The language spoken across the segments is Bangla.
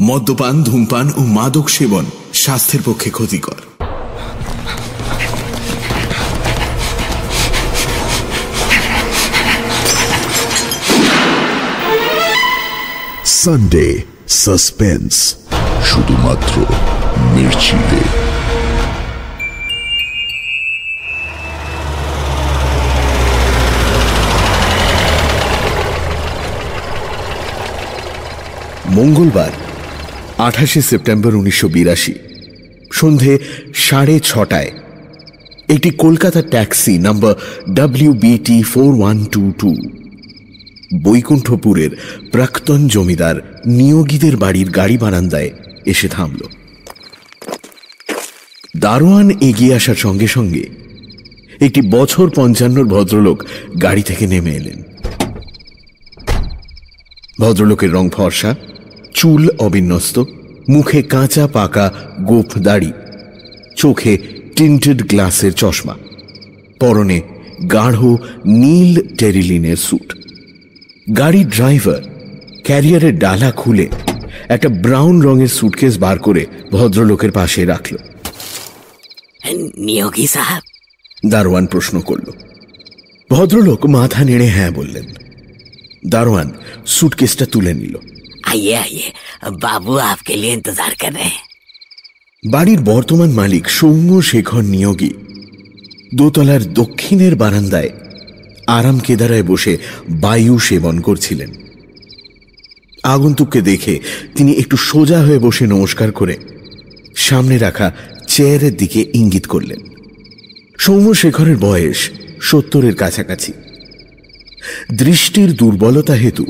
মদ্যপান ধূমপান ও মাদক সেবন স্বাস্থ্যের পক্ষে ক্ষতিকর। সানডে সাসপেন্স শুধুমাত্র মির্চিতে। মঙ্গলবার আঠাশে সেপ্টেম্বর উনিশশো বিরাশি, সন্ধে সাড়ে ছটায়, একটি Kolkata taxi number W B T four one two two বৈকুণ্ঠপুরের প্রাক্তন জমিদার নিয়োগীদের বাড়ির গাড়ি বারান্দায় এসে থামল। দারোয়ান এগিয়ে আসার সঙ্গে সঙ্গে একটি বছর পঞ্চান্নর ভদ্রলোক গাড়ি থেকে নেমে এলেন। ভদ্রলোকের রং ফর্সা চুল অবিন্যস্ত মুখে কাঁচা পাকা গোপ দাড়ি চোখে টিন্টেড গ্লাসের চশমা পরনে গাঢ় নীল টেরিলিনের স্যুট। গাড়ির ড্রাইভার ক্যারিয়ারের ডালা খুলে একটা ব্রাউন রঙের সুটকেস বার করে ভদ্রলোকের পাশে রাখল। নিয়োগী সাহেব। দারোয়ান প্রশ্ন করল। ভদ্রলোক মাথা নেড়ে হ্যাঁ বললেন। দারোয়ান সুটকেসটা তুলে নিল। आइए आइए बाबू आपके लिए इंतजार कर रहे हैं বাড়ির বর্তমান মালিক সৌম্য শেখর নিয়োগী দোতলার দক্ষিণের বারান্দায় আরাম কেদারায় বসে বায়ু সেবন করছিলেন আগন্তুককে দেখে তিনি একটু সোজা হয়ে বসে নমস্কার করে সামনে রাখা চেয়ারের দিকে ইঙ্গিত করলেন সৌম্যশেখরের বয়স সত্তরের কাছাকাছি দৃষ্টির দুর্বলতা হেতু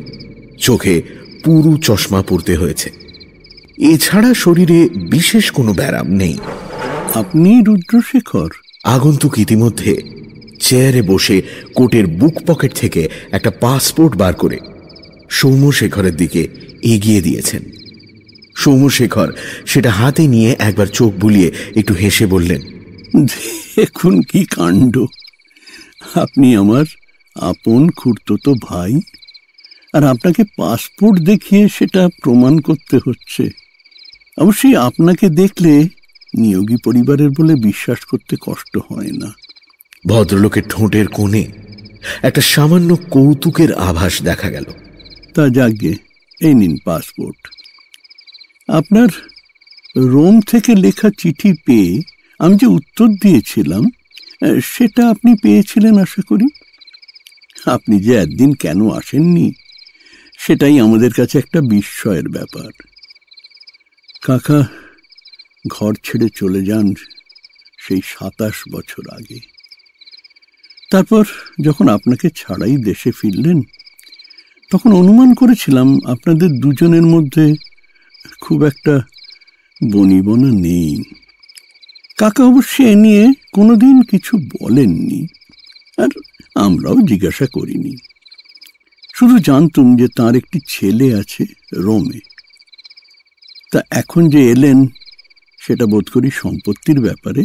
চোখে পুরু চশমা পরতে হয়েছে। এছাড়া শরীরে বিশেষ কোনো ব্যারাম নেই। আপনি রুদ্রশেখর? আগন্তুক ইতিমধ্যে চেয়ারে বসে কোটের বুক পকেট থেকে একটা পাসপোর্ট বার করে সৌম্যশেখরের দিকে এগিয়ে দিয়েছেন। সৌম্যশেখর সেটা হাতে নিয়ে একবার চোখ বুলিয়ে একটু হেসে বললেন দেখুন কি কাণ্ড। আপনি আমার আপন খুড়তো ভাই। আর আপনাকে পাসপোর্ট দেখিয়ে সেটা প্রমাণ করতে হচ্ছে। অবশ্যই আপনাকে দেখলে নিয়োগী পরিবারের বলে বিশ্বাস করতে কষ্ট হয় না। ভদ্রলোকের ঠোঁটের কোণে একটা সামান্য কৌতুকের আভাস দেখা গেল। তা যাগে এই নিন পাসপোর্ট আপনার রোম থেকে লেখা চিঠি পেয়ে আমি যে উত্তর দিয়েছিলাম সেটা আপনি পেয়েছিলেন আশা করি? আপনি যে একদিন কেন আসেননি? সেটাই আমাদের কাছে একটা বিস্ময়ের ব্যাপার। কাকা, ঘর ছেড়ে চলে যান সেই সাতাশ বছর আগে। তারপর যখন আপনাকে ছাড়াই দেশে ফিরলেন, তখন অনুমান করেছিলাম আপনাদের দুজনের মধ্যে খুব একটা বনিবনা নেই। কাকা অবশ্য এ নিয়ে কোনোদিন কিছু বলেননি, আর আমরাও জিজ্ঞাসা করিনি। শুধু জানতুম যে তার একটি ছেলে আছে রোমে। তা এখন যে এলেন সেটা বোধ করি সম্পত্তির ব্যাপারে।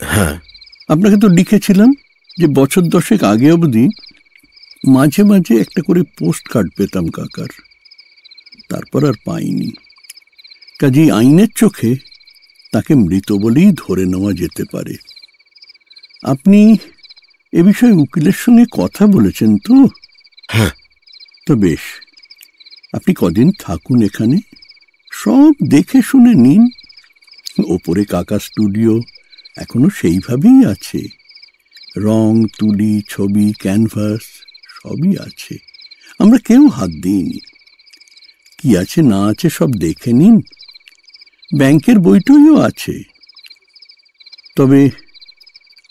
হ্যাঁ। আপনাকে তো লিখেছিলাম যে বছর দশেক আগে অবধি মাঝে মাঝে একটা করে পোস্ট কার্ড পেতাম কাকার। তারপর আর পাইনি। কাজেই আইনের চোখে তাকে মৃত বলেই ধরে নেওয়া যেতে পারে। আপনি এ বিষয়ে উকিলের সঙ্গে কথা বলেছেন তো? হ্যাঁ। তো বেশ, আপনি কদিন থাকুন এখানে? সব দেখে শুনে নিন। ওপরে কাকা স্টুডিও এখনও সেইভাবেই আছে। রং, তুলি, ছবি, ক্যানভাস সবই আছে। আমরা কেউ হাত দিইনি। কি আছে না আছে সব দেখে নিন। ব্যাংকের বইটইও আছে। তবে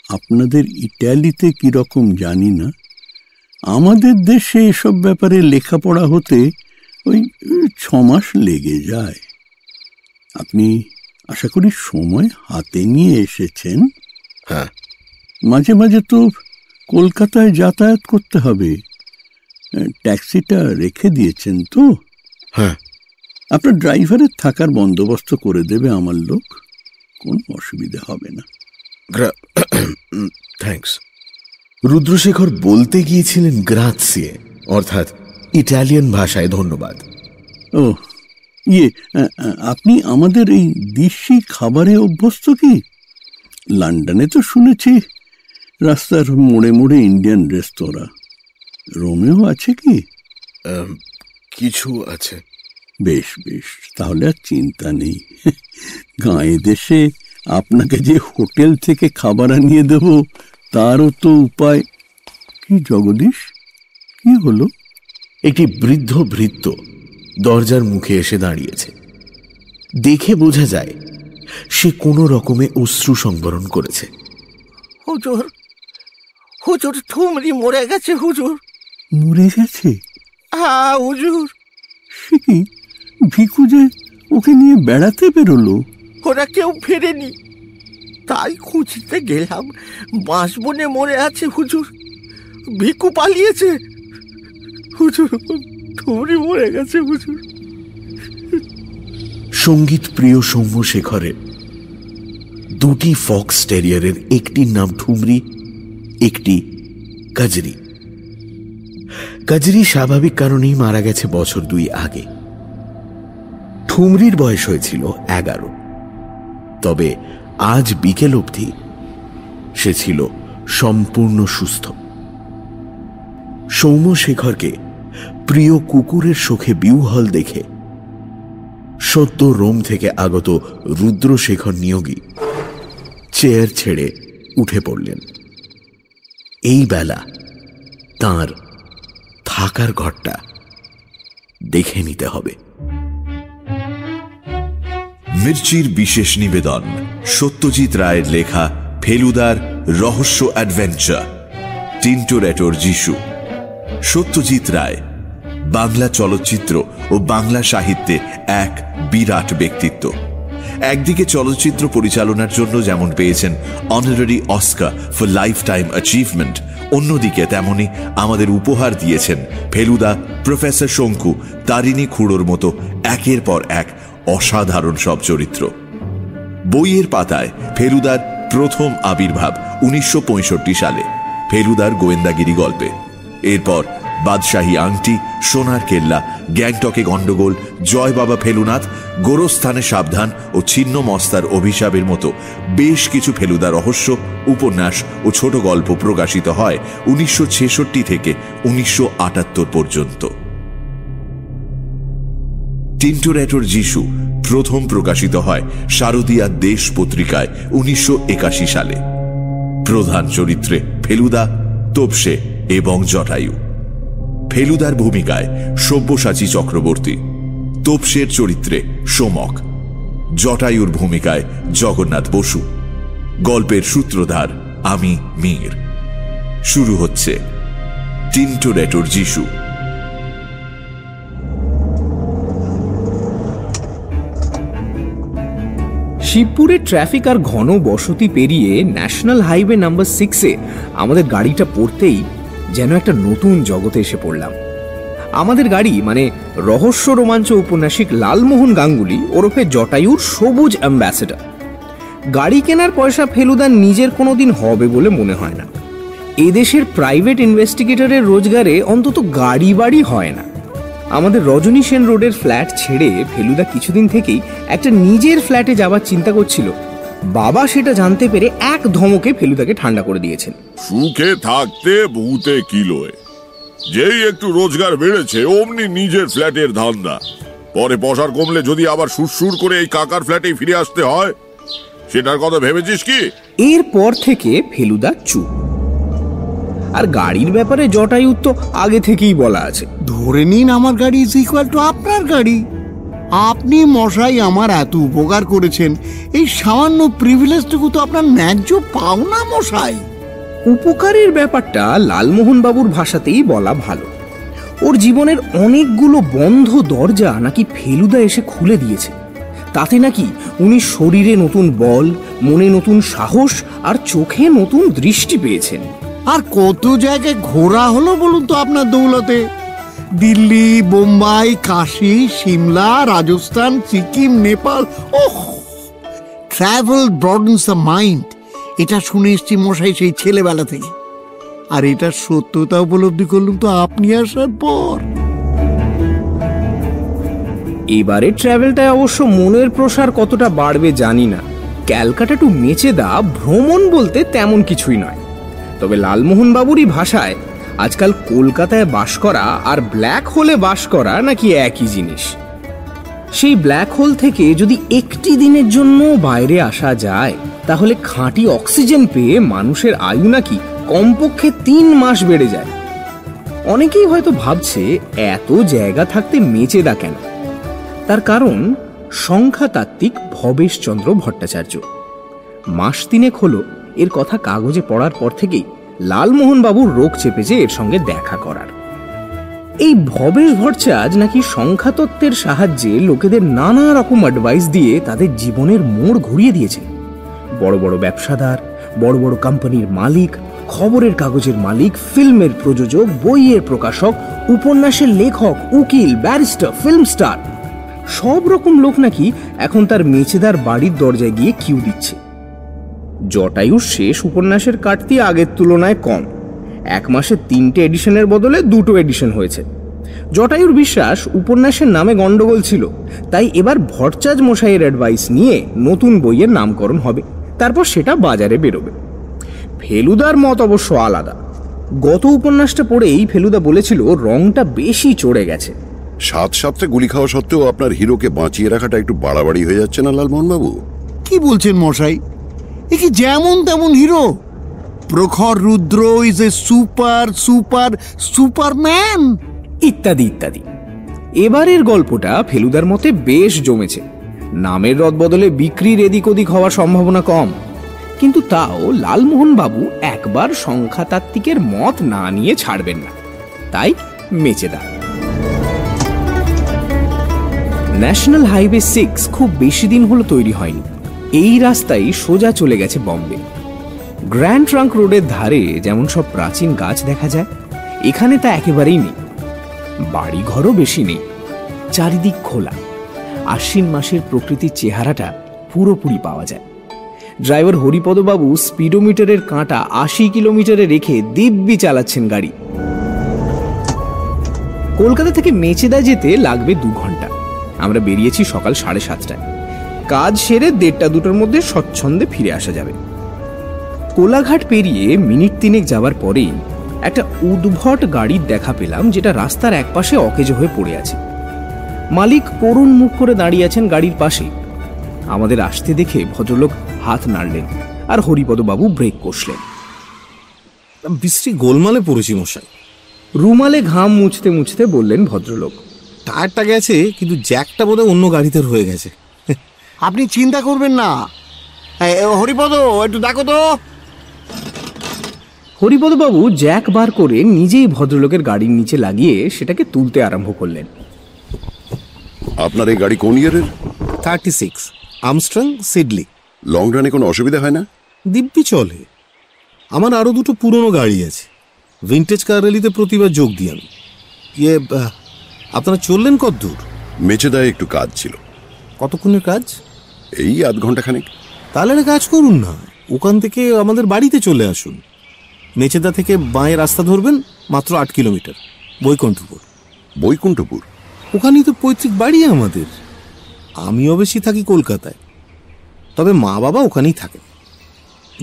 আপনাদের ইটালিতে কীরকম জানি না। আমাদের দেশে এসব ব্যাপারে লেখাপড়া হতে ওই ছ মাস লেগে যায়। আপনি আশা করি সময় হাতে নিয়ে এসেছেন। হ্যাঁ। মাঝে মাঝে তো কলকাতায় যাতায়াত করতে হবে। ট্যাক্সিটা রেখে দিয়েছেন তো? হ্যাঁ। আপনার ড্রাইভারের থাকার বন্দোবস্ত করে দেবে আমার লোক। কোনো অসুবিধা হবে না। থ্যাঙ্কস রুদ্রশেখর বলতে গিয়েছিলেন গ্রাৎসিয়ে অর্থাৎ ইটালিয়ান ভাষায় ধন্যবাদ। ও ইয়ে আপনি আমাদের এই দেশি খাবারে অভ্যস্ত কি? লন্ডনে তো শুনেছি রাস্তার মোড়ে মোড়ে ইন্ডিয়ান রেস্তোরাঁ। রোমেও আছে কি? কিছু আছে। বেশ বেশ তাহলে আর চিন্তা নেই। গাঁয়ে দেশে আপনাকে যে হোটেল থেকে খাবার আনিয়ে দেব তারও তো উপায় কি জগদীশ? কি হলো? একটি বৃদ্ধ ভৃত্য দরজার মুখে এসে দাঁড়িয়েছে। দেখে বোঝা যায় সে কোনো রকমে অশ্রু সংবরণ করেছে। হুজুর হুজুর ঠুমরি মরে গেছে হুজুর। মরে গেছে? হ্যাঁ হুজুর। সে কি? ভিকু যে ওকে নিয়ে বেড়াতে বেরোলো? ওরা কেউ ফেরেনি। তাই খুঁজতে গেলাম। বাঁশবনে মরে আছে হুজুর। ভিকু পালিয়েছে। হুজুর ঠুমরি মরে গেছে হুজুর। সংগীত প্রিয় সৌম্যশেখরের দুটি ফক্স টেরিয়ারের একটির নাম ঠুমরি, একটি কাজরি। কাজরি স্বাভাবিক কারণেই মারা গেছে বছর দুই আগে। ঠুমরির বয়স হয়েছিল এগারো। তবে আজ বিকেল অবধি সে ছিল সম্পূর্ণ সুস্থ। সৌম্যশেখরকে প্রিয় কুকুরের শোখে বিউহল দেখে সদ্য রোম থেকে আগত রুদ্রশেখর নিয়োগী চেয়ার ছেড়ে উঠে পড়লেন। এই বেলা তার থাকার ঘরটা দেখে নিতে হবে। মির্চির বিশেষ নিবেদন, সত্যজিৎ রায়ের লেখা ফেলুদার রহস্য অ্যাডভেঞ্চার টিন্টোরেটোর যিশু। সত্যজিৎ রায়, বাংলা চলচ্চিত্র ও বাংলা সাহিত্যে এক বিরাট ব্যক্তিত্ব। একদিকে চলচ্চিত্র পরিচালনার জন্য যেমন পেয়েছেন honorary Oscar for lifetime achievement, অন্যদিকে তেমনি আমাদের উপহার দিয়েছেন ফেলুদা প্রফেসর শঙ্কু, তারিণী খুড়োর মতো একের পর এক অসাধারণ সব চরিত্র। বইয়ের পাতায় ফেলুদার প্রথম আবির্ভাব উনিশশো পঁয়ষট্টি সালে, ফেলুদার গোয়েন্দাগিরি গল্পে। এরপর বাদশাহী আংটি, সোনার কেল্লা, গ্যাংটকে গণ্ডগোল, জয় বাবা ফেলুনাথ, গোরস্থানে সাবধান ও ছিন্ন মস্তার অভিশাপের মতো বেশ কিছু ফেলুদা রহস্য, উপন্যাস ও ছোট গল্প প্রকাশিত হয় উনিশশো ছেষট্টি থেকে উনিশশো আটাত্তর পর্যন্ত। টিন্টোরেটোর যিশু প্রথম প্রকাশিত হয় শারদীয়া দেশ পত্রিকায় উনিশশো সালে। প্রধান চরিত্রে ফেলুদা, তোপসে এবং জটায়ু। ফেলুদার ভূমিকায় সব্যসাচী চক্রবর্তী, তোপসের চরিত্রে সোমক, জটায়ুর ভূমিকায় জগন্নাথ বসু। গল্পের সূত্রধার আমি মীর। শুরু হচ্ছে টিন্টোরেটোর যিশু। শিবপুরের ট্রাফিক আর ঘন বসতি পেরিয়ে ন্যাশনাল হাইওয়ে নাম্বার সিক্সে আমাদের গাড়িটা পড়তেই যেন একটা নতুন জগতে এসে পড়লাম। আমাদের গাড়ি মানে রহস্য রোমাঞ্চ উপন্যাসিক লালমোহন গাঙ্গুলি ওরফে জটায়ুর সবুজ অ্যাম্বাসেডার। গাড়ি কেনার পয়সা ফেলুদার নিজের কোনো দিন হবে বলে মনে হয় না। এদেশের প্রাইভেট ইনভেস্টিগেটরের রোজগারে অন্তত গাড়ি বাড়ি হয় না। আমাদের রজনী সেন রোডের ফ্ল্যাট ছেড়ে ফেলুদা কিছুদিন থেকেই একটা নিজের ফ্ল্যাটে যাবার চিন্তা করছিল। বাবা সেটা জানতে পেরে এক ধমকে ফেলুদাকে ঠান্ডা করে দিয়েছেন। সুখে থাকতে ভূতে কিলোয়। যেই একটু রোজগার বেড়েছে অমনি নিজের ফ্ল্যাটের ধান্দা। পরে পসার কমলে যদি আবার সুরসুর করে এই কাকার ফ্ল্যাটেই ফিরে আসতে হয় সেটার কথা ভেবেছিস কি? এরপর থেকে ফেলুদা চুপ। আর গাড়ির ব্যাপারে জটায়ুত তো আগে থেকেই বলা আছে। ধরে নিন আমার গাড়ি ইজ ইকুয়াল টু আপনার গাড়ি। আপনি মশাই আমার এত উপকার করেছেন। এই সামান্য প্রিভিলেজটুকু তো আপনার ন্যায্য পাওনা মশাই। উপকারের ব্যাপারটা লালমোহন বাবুর ভাষাতেই বলা ভালো। ওর জীবনের অনেকগুলো বন্ধ দরজা নাকি ফেলুদা এসে খুলে দিয়েছে। তাতে নাকি উনি শরীরে নতুন বল মনে নতুন সাহস আর চোখে নতুন দৃষ্টি পেয়েছেন। আর কত জায়গায় ঘোরা হলো বলুন তো আপনার দৌলতে? Delhi, Bombay, Kashi, Simla, Rajasthan, Sikkim, Nepal, oh! Travel broadens the mind এটা শুনে এসছি মশাই সেই ছেলেবেলা থেকে। আর এটা সত্যতা উপলব্ধি করলুম তো আপনি আসার পর। এবারের ট্রাভেলটায় অবশ্য মনের প্রসার কতটা বাড়বে জানি না। ক্যালকাটা টু মেচেদা ভ্রমণ বলতে তেমন কিছুই নয়। তবে লালমোহনবাবুরই ভাষায় আজকাল কলকাতায় বাস করা আর ব্ল্যাক হোলে বাস করা নাকি একই জিনিস। সেই ব্ল্যাক হোল থেকে যদি একটি দিনের জন্য বাইরে আসা যায়, তাহলে খাঁটি অক্সিজেন পেয়ে মানুষের আয়ু নাকি কমপক্ষে তিন মাস বেড়ে যায়। অনেকেই হয়তো ভাবছে, এত জায়গা থাকতে মেচেদা কেন? তার কারণ সংখ্যাতাত্ত্বিক ভবেশচন্দ্র ভট্টাচার্য। মাস তিনেক হলো এর কথা কাগজে পড়ার পর থেকেই লালমোহন বাবুর রোগ চেপেছে এর সঙ্গে দেখা করার। এই ভবেশ ভট্টাচার্য নাকি সংখ্যাতত্ত্বের সাহায্যে লোকেদের নানা রকম অ্যাডভাইস দিয়ে তাদের জীবনের মোড় ঘুরিয়ে দিয়েছে। বড় বড় ব্যবসাদার, বড় বড় কোম্পানির মালিক, খবরের কাগজের মালিক ফিল্মের প্রযোজক, বইয়ের প্রকাশক, উপন্যাসের লেখক, উকিল ব্যারিস্টার ফিল্ম স্টার সব রকম লোক নাকি এখন তার মেচেদার বাড়ির দরজায় গিয়ে কিউ দিচ্ছে। জটায়ুর শেষ উপন্যাসের কাটতি আগের তুলনায় কম। এক মাসে তিনটে এডিশনের বদলে দুটো এডিশন হয়েছে। জটায়ুর বিশ্বাস উপন্যাসের নামে গণ্ডগোল ছিল তাই এবার ভট্টাচ মশাইয়ের অ্যাডভাইস নিয়ে নতুন বইয়ের নামকরণ হবে তারপর সেটা বাজারে বেরোবে। ফেলুদার মত অবশ্য আলাদা। গত উপন্যাসটা পড়েই ফেলুদা বলেছিল রংটা বেশি চড়ে গেছে। সাত সাতটা গুলি খাওয়া সত্ত্বেও আপনার হিরোকে বাঁচিয়ে রাখাটা একটু বাড়াবাড়ি হয়ে যাচ্ছে না লালমোহন বাবু কি বলছেন মশাই? এ কি যেমন তেমন hero? Prakhar Rudra is a super super, superman? ইত্যাদি ইত্যাদি। এবারের গল্পটা ফেলুদার মতে বেশ জমেছে। নামের রদ বদলে বিক্রির এদিক ওদিক হওয়ার সম্ভাবনা কম। কিন্তু তাও লালমোহন বাবু একবার সংখ্যাতাত্ত্বিকের মত না নিয়ে ছাড়বেন না। তাই মেচেদা ন্যাশনাল হাইওয়ে সিক্স খুব বেশি দিন হলো তৈরি হয়নি। এই রাস্তায় সোজা চলে গেছে বম্বে। গ্র্যান্ড ট্রাঙ্ক রোডের ধারে যেমন সব প্রাচীন গাছ দেখা যায়, এখানে তা একেবারেই নেই। বাড়ি ঘরও বেশি নেই, চারিদিক খোলা। আশ্বিন মাসের প্রকৃতির চেহারাটা পুরোপুরি পাওয়া যায়। ড্রাইভার হরিপদবাবু স্পিডোমিটারের কাঁটা আশি কিলোমিটারে রেখে দিব্যি চালাচ্ছেন গাড়ি। কলকাতা থেকে মেচেদা যেতে লাগবে দু ঘণ্টা। আমরা বেরিয়েছি সকাল সাড়ে সাতটায়। কাজ সেরে দেড়টা দুটোর মধ্যে স্বচ্ছন্দে ফিরে আসা যাবে। কোলাঘাট পেরিয়ে মিনিট তিনেক যাবার পরেই একটা উদ্ভট গাড়ির দেখা পেলাম যেটা রাস্তার একপাশে অকেজো হয়ে পড়ে আছে। মালিক করুণ মুখ করে দাঁড়িয়ে আছেন গাড়ির পাশে। আমাদের আসতে দেখে ভদ্রলোক হাত নাড়লেন আর হরিপদবাবু ব্রেক কষলেন। বিশ্রী গোলমালে পড়েছি মশাই। রুমালে ঘাম মুছতে মুছতে বললেন ভদ্রলোক। টায়ারটা গেছে কিন্তু জ্যাকটা বোধহয় অন্য গাড়িতে রয়ে গেছে। আপনি চিন্তা করবেন না। হরিপদ একটু দেখো তো। হরিপদবাবু জ্যাক বার করে নিজেই ভদ্রলোকের গাড়ির নিচে লাগিয়ে সেটাকে তুলতে আরম্ভ করলেন। আপনার এই গাড়ি কোন ইয়ারের thirty six Armstrong Siddeley. Long রানে কোনো অসুবিধা হয় না? দিব্যি চলে। আমার আরও দুটো পুরনো গাড়ি আছে। ভিন্টেজ কার র্যালিতে প্রতিবার যোগ দিই আমি। ইয়ে আপনারা চললেন কত দূর মেচেদায় একটু কাজ ছিল। কতক্ষণের কাজ? এই আধ ঘণ্টা খানেক। তাহলে একটা কাজ করুন না। ওখান থেকে আমাদের বাড়িতে চলে আসুন। মেচেদা থেকে বাঁয়ে রাস্তা ধরবেন মাত্র আট কিলোমিটার বৈকুণ্ঠপুর। বৈকুণ্ঠপুর? ওখানেই তো পৈতৃক বাড়ি আমাদের। আমি অবশ্যই থাকি কলকাতায়। তবে মা বাবা ওখানেই থাকে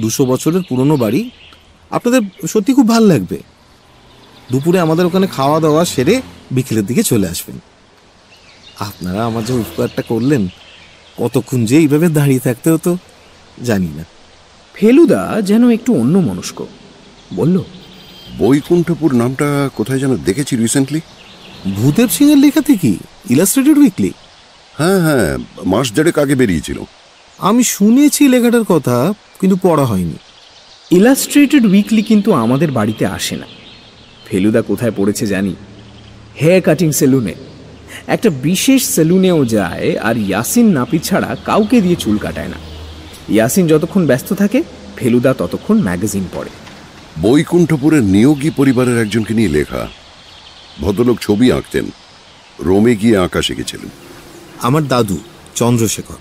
দুশো বছরের পুরনো বাড়ি। আপনাদের সত্যি খুব ভালো লাগবে। দুপুরে আমাদের ওখানে খাওয়া দাওয়া সেরে বিকেলের দিকে চলে আসবেন। আপনারা আমার যে উপকারটা করলেন কতক্ষণ যে এইভাবে দাঁড়িয়ে থাকতে হতো জানি না। ফেলুদা যেন একটু অন্য মনস্ক বলল বৈকুণ্ঠপুর নামটা কোথায় যেন দেখেছি রিসেন্টলি ভূদেব সিং এর লেখা থেকে ইলাস্ট্রেটেড উইকলি হ্যাঁ হ্যাঁ মাস দেড়েক আগে বেরিয়েছিল। আমি শুনেছি লেখাটার কথা কিন্তু পড়া হয়নি। ইলাস্ট্রেটেড উইকলি কিন্তু আমাদের বাড়িতে আসে না। ফেলুদা কোথায় পড়েছে জানি? হেয়ার কাটিং সেলুনে একটা বিশেষ সেলুনেও যায় আর ইয়াসিন নাপি ছাড়া কাউকে দিয়ে চুল কাটায় না। ইয়াসিন যতক্ষণ ব্যস্ত থাকে ফেলুদা ততক্ষণ ম্যাগাজিন পড়ে। বৈকুণ্ঠপুরের নিয়োগী পরিবারের একজনকে নিয়ে লেখা। ভদ্রলোক ছবি আঁকতেন। রোমে গিয়ে আঁকা শিখেছিলেন। আমার দাদু চন্দ্রশেখর।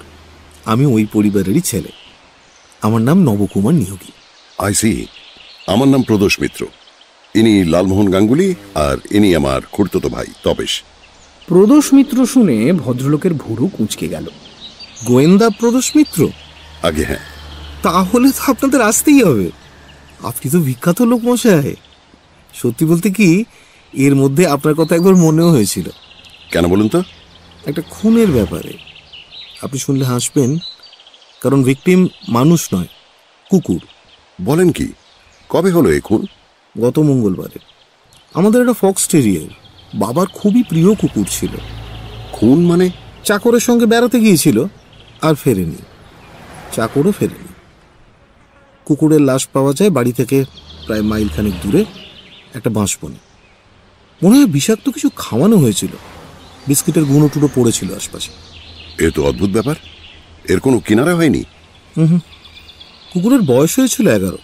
আমি ওই পরিবারেরই ছেলে। আমার নাম নবকুমার নিয়োগী। আইসি আমার নাম প্রদোষ মিত্র। ইনি লালমোহন গাঙ্গুলি আর ইনি আমার খুড়তো ভাই তপেশ। প্রদোষ মিত্র শুনে ভদ্রলোকের ভুরু কুঁচকে গেল। গোয়েন্দা প্রদোষ মিত্র? আগে হ্যাঁ। তাহলে তো আপনাদের আসতেই হবে। আপনি তো বিখ্যাত লোক মশাই। সত্যি বলতে কি এর মধ্যে আপনার কথা একবার মনেও হয়েছিল। কেন বলুন তো? একটা খুনের ব্যাপারে। আপনি শুনলে হাসবেন কারণ ভিকটিম মানুষ নয় কুকুর। বলেন কি কবে হলো এ খুন? গত মঙ্গলবারে। আমাদের একটা ফক্স টেরিয়ার। বাবার খুবই প্রিয় কুকুর ছিল। খুন মানে চাকরের সঙ্গে বেড়াতে গিয়েছিল আর ফেরেনি। চাকরও ফেরেনি। কুকুরের লাশ পাওয়া যায় বাড়ি থেকে প্রায় মাইল খানেক দূরে একটা বাঁশবনে। মনে হয় বিষাক্ত কিছু খাওয়ানো হয়েছিল। বিস্কিটের গুঁড়ো টুড়ো পড়েছিল আশপাশে। এ তো অদ্ভুত ব্যাপার। এর কোনো কিনারা হয়নি। হুম। কুকুরের বয়স হয়েছিল এগারো।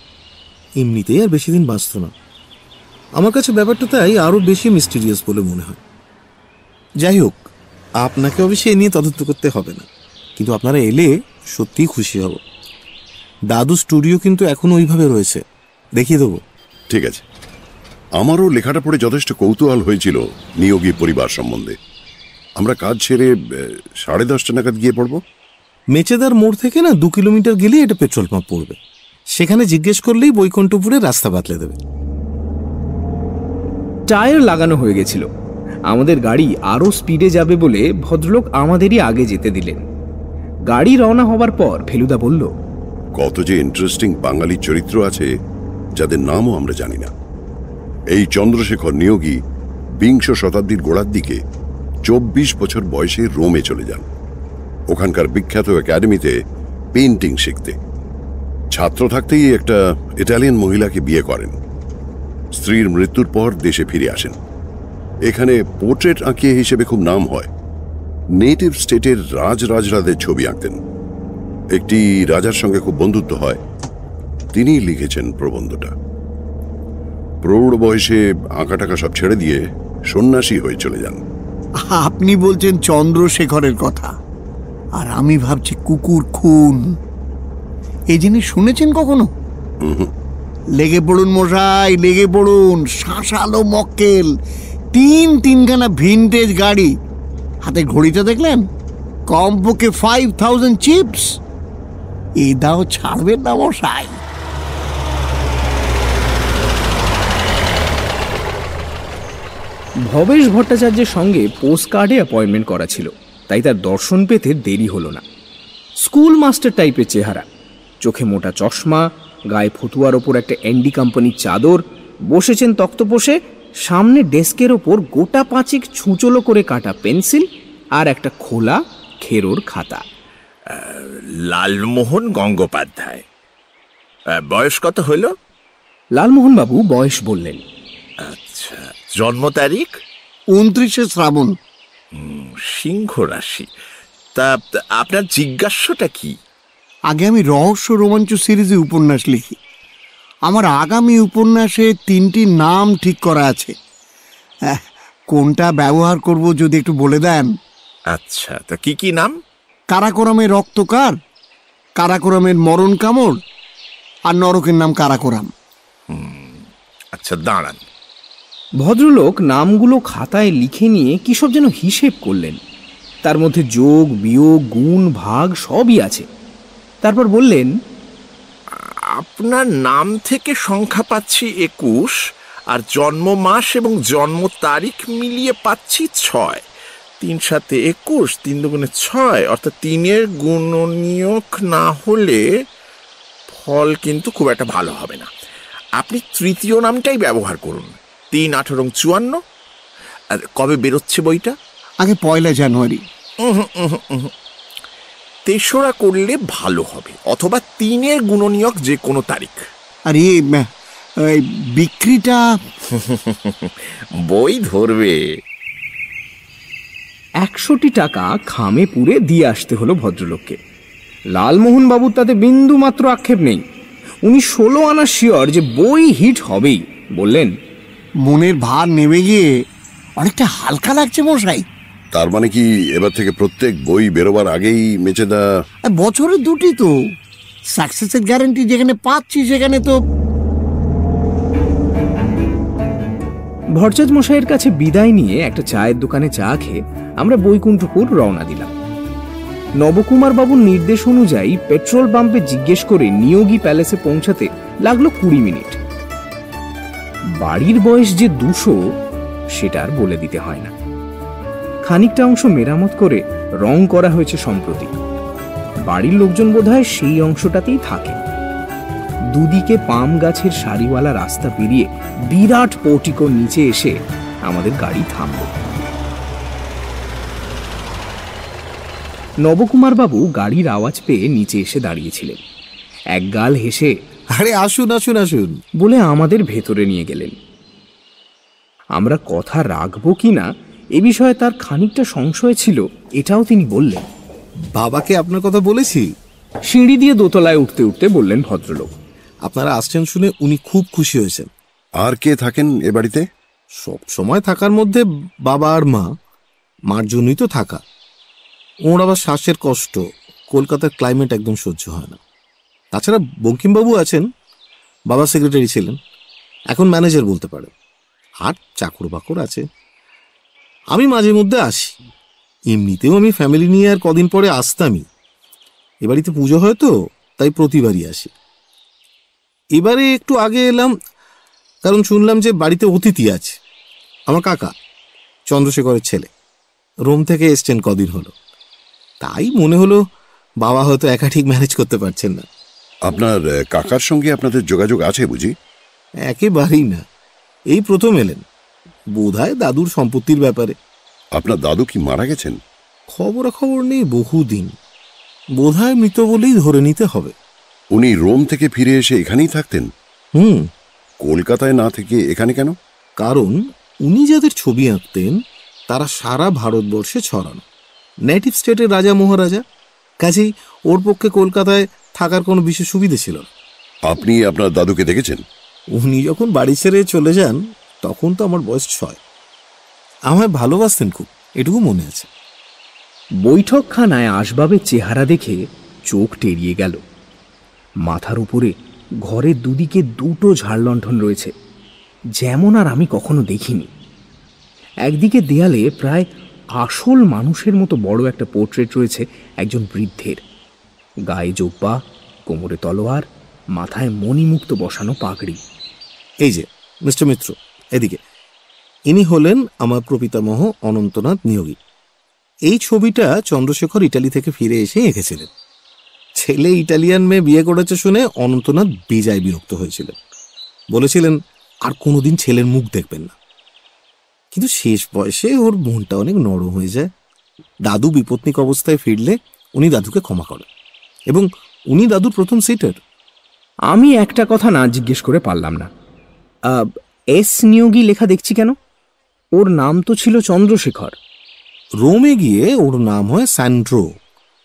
এমনিতেই আর বেশি দিন বাঁচত না। আমার কাছে ব্যাপারটা তাই আরও বেশি মিস্টিরিয়াস বলে মনে হয়। যাই হোক আপনাকে অবশ্যই এ নিয়ে তদন্ত করতে হবে না। কিন্তু আপনারা এলে সত্যিই খুশি হব। দাদু স্টুডিও কিন্তু এখন ওইভাবে রয়েছে। দেখিয়ে দেবো। ঠিক আছে। আমারও লেখাটা পড়ে যথেষ্ট কৌতূহল হয়েছিল নিয়োগী পরিবার সম্বন্ধে। আমরা কাজ ছেড়ে সাড়ে দশটা নাগাদ গিয়ে পড়ব? মেচেদার মোড় থেকে না দু কিলোমিটার গেলেই এটা পেট্রোল পাম্প পড়বে। সেখানে জিজ্ঞেস করলেই বৈকুণ্ঠপুরে রাস্তা বাতলে দেবে। টায়ার লাগানো হয়ে গেছিল। আমাদের গাড়ি আরও স্পিডে যাবে বলে ভদ্রলোক আমাদেরই আগে যেতে দিলেন। গাড়ি রওনা হবার পর ফেলুদা বলল, কত যে ইন্টারেস্টিং বাঙালি চরিত্র আছে, যাদের নামও আমরা জানি না। এই চন্দ্রশেখর নিয়োগী বিংশ শতাব্দীর গোড়ার দিকে চব্বিশ বছর বয়সে রোমে চলে যান। ওখানকার বিখ্যাত একাডেমিতে পেন্টিং শিখতে। ছাত্র থাকতেই একটা ইটালিয়ান মহিলাকে বিয়ে করেন। স্ত্রীর মৃত্যুর পর দেশে ফিরে আসেন। এখানে পোর্ট্রেট আঁকিয়ে হিসেবে খুব নাম হয়। নেটিভ স্টেটের রাজরাজরাদের ছবি আঁকতেন। একটি রাজার সঙ্গে খুব বন্ধুত্ব হয়। তিনিই লিখেছেন প্রবন্ধটা। প্রৌঢ় বয়সে আঁকা টাকা সব ছেড়ে দিয়ে সন্ন্যাসী হয়ে চলে যান। আপনি বলছেন চন্দ্রশেখরের কথা। আর আমি ভাবছি কুকুর খুন। এই জিনিস শুনেছেন কখনো? লেগে পড়ুন মশাই, লেগে পড়ুন। শাঁসালো মক্কেল। তিন তিনখানা ভিনটেজ গাড়ি। হাতে ঘড়িটা দেখলেন? কমপক্ষে ফাইভ থাউজেন্ড চিপস এ দাও ছাড়বেন না মশাই। ভবেশ ভট্টাচার্যের সঙ্গে পোস্ট কার্ডে অ্যাপয়েন্টমেন্ট করা ছিল। তাই তার দর্শন পেতে দেরি হলো না। স্কুল মাস্টার টাইপের চেহারা। চোখে মোটা চশমা গায়ে ফতুয়ার ওপর একটা এন্ডি কোম্পানির চাদর বসেছেন তক্তপোষে সামনে ডেস্কের ওপর গোটা পাঁচিক ছুঁচলো করে কাটা পেন্সিল আর একটা খোলা খেরোর খাতা। লালমোহন গঙ্গোপাধ্যায়। বয়স কত হইল? লালমোহনবাবু বয়স বললেন। আচ্ছা জন্ম তারিখ? উনত্রিশে শ্রাবণ। সিংহ রাশি তা আপনার জিজ্ঞাস্যটা কি? আগে আমি রহস্য রোমাঞ্চ সিরিজে উপন্যাস লিখি। আমার আগামী উপন্যাসে তিনটি নাম ঠিক করা আছে। কোনটা ব্যবহার করব যদি একটু বলে দেন? আচ্ছা তা কি কি নাম? কারাকোরামের রক্তকার কারাকোরামের মরণ কামড় আর নরকের নাম কারাকোরাম। আচ্ছা দাঁড়ান। ভদ্রলোক নামগুলো খাতায় লিখে নিয়ে কী সব যেন হিসেব করলেন। তার মধ্যে যোগ বিয়োগ গুণ ভাগ সবই আছে। তারপর বললেন আপনার নাম থেকে সংখ্যা পাচ্ছি একুশ আর জন্ম মাস এবং জন্ম তারিখ মিলিয়ে পাচ্ছি ছয়। তিন সাথে একুশ তিন দুগুণে ছয় অর্থাৎ তিনের গুণনীয়ক না হলে ফল কিন্তু খুব একটা ভালো হবে না। আপনি তৃতীয় নামটাই ব্যবহার করুন তিন আঠারো চুয়ান্ন। আর কবে বেরোচ্ছে বইটা? আগে পয়লা জানুয়ারি। উহুম, উহুম, উহুম। তেসরা করলে ভালো হবে অথবা তিনের গুণনীয়ক যে কোনো তারিখ। আর এই বিক্রিটা? বই ধরবে। একশোটি টাকা খামে পুরে দিয়ে আসতে হলো ভদ্রলোককে। লালমোহন বাবুর তাতে বিন্দু মাত্র আক্ষেপ নেই। উনি ষোলো আনা শিওর যে বই হিট হবেই বললেন মনের ভার নেমে গিয়ে অনেকটা হালকা লাগছে মশাই। তার মানে কি এবার থেকে প্রত্যেক বই বেরোবার আগেই মেচেদা আর বছরে দুটি তো। সাকসেসের গ্যারান্টি যেখানে পাচ্ছি সেখানে তো ভরচাজ মশাইয়ের কাছে বিদায় নিয়ে একটা চায়ের দোকানে চা খেয়ে আমরা বৈকুণ্ঠপুর রওনা দিলাম। নবকুমার বাবুর নির্দেশ অনুযায়ী পেট্রোল পাম্পে জিজ্ঞেস করে নিয়োগী প্যালেসে পৌঁছাতে লাগল কুড়ি মিনিট। বাড়ির বয়স যে দুশো সেটা আর বলে দিতে হয় না। খানিকটা অংশ মেরামত করে রং করা হয়েছে সম্প্রতি। বাড়ির লোকজন বোধহয় সেই অংশটাতেই থাকে। দুদিকে পাম গাছের সারিওয়ালা রাস্তা পেরিয়ে বিরাট পোর্টিকোর নিচে এসে আমাদের গাড়ি থামল। নবকুমার বাবু গাড়ির আওয়াজ পেয়ে নিচে এসে দাঁড়িয়েছিলেন। এক গাল হেসে আরে আসুন আসুন আসুন। বলে আমাদের ভেতরে নিয়ে গেলেন। আমরা কথা রাখব কিনা এ বিষয়ে তার খানিকটা সংশয় ছিল এটাও তিনি বললেন। বাবাকে আপনার কথা বলেছি? সিঁড়ি দিয়ে দোতলায় উঠতে উঠতে বললেন ভদ্রলোক। আপনারা আসছেন শুনে উনি খুব খুশি হয়েছেন। আর কে থাকেন এ বাড়িতে? সব সময় থাকার মধ্যে বাবা আর মা। মার জন্যই তো থাকা। ওর আবার শ্বাসের কষ্ট। কলকাতার ক্লাইমেট একদম সহ্য হয় না। তাছাড়া বঙ্কিমবাবু আছেন। বাবা সেক্রেটারি ছিলেন। এখন ম্যানেজার বলতে পারে আর চাকর বাকর আছে। আমি মাঝে মধ্যে আসি। এমনিতেও আমি ফ্যামিলি নিয়ে আর কদিন পরে আসতামই। এ বাড়িতে পুজো হয় তো তাই প্রতিবারই আসি। এবারে একটু আগে এলাম কারণ শুনলাম যে বাড়িতে অতিথি আছে। আমার কাকা চন্দ্রশেখরের ছেলে। রোম থেকে এসছেন কদিন হলো। তাই মনে হলো বাবা হয়তো একা ঠিক ম্যানেজ করতে পারছেন না। আপনার কাকার সঙ্গে আপনাদের যোগাযোগ আছে বুঝি? একেবারেই না। এই প্রথম এলেন। বোধহয় দাদুর সম্পত্তির ব্যাপারে। আপনার দাদু কি মারা গেছেন? খবরাখবর নেই বহুদিন। বোধহয় মৃত বলেই ধরে নিতে হবে। উনি রোম থেকে ফিরে এসে এখানেই থাকতেন? হুম। কলকাতায় না থেকে এখানে কেন? কারণ উনি যাদের ছবি আঁকতেন তারা সারা ভারতবর্ষে ছড়ানো। নেটিভ স্টেটের রাজা মহারাজা। কাজেই ওর পক্ষে কলকাতায় থাকার কোনো বিশেষ সুবিধে ছিল না। আপনি আপনার দাদুকে দেখেছেন? উনি যখন বাড়ি ছেড়ে চলে যান তখন তো আমার বয়স ছয়। আমায় ভালোবাসতেন খুব, এটুকু মনে আছে। বৈঠকখানায় আসবাবের চেহারা দেখে চোখ টেরিয়ে গেল। মাথার উপরে ঘরের দুদিকে দুটো ঝাড়লণ্ঠন রয়েছে, যেমন আর আমি কখনো দেখিনি। একদিকে দেয়ালে প্রায় আসল মানুষের মতো বড় একটা পোর্ট্রেট রয়েছে একজন বৃদ্ধের। গায়ে জোব্বা, কোমরে তলোয়ার, মাথায় মণিমুক্ত বসানো পাগড়ি। এই যে, মিস্টার মিত্র এদিকে, ইনি হলেন আমার প্রপিতামহ অনন্তনাথ নিয়োগী। এই ছবিটা চন্দ্রশেখর ইটালি থেকে ফিরে এসে এঁকেছিলেন। ছেলে ইটালিয়ান মেয়ে বিয়ে করেছে শুনে অনন্তনাথ বেজায় বিরক্ত হয়েছিলেন। বলেছিলেন, আর কোনোদিন ছেলের মুখ দেখবেন না। কিন্তু শেষ বয়সে ওর মনটা অনেক নরম হয়ে যায়। দাদু বিপত্নিক অবস্থায় ফিরলে উনি দাদুকে ক্ষমা করেন এবং উনি দাদুর প্রথম সিটার। আমি একটা কথা না জিজ্ঞেস করে পারলাম না। এস নিয়োগী লেখা দেখছি কেন? ওর নাম তো ছিল চন্দ্রশেখর। রোমে গিয়ে ওর নাম হয় স্যান্ড্রো।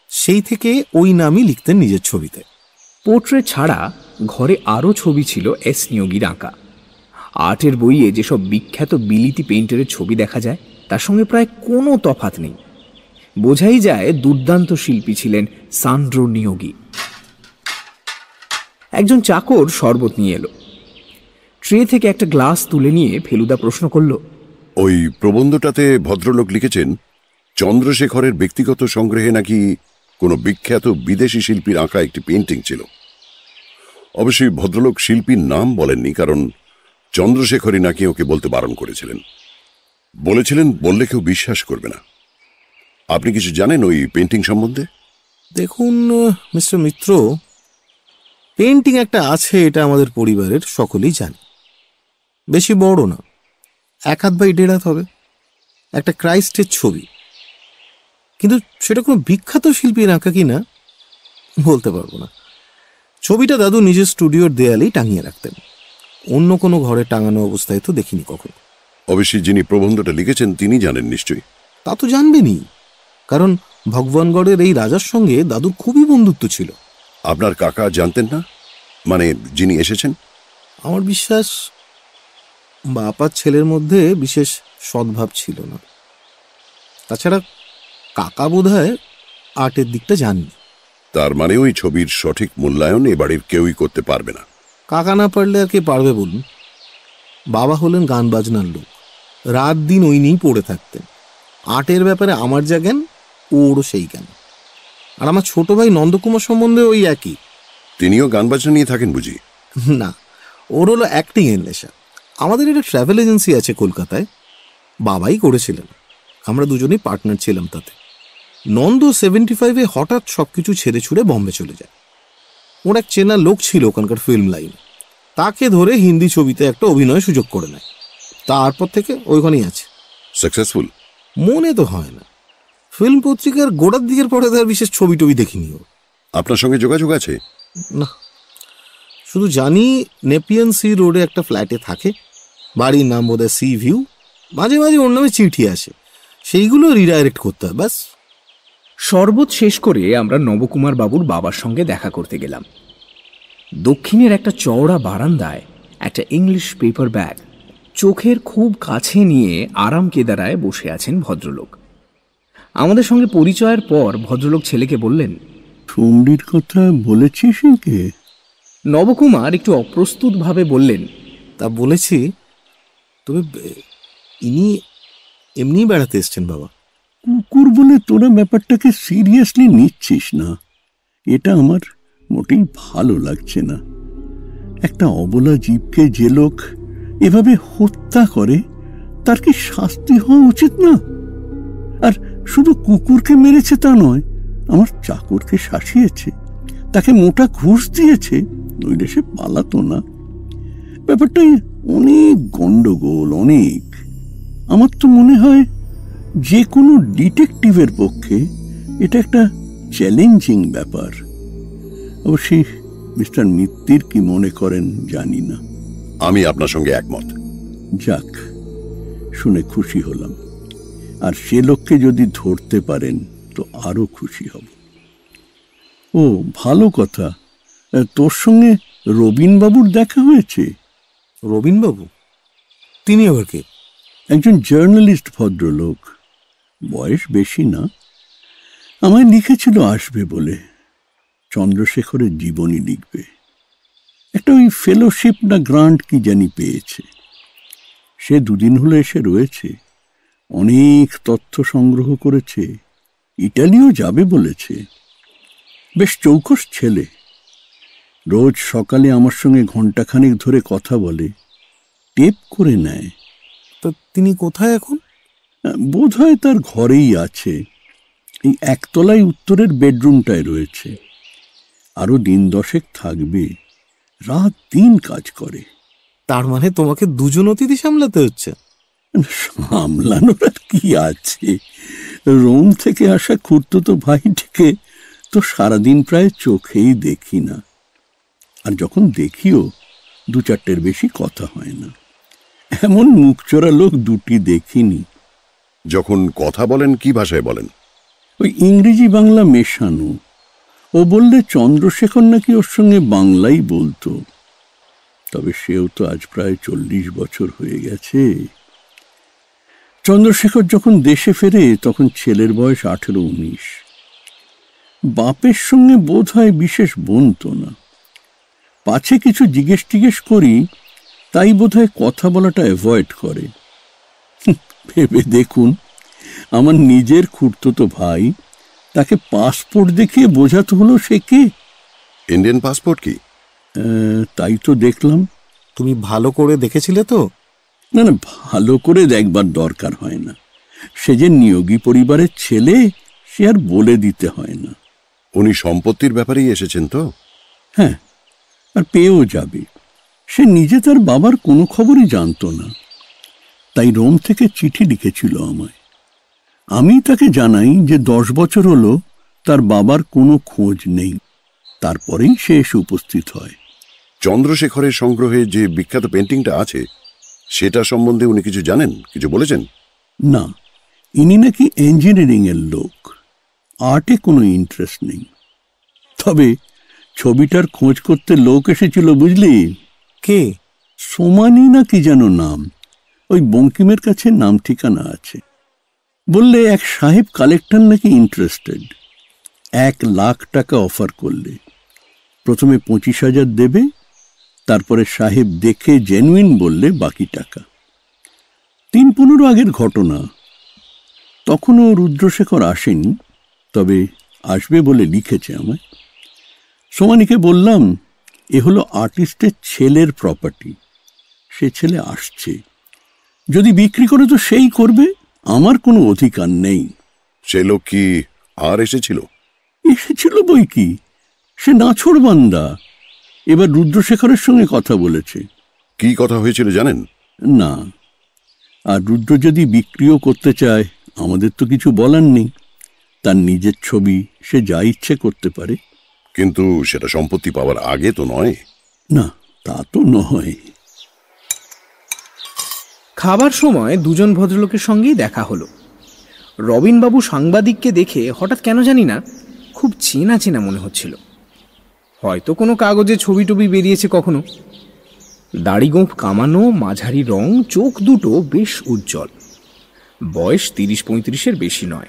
সেই থেকে ওই নামই লিখতেন নিজের ছবিতে। পোর্ট্রেট ছাড়া ঘরে আরও ছবি ছিল এস নিয়োগীর আঁকা। আর্টের বইয়ে যেসব বিখ্যাত বিলিতি পেইন্টারের ছবি দেখা যায়, তার সঙ্গে প্রায় কোনো তফাত নেই। বোঝাই যায় দুর্দান্ত শিল্পী ছিলেন সান্ড্রো নিয়োগী। একজন চাকর শরবত নিয়ে এলো। ট্রে থেকে একটা গ্লাস তুলে নিয়ে ফেলুদা প্রশ্ন করল ওই প্রবন্ধটাতে ভদ্রলোক লিখেছেন চন্দ্রশেখরের ব্যক্তিগত সংগ্রহে নাকি কোনো বিখ্যাত বিদেশি শিল্পীর আঁকা একটি পেন্টিং ছিল। অবশ্যই ভদ্রলোক শিল্পীর নাম বলেননি কারণ চন্দ্রশেখরই নাকি ওকে বলতে বারণ করেছিলেন। বলেছিলেন বললে কেউ বিশ্বাস করবে না। আপনি কিছু জানেন ওই পেন্টিং সম্বন্ধে? দেখুন মিস্টার মিত্র পেন্টিং একটা আছে এটা আমাদের পরিবারের সকলেই জানে। বেশি বড় না। এক হাত বাই দেড় হাত হবে। একটা ক্রাইস্টের ছবি। কিন্তু সেটা কোনো বিখ্যাত শিল্পীর আঁকা কি না? বলতে পারব না। ছবিটা দাদু নিজের স্টুডিওর দেয়ালেই টাঙিয়ে রাখতেন। অন্য কোনো ঘরে টাঙানো অবস্থায় তো দেখিনি কখনো। অবশ্যই যিনি প্রবন্ধটা লিখেছেন তিনি জানেন নিশ্চয়ই। তা তো জানবেনই। কারণ ভগবানগড়ের এই রাজার সঙ্গে দাদুর খুবই বন্ধুত্ব ছিল। আপনার কাকা জানতেন না? মানে যিনি এসেছেন? আমার বিশ্বাস বাপার ছেলের মধ্যে বিশেষ সদ্ভাব ছিল না। তাছাড়া কাকা বোধ হয় আর্টের দিকটা জাননি। তার মানে ওই ছবির সঠিক মূল্যায়ন এ বাড়ির কেউই করতে পারবে না। কাকা না পারলে আর কে পারবে বলুন? বাবা হলেন গান বাজনার লোক। রাত দিন ওই নিয়েই পড়ে থাকতেন। আর্টের ব্যাপারে আমার যা জ্ঞান ওরও সেই জ্ঞান। আর আমার ছোট ভাই নন্দকুমার সম্বন্ধে ওই একই। তিনিও গান বাজনা নিয়ে থাকেন বুঝি? না ওর হলো অ্যাক্টিং এর নেশা। আমাদের একটা ট্রাভেল এজেন্সি আছে কলকাতায়। বাবাই করেছিলেন। আমরা দুজনেই পার্টনার ছিলাম তাতে। নন্দ সেভেন্টি ফাইভে হঠাৎ সব কিছু ছেড়ে ছুড়ে বম্বে চলে যায়। ওর এক চেনা লোক ছিল ওখানকার ফিল্ম লাইন তাকে ধরে হিন্দি ছবিতে একটা অভিনয় সুযোগ করে নেয়। তারপর থেকে ওইখানেই আছে। সাকসেসফুল মনে তো হয় না। ফিল্ম পত্রিকার গোড়ার দিকের পরে তার বিশেষ ছবি টবি দেখিনি ও। আপনার সঙ্গে যোগাযোগ আছে? না। শুধু জানি নেপিয়ান সি রোডে একটা ফ্ল্যাটে থাকে। বাড়ির নাম বোধহয় সি ভিউ মাঝে মাঝে ওর নামে চিঠি আসে। সেইগুলো রিডাইরেক্ট করতে হয় ব্যাস। শরবত শেষ করে আমরা নবকুমার বাবুর বাবার সঙ্গে দেখা করতে গেলাম। দক্ষিণের একটা চওড়া বারান্দায় একটা ইংলিশ পেপার ব্যাগ চোখের খুব কাছে নিয়ে আরাম কেদারায় বসে আছেন ভদ্রলোক। আমাদের সঙ্গে পরিচয়ের পর ভদ্রলোক ছেলেকে বললেন কথা বলেছিস কে নবকুমার একটু অপ্রস্তুতভাবে বললেন তা বলেছি তবে ইনি এমনিই বেড়াতে এসছেন বাবা। কুকুর বলে তোরা ব্যাপারটাকে সিরিয়াসলি নিচ্ছিস না। এটা আমার মোটেই ভালো লাগছে না। একটা অবলা জীবকে যে লোক এভাবে হত্যা করে তার কি শাস্তি হওয়া উচিত না? আর শুধু কুকুরকে মেরেছে তা নয় আমার চাকরকে শাসিয়েছে তাকে মোটা ঘুষ দিয়েছে নইলে সে পালাতো না। ব্যাপারটা অনেক গন্ডগোল অনেক। আমার তো মনে হয় যে কোনো ডিটেকটিভের পক্ষে এটা একটা চ্যালেঞ্জিং ব্যাপার। অবশ্যই মিস্টার মিত্তির কি মনে করেন জানি না। আমি আপনার সঙ্গে একমত। যাক শুনে খুশি হলাম। আর সে লোককে যদি ধরতে পারেন তো আরও খুশি হব। ও ভালো কথা। তোর সঙ্গে রবিনবাবুর দেখা হয়েছে। রবিনবাবু? তিনি আবার কে? একজন জার্নালিস্ট ভদ্রলোক। বয়স বেশি না। আমায় লিখেছিল আসবে বলে। চন্দ্রশেখরের জীবনী লিখবে। একটা ওই ফেলোশিপ না গ্রান্ট কি জানি পেয়েছে। সে দুদিন হলো এসে রয়েছে। অনেক তথ্য সংগ্রহ করেছে। ইটালিও যাবে বলেছে। বেশ চৌকস ছেলে। রোজ সকালে আমার সঙ্গে ঘন্টাখানেক ধরে কথা বলে টেপ করে নেয়। তা তিনি কোথায় এখন? বোধ হয় তার ঘরেই আছে। এই একতলায় উত্তরের বেডরুমটায় রয়েছে। আরও দিন দশেক থাকবে রাত দিন কাজ করে। তার মানে তোমাকে দুজন অতিথি সামলাতে হচ্ছে? সামলানোর আর কি আছে? রোম থেকে আসা খুঁড়তো তো ভাইটিকে তো সারাদিন প্রায় চোখেই দেখি না। যখন দেখিও দু চারটের বেশি কথা হয় না। এমন মুখচোরা লোক দুটি দেখিনি। যখন কথা বলেন কি ভাষায় বলেন? ওই ইংরেজি বাংলা মেশানো। ও বললে চন্দ্রশেখর নাকি ওর সঙ্গে বাংলাই বলতো। তবে সেও তো আজ প্রায় চল্লিশ বছর হয়ে গেছে। চন্দ্রশেখর যখন দেশে ফেরে তখন ছেলের বয়স আঠেরো উনিশ বাপের সঙ্গে বোধ হয় বিশেষ বনতো না। পাছে কিছু জিজ্ঞেস টিজ্ঞেস করি তাই বোধ হয় কথা বলাটা অ্যাভয়েড করে। ভেবে দেখুন আমার নিজের খুঁড়তো ভাই তাকে পাসপোর্ট দেখিয়ে বোঝাতে হলো সে কে? ইন্ডিয়ান পাসপোর্ট কি? তাই তো দেখলাম। তুমি ভালো করে দেখেছিলে তো? না না ভালো করে দেখবার দরকার হয় না। সে যে নিয়োগী পরিবারের ছেলে সে আর বলে দিতে হয় না। উনি সম্পত্তির ব্যাপারেই এসেছেন তো? হ্যাঁ আর পেয়েও যাবে। সে নিজে তার বাবার কোনো খবরই জানতো না। তাই রোম থেকে চিঠি লিখেছিল আমায়। আমি তাকে জানাই যে দশ বছর হলো তার বাবার কোনো খোঁজ নেই। তারপরেই সে এসে উপস্থিত হয়। চন্দ্রশেখরের সংগ্রহে যে বিখ্যাত পেন্টিংটা আছে সেটা সম্বন্ধে উনি কিছু জানেন? কিছু বলেছেন? না ইনি নাকি ইঞ্জিনিয়ারিং এর লোক। আর্টে কোনো ইন্টারেস্ট নেই। তবে ছবিটার খোঁজ করতে লোক এসেছিল বুঝলি? কে? সোমানি না কি যেন নাম? ওই বঙ্কিমের কাছে নাম ঠিকানা আছে। বললে এক সাহেব কালেক্টর নাকি ইন্টারেস্টেড এক লাখ টাকা অফার করলে। প্রথমে পঁচিশ হাজার দেবে তারপরে সাহেব দেখে জেনুইন বললে বাকি টাকা। তিন পনেরো আগের ঘটনা। তখনও রুদ্রশেখর আসেনি তবে আসবে বলে লিখেছে আমায়। সোমানিকে বললাম এ হলো আর্টিস্টের ছেলের প্রপার্টি সে ছেলে আসছে। যদি বিক্রি করে তো সেই করবে আমার কোনো অধিকার নেই। সে লোক কি আর এসেছিল? এসেছিল বই কি? সে নাছড় বান্দা। এবার রুদ্রশেখরের সঙ্গে কথা বলেছে। কি কথা হয়েছিল জানেন? না। আর রুদ্র যদি বিক্রিও করতে চায় আমাদের তো কিছু বলার নেই। তার নিজের ছবি সে যা ইচ্ছে করতে পারে। কিন্তু সেটা সম্পত্তি পাওয়ার আগে তো নয়। না, তা তো নয়। খাবার সময় দুজন ভদ্রলোকের সঙ্গেই দেখা হলো। রবিনবাবু সাংবাদিককে দেখে হঠাৎ কেন জানি না খুব চেনা চেনা মনে হচ্ছিল। হয়তো কোনো কাগজে ছবি টবি বেরিয়েছে কখনো। দাড়ি গোঁফ কামানো, মাঝারি রং, চোখ দুটো বেশ উজ্জ্বল। বয়স তিরিশ পঁয়ত্রিশের বেশি নয়।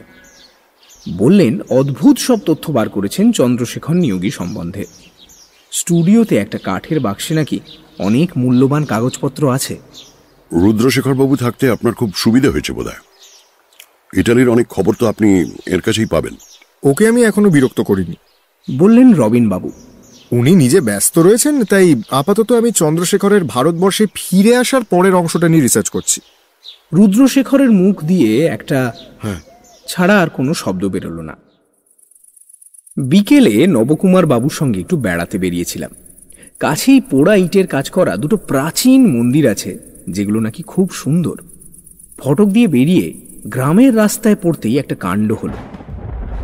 বললেন অদ্ভুত সব তথ্য বার করেছেন চন্দ্রশেখর নিয়োগী সম্বন্ধে। স্টুডিওতে একটা কাঠের বাক্সে নাকি অনেক মূল্যবান কাগজপত্র আছে। রুদ্রশেখর বাবু থাকতে আপনার খুব সুবিধা হয়েছে বোধহয়। ইটালির অনেক খবর তো আপনি এর কাছেই পাবেন। ওকে আমি এখনও বিরক্ত করিনি। বললেন রবিন বাবু উনি নিজে ব্যস্ত রয়েছেন তাই আপাতত আমি চন্দ্রশেখরের ভারতবর্ষে ফিরে আসার পরের অংশটা নিয়ে রিসার্চ করছি। রুদ্রশেখরের মুখ দিয়ে একটা হ্যাঁ। ছাড়া আর কোনো শব্দ বেরোলো না। বিকেলে নবকুমার বাবুর সঙ্গে একটু বেড়াতে বেরিয়েছিলাম। কাছেই পোড়া ইটের কাজ করা দুটো প্রাচীন মন্দির আছে, যেগুলো নাকি খুব সুন্দর। ফটক দিয়ে বেরিয়ে গ্রামের রাস্তায় পড়তেই একটা কাণ্ড হলো।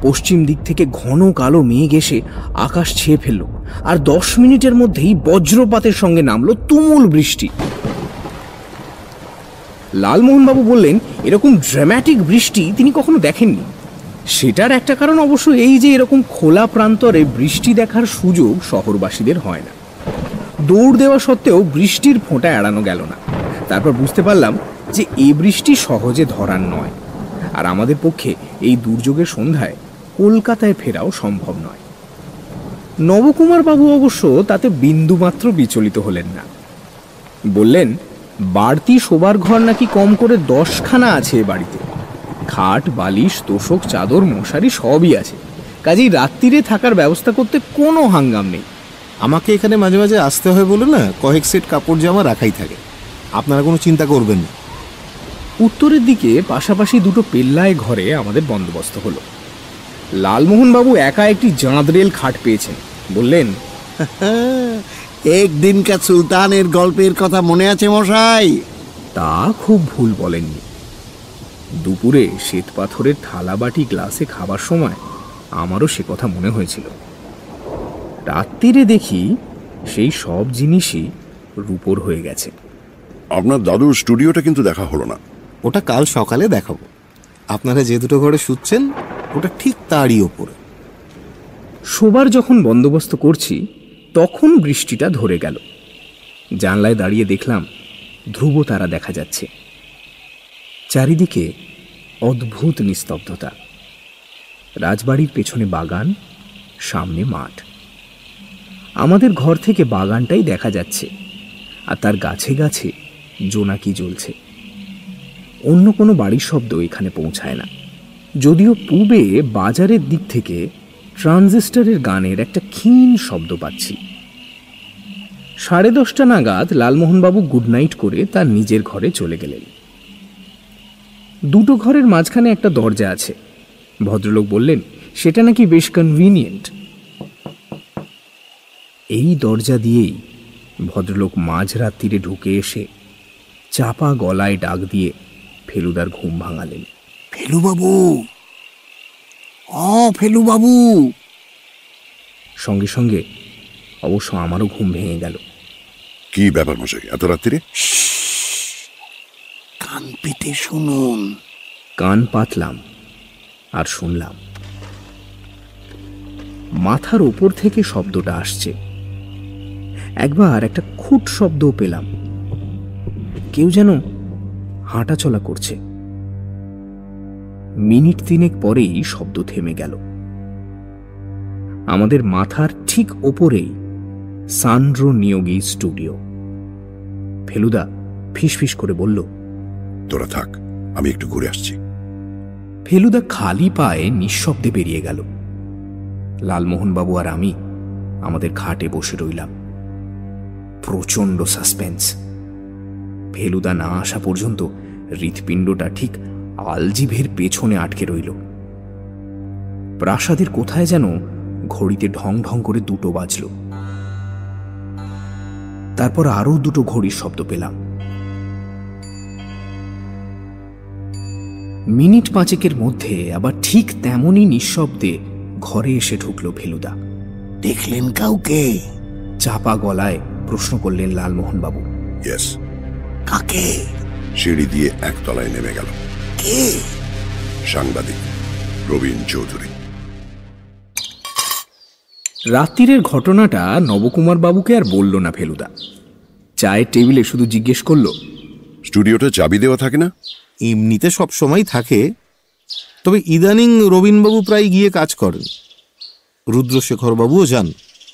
পশ্চিম দিক থেকে ঘন কালো মেঘ এসে আকাশ ছেয়ে ফেলল, আর দশ মিনিটের মধ্যেই বজ্রপাতের সঙ্গে নামলো তুমুল বৃষ্টি। লালমোহনবাবু বললেন, এরকম ড্রামাটিক বৃষ্টি তিনি কখনো দেখেননি। সেটার একটা কারণ অবশ্য এই যে এরকম খোলা প্রান্তরে বৃষ্টি দেখার সুযোগ শহরবাসীদের হয় না। দৌড় দেওয়া সত্ত্বেও বৃষ্টির ফোঁটা এড়ানো গেল না। তারপর বুঝতে পারলাম যে এ বৃষ্টি সহজে ধরার নয়। আর আমাদের পক্ষে এই দুর্যোগের সন্ধ্যায় কলকাতায় ফেরাও সম্ভব নয়। নবকুমার বাবু অবশ্য তাতে বিন্দুমাত্র বিচলিত হলেন না। বললেন বাড়তি শোবার ঘর নাকি কম করে দশখানা আছে বাড়িতে। খাট বালিশ তোষক চাদর মশারি সবই আছে। কাজেই রাত্রিরে থাকার ব্যবস্থা করতে কোনো হাঙ্গাম নেই। আমাকে এখানে মাঝে মাঝে আসতে হয় বলে না কয়েক সেট কাপড় জামা রাখাই থাকে। আপনারা কোনো চিন্তা করবেন না। উত্তরের দিকে পাশাপাশি দুটো পেল্লায় ঘরে আমাদের বন্দোবস্ত হলো। লালমোহনবাবু একা একটি জাঁদরেল খাট পেয়েছেন। বললেন একদিনকার সুলতানের গল্পের কথা মনে আছে মশাই? তা খুব ভুল বলেননি। দুপুরে শ্বেত পাথরের থালা বাটি গ্লাসে খাবার সময় আমারও সে কথা মনে হয়েছিল। রাত্রিরে দেখি সেই সব জিনিসই রূপর হয়ে গেছে। আপনার দাদুর স্টুডিওটা কিন্তু দেখা হলো না। ওটা কাল সকালে দেখাবো। আপনারা যে দুটো ঘরে শুচ্ছেন ওটা ঠিক তারই ওপরে। শোবার যখন বন্দোবস্ত করছি তখন বৃষ্টিটা ধরে গেল। জানলায় দাঁড়িয়ে দেখলাম ধ্রুব তারা দেখা যাচ্ছে। চারিদিকে অদ্ভুত নিস্তব্ধতা। রাজবাড়ির পেছনে বাগান, সামনে মাঠ। আমাদের ঘর থেকে বাগানটাই দেখা যাচ্ছে, আর তার গাছে গাছে জোনাকি জ্বলছে। অন্য কোনো বাড়ির শব্দ এখানে পৌঁছায় না। যদিও পূবে বাজারের দিক থেকে ট্রানজিস্টরের গানের একটা ক্ষীণ শব্দ পাচ্ছি। সাড়ে দশটা নাগাদ লালমোহনবাবু গুড নাইট করে তার নিজের ঘরে চলে গেলেন। দুটো ঘরের মাঝখানে একটা দরজা আছে। ভদ্রলোক বললেন, সেটা নাকি বেশ কনভিনিয়েন্ট এই দরজা দিয়েই ভদ্রলোক মাঝরাত্রিরে ঢুকে এসে চাপা গলায় ডাক দিয়ে ফেলুদার ঘুম ভাঙালেন। ফেলু বাবু অ ফেলু বাবু। সঙ্গে সঙ্গে অবশ্য আমারও ঘুম ভেঙে গেল। কি ব্যাপার মশাই এত রাত্রিরে কান পেতে শুনুন কান পাতলাম আর শুনলাম মাথার ওপর থেকে শব্দটা আসছে একবার একটা খুট শব্দও পেলাম কেউ যেন হাঁটাচলা করছে মিনিট তিনেক পরেই শব্দ থেমে গেল। আমাদের মাথার ঠিক ওপরেই সানড্রো নিয়োগী স্টুডিও। ফেলুদা ফিসফিস করে বলল তোরা থাক আমি একটু ঘুরে আসছি। ফেলুদা খালি পায়ে নিঃশব্দে বেরিয়ে গেল। লালমোহনবাবু আর আমি আমাদের খাটে বসে রইলাম। প্রচণ্ড সাসপেন্স। ফেলুদা না আসা পর্যন্ত হৃৎপিণ্ডটা ঠিক আলজিভের পেছনে আটকে রইল। প্রাসাদের কোথায় যেন ঘড়িতে ঢং ঢং করে দুটো বাজল। তারপর আরও দুটো ঘড়ির শব্দ পেলাম। মিনিট পাঁচেকের মধ্যে আবার ঠিক তেমনই নিঃশব্দে ঘরে এসে ঢুকলো ফেলুদা। দেখলেন কাউকে? চাপা গলায় প্রশ্ন করলেন লালমোহন বাবু ইয়েস কাকে? সিঁড়ি দিয়ে একতলায় নেমে গেল। কে? সাংবাদিক রবীন চৌধুরী। রাত্রিরের ঘটনাটা নবকুমার বাবুকে আর বলল না ফেলুদা। চায়ের টেবিলে শুধু জিজ্ঞেস করল স্টুডিওটা চাবি দেওয়া থাকে না? এমনিতে সব সময় থাকে। তবে ইদানিং রবীনবাবু প্রায় গিয়ে কাজ করেন। রুদ্রশেখর বাবুও যান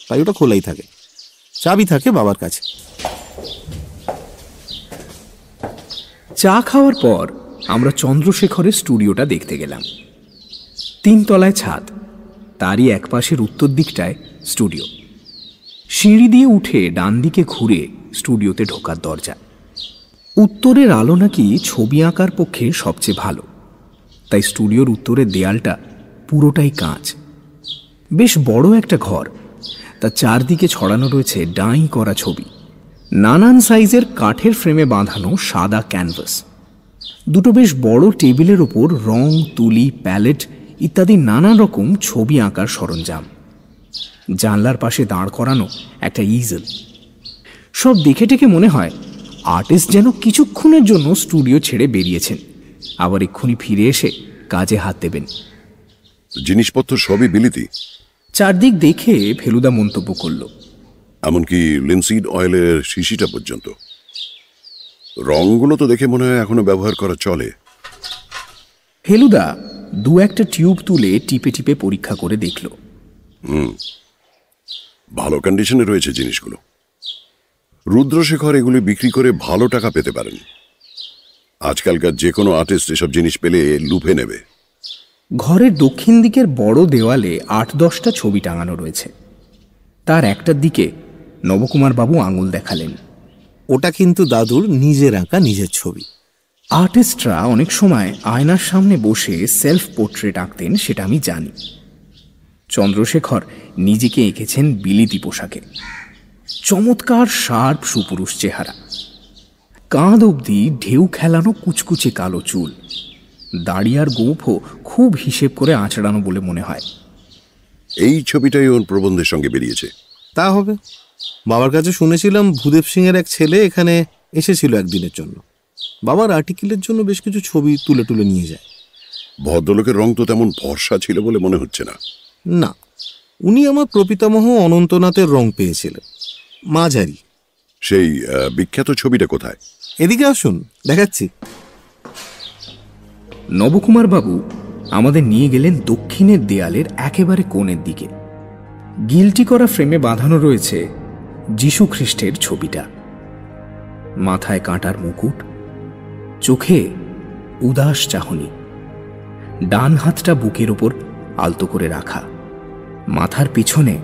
তাই ওটা খোলাই থাকে। চাবি থাকে বাবার কাছে। চা খাওয়ার পর আমরা চন্দ্রশেখরের স্টুডিওটা দেখতে গেলাম। তিনতলায় ছাদ, তারই একপাশের উত্তর দিকটায় স্টুডিও। সিঁড়ি দিয়ে উঠে ডান দিকে ঘুরে স্টুডিওতে ঢোকার দরজা। উত্তরের আলো নাকি ছবি আঁকার পক্ষে সবচেয়ে ভালো। তাই স্টুডিওর উত্তরের দেয়ালটা পুরোটাই কাঁচ। বেশ বড় একটা ঘর তার চারদিকে ছড়ানো রয়েছে ডাঁই করা ছবি। নানান সাইজের কাঠের ফ্রেমে বাঁধানো সাদা ক্যানভাস। দুটো বেশ বড় টেবিলের ওপর রং তুলি প্যালেট ইত্যাদি নানা রকম ছবি আঁকার সরঞ্জাম। জানলার পাশে দাঁড় করানো একটা ইজেল সব দেখে টেকে মনে হয় আর্টিস্ট যেন কিছুক্ষণের জন্য স্টুডিও ছেড়ে বেরিয়েছেন। আবার এক্ষুনি ফিরে এসে কাজে হাত দেবেন। জিনিসপত্র সবই বিলিতি। চারদিক দেখে ফেলুদা মন্তব্য করল। এমনকি লিনসিড অয়েলের শিশিটা পর্যন্ত। রংগুলো তো দেখে মনে হয় এখনও ব্যবহার করা চলে। ফেলুদা দু একটা টিউব তুলে টিপে টিপে পরীক্ষা করে দেখল। হুম। ভালো কন্ডিশনে রয়েছে জিনিসগুলো। রুদ্রশেখর এগুলি বিক্রি করে ভালো টাকা পেতে পারেন। আজকালকার যে কোনো আর্টিস্ট এসব জিনিস পেলে লুফে নেবে। ঘরের দক্ষিণ দিকের বড় দেওয়ালে আট দশটা ছবি টাঙানো রয়েছে। তার একটার দিকে নবকুমার বাবু আঙুল দেখালেন। ওটা কিন্তু দাদুর নিজের আঁকা নিজের ছবি। আর্টিস্টরা অনেক সময় আয়নার সামনে বসে সেলফ পোর্ট্রেট আঁকতেন সেটা আমি জানি। চন্দ্রশেখর নিজেকে এঁকেছেন বিলিতি পোশাকে চমৎকার শার্প সুপুরুষ চেহারা। কাঁধ অবধি ঢেউ খেলানো কুচকুচে কালো চুল। দাড়ি আর গোঁফও খুব হিসেব করে আঁচড়ানো বলে মনে হয়। এই ছবিটাই ওর প্রবন্ধের সঙ্গে বেরিয়েছে। তা হবে। বাবার কাছে শুনেছিলাম ভূদেব সিং এর এক ছেলে এখানে এসেছিল একদিনের জন্য। বাবার আর্টিকেলের জন্য বেশ কিছু ছবি তুলে তুলে নিয়ে যায়। ভদ্রলোকের রং তো তেমন ভরসা ছিল বলে মনে হচ্ছে না। না উনি আমার প্রপিতামহ অনন্তনাথের রং পেয়েছিলেন মাঝারি। সেই আহ, বিখ্যাত ছবিটা কোথায়? এদিকে আসুন দেখাচ্ছি। নবকুমার বাবু আমাদের নিয়ে গেলেন দক্ষিণের দেয়ালের একেবারে কোণের দিকে। গিলটি করা ফ্রেমে বাঁধানো রয়েছে যীশু খ্রিস্টের ছবিটা। মাথায় কাঁটার মুকুট, চোখে উদাস চাহনি, ডান হাতটা বুকের ওপর আলতো করে রাখা, মাথার পিছনে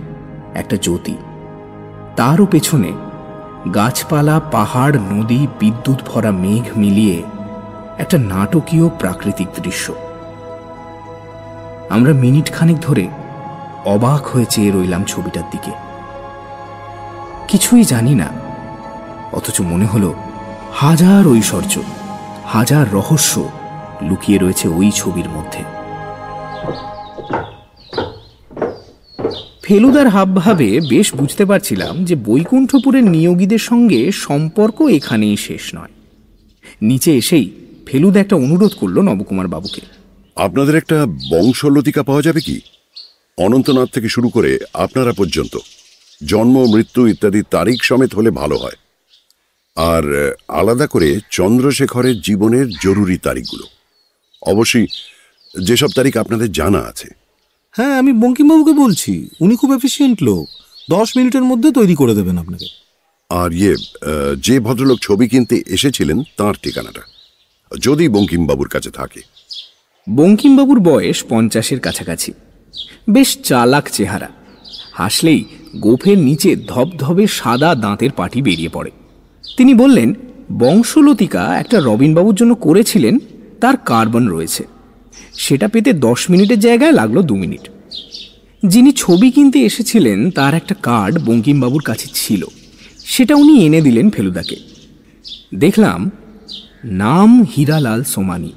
একটা জ্যোতি, তারও পেছনে গাছপালা, পাহাড়, নদী, বিদ্যুৎ ভরা মেঘ মিলিয়ে একটা নাটকীয় প্রাকৃতিক দৃশ্য। আমরা মিনিট খানেক ধরে অবাক হয়ে চেয়ে রইলাম ছবিটার দিকে। কিছুই জানি না। অথচ মনে হলো, হাজার ঐশ্বর্য, হাজার রহস্য লুকিয়ে রয়েছে ওই ছবির মধ্যে। ফেলুদার হাবভাবে বেশ বুঝতে পারছিলাম যে বৈকুণ্ঠপুরের নিয়োগীদের সঙ্গে সম্পর্ক এখানেই শেষ নয়। নিচে এসেই ফেলুদা একটা অনুরোধ করল নবকুমার বাবুকে। আপনাদের একটা বংশলতিকা পাওয়া যাবে কি? অনন্তনাথ থেকে শুরু করে আপনারা পর্যন্ত। জন্ম মৃত্যু ইত্যাদি তারিখ সমেত হলে ভালো হয়। আর আলাদা করে চন্দ্রশেখরের জীবনের জরুরি তারিখগুলো। অবশ্যই যেসব তারিখ আপনাদের জানা আছে। হ্যাঁ আমি বঙ্কিমবাবুকে বলছি। উনি খুব এফিসিয়েন্ট লোক। দশ মিনিটের মধ্যে তৈরি করে দেবেন আপনাকে। আর ইয়ে যে ভদ্রলোক ছবি কিনতে এসেছিলেন তার ঠিকানাটা। যদি বঙ্কিমবাবুর কাছে থাকে। বঙ্কিমবাবুর বয়স পঞ্চাশের কাছাকাছি। বেশ চালাক চেহারা। হাসলেই গোফের নিচে ধবধবে সাদা দাঁতের পাটি বেরিয়ে পড়ে। তিনি বললেন, বংশলতিকা একটা রবিনবাবুর জন্য করেছিলেন, তার কার্বন রয়েছে। সেটা পেতে দশ মিনিটের জায়গায় লাগল দু মিনিট। যিনি ছবি কিনতে এসেছিলেন, তার একটা কার্ড বঙ্কিমবাবুর কাছে ছিল। সেটা উনি এনে দিলেন ফেলুদাকে। দেখলাম, নাম হীরালাল সোমানি।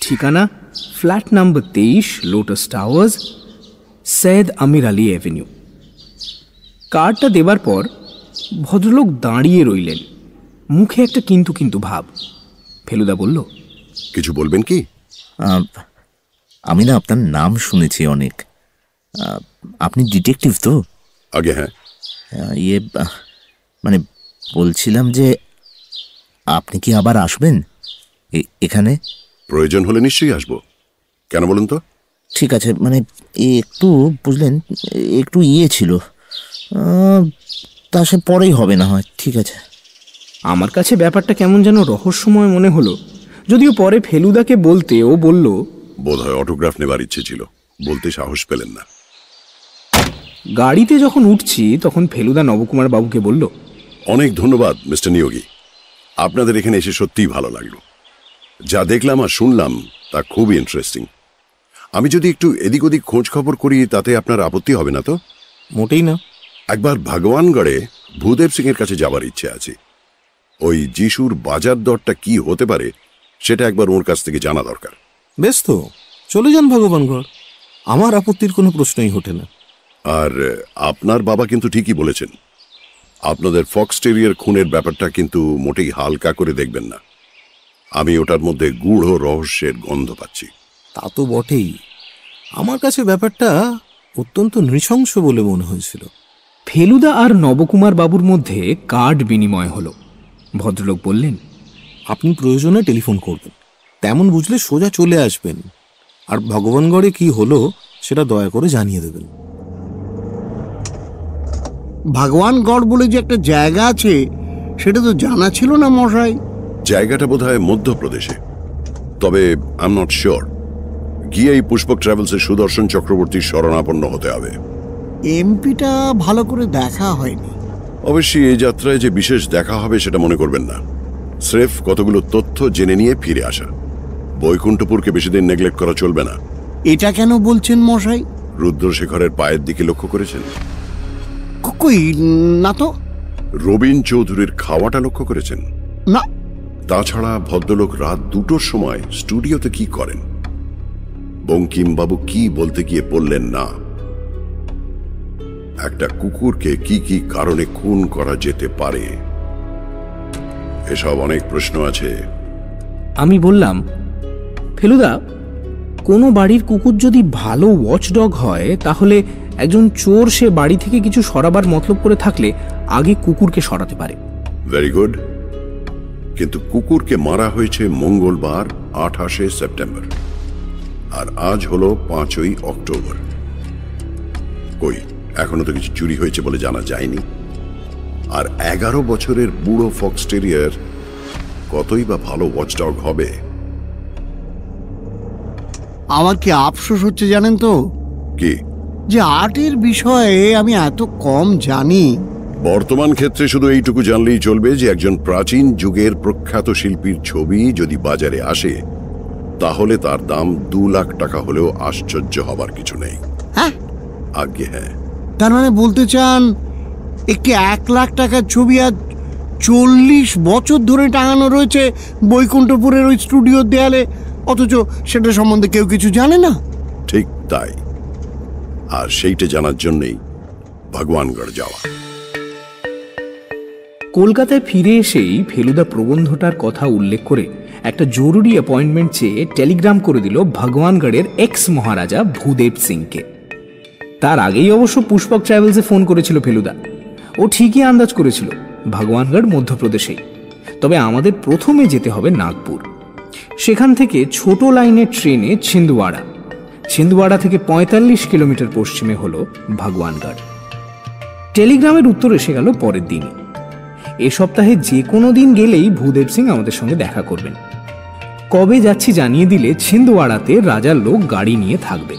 ঠিকানা ফ্ল্যাট নাম্বার তেইশ, Lotus Towers, Syed Amir Ali Avenue. কার্ডটা দেবার পর ভদ্রলোক দাঁড়িয়ে রইলেন। মুখে একটা কিন্তু কিন্তু ভাব। ফেলুদা বলল কিছু বলবেন কি? আমি না আপনার নাম শুনেছি অনেক। আপনি ডিটেকটিভ তো? আগে হ্যাঁ। ইয়ে মানে বলছিলাম যে আপনি কি আবার আসবেন? এখানে? প্রয়োজন হলে নিশ্চয়ই আসব। কেন বলুন তো? ঠিক আছে মানে একটু বুঝলেন একটু ইয়ে ছিল। তা সে পরেই হবে না হয় ঠিক আছে। আমার কাছে ব্যাপারটা কেমন যেন রহস্যময় মনে হলো। যদিও পরে ফেলুদাকে বলতে ও বলল বোধহয় অটোগ্রাফ নেবার ইচ্ছে ছিল বলতে সাহস পেলেন না। গাড়িতে যখন উঠছি তখন ফেলুদা নবকুমার বাবুকে বলল অনেক ধন্যবাদ মিস্টার নিয়োগী। আপনাদের এখানে এসে সত্যিই ভালো লাগল। যা দেখলাম আর শুনলাম তা খুবই ইন্টারেস্টিং আমি যদি একটু এদিক ওদিক খোঁজ খবর করি তাতে আপনার আপত্তি হবে না তো? মোটেই না। একবার ভগবানগড়ে ভূদেব সিং এর কাছে যাবার ইচ্ছে আছে। ওই যিশুর বাজার দরটা কি হতে পারে সেটা একবার ওর কাছ থেকে জানা দরকার। বেশ তো চলে যান ভগবানগড়। আমার আপত্তির কোনো প্রশ্নই ওঠে না। আর আপনার বাবা কিন্তু ঠিকই বলেছেন। আপনাদের ফক্সটেরিয়ার খুনের ব্যাপারটা কিন্তু মোটেই হালকা করে দেখবেন না। আমি ওটার মধ্যে গূঢ় রহস্যের গন্ধ পাচ্ছি। তা তো বটেই। আমার কাছে ব্যাপারটা অত্যন্ত নৃশংস বলে মনে হয়েছিল। ফেলুদা আর নবকুমার বাবুর মধ্যে কার্ড বিনিময় হলো। ভদ্রলোক বললেন আপনি প্রয়োজনে টেলিফোন করবেন। তেমন বুঝলে সোজা চলে আসবেন। আর ভগবানগড়ে কি হলো সেটা দয়া করে জানিয়ে দেবেন। ভগবানগড় বলে যে একটা জায়গা আছে সেটা তো জানা ছিল না মশাই। জায়গাটা বোধ হয় মধ্যপ্রদেশে। তবে আই এম নট শিওর গিয়ে এই পুষ্পক ট্রাভেলসের সুদর্শন চক্রবর্তীর শরণাপন্ন হতে হবে। এমপিটা ভালো করে দেখা হয়নি। অবশ্যই এই যাত্রায় যে বিশেষ দেখা হবে সেটা মনে করবেন না। স্রেফ কতগুলো তথ্য জেনে নিয়ে ফিরে আসা। বৈকুণ্ঠপুরকে বেশি দিন নেগলেক্ট করা চলবে না। এটা কেন বলছেন মশাই? রুদ্রশেখরের পায়ের দিকে লক্ষ্য করেছেন? কই না তো। রবীন চৌধুরীর খাওয়াটা লক্ষ্য করেছেন? না। তাছাড়া ভদ্রলোক রাত দুটোর সময় স্টুডিওতে কি করেন? বঙ্কিমবাবু কি বলতে গিয়ে বললেন না? একটা কুকুরকে কি কি কারণে খুন করা যেতে পারে? এসব অনেক প্রশ্ন আছে। আমি বললাম ফেলুদা কোনো বাড়ির কুকুর যদি ভালো ওয়াচডগ হয় তাহলে একজন চোর সে বাড়ি থেকে কিছু সরাবার মতলব করে থাকলে আগে কুকুরকে সরাতে পারে। ভেরি গুড কিন্তু কুকুরকে মারা হয়েছে মঙ্গলবার আঠাশে সেপ্টেম্বর। আর আজ হলো পাঁচই অক্টোবর। কই? এখনও তো কিছু চুরি হয়েছে বলে জানা যায়নি। আর এগারো বছরের বুড়ো ফক্সটেরিয়ার কতই বা ভালো ওয়াচডগ হবে? আমার কি আফসোস হচ্ছে জানেন তো? কি? যে আর্টের বিষয়ে আমি এত কম জানি। বর্তমান ক্ষেত্রে শুধু এইটুকু জানলেই চলবে যে একজন প্রাচীন যুগের প্রখ্যাত শিল্পীর ছবি যদি বাজারে আসে তাহলে তার দাম দু লাখ টাকা হলেও আশ্চর্য হবার কিছু নেই। হ্যাঁ? আজ্ঞে হ্যাঁ। তার মানে বলতে চান একটি এক লাখ টাকার ছবি আজ চল্লিশ বছর ধরে টাঙানো রয়েছে বৈকুণ্ঠপুরের ওই স্টুডিওর দেয়ালে। অথচ সেটা সম্বন্ধে কেউ কিছু জানে না? ঠিক তাই। আর সেইটা জানার জন্যই ভগবানগড় যাওয়া। কলকাতায় ফিরে এসেই ফেলুদা প্রবন্ধটার কথা উল্লেখ করে একটা জরুরি অ্যাপয়েন্টমেন্ট চেয়ে টেলিগ্রাম করে দিল ভগবানগড়ের এক্স মহারাজা ভূদেব সিংকে। তার আগেই অবশ্য পুষ্পক ট্রাভেলসে ফোন করেছিল ফেলুদা। ও ঠিকই আন্দাজ করেছিল, ভগবানগড় মধ্যপ্রদেশেই তবে আমাদের প্রথমে যেতে হবে নাগপুর। সেখান থেকে ছোট লাইনের ট্রেনে ছিন্দওয়াড়া। ছিন্দওয়াড়া থেকে পঁয়তাল্লিশ কিলোমিটার পশ্চিমে হলো ভগবানগড়। টেলিগ্রামের উত্তর এসে গেল পরের দিনই। এ সপ্তাহে যে কোনো দিন গেলেই ভূদেব সিং আমাদের সঙ্গে দেখা করবেন। কবে যাচ্ছি জানিয়ে দিলে ছিন্দওয়াড়াতে রাজার লোক গাড়ি নিয়ে থাকবে।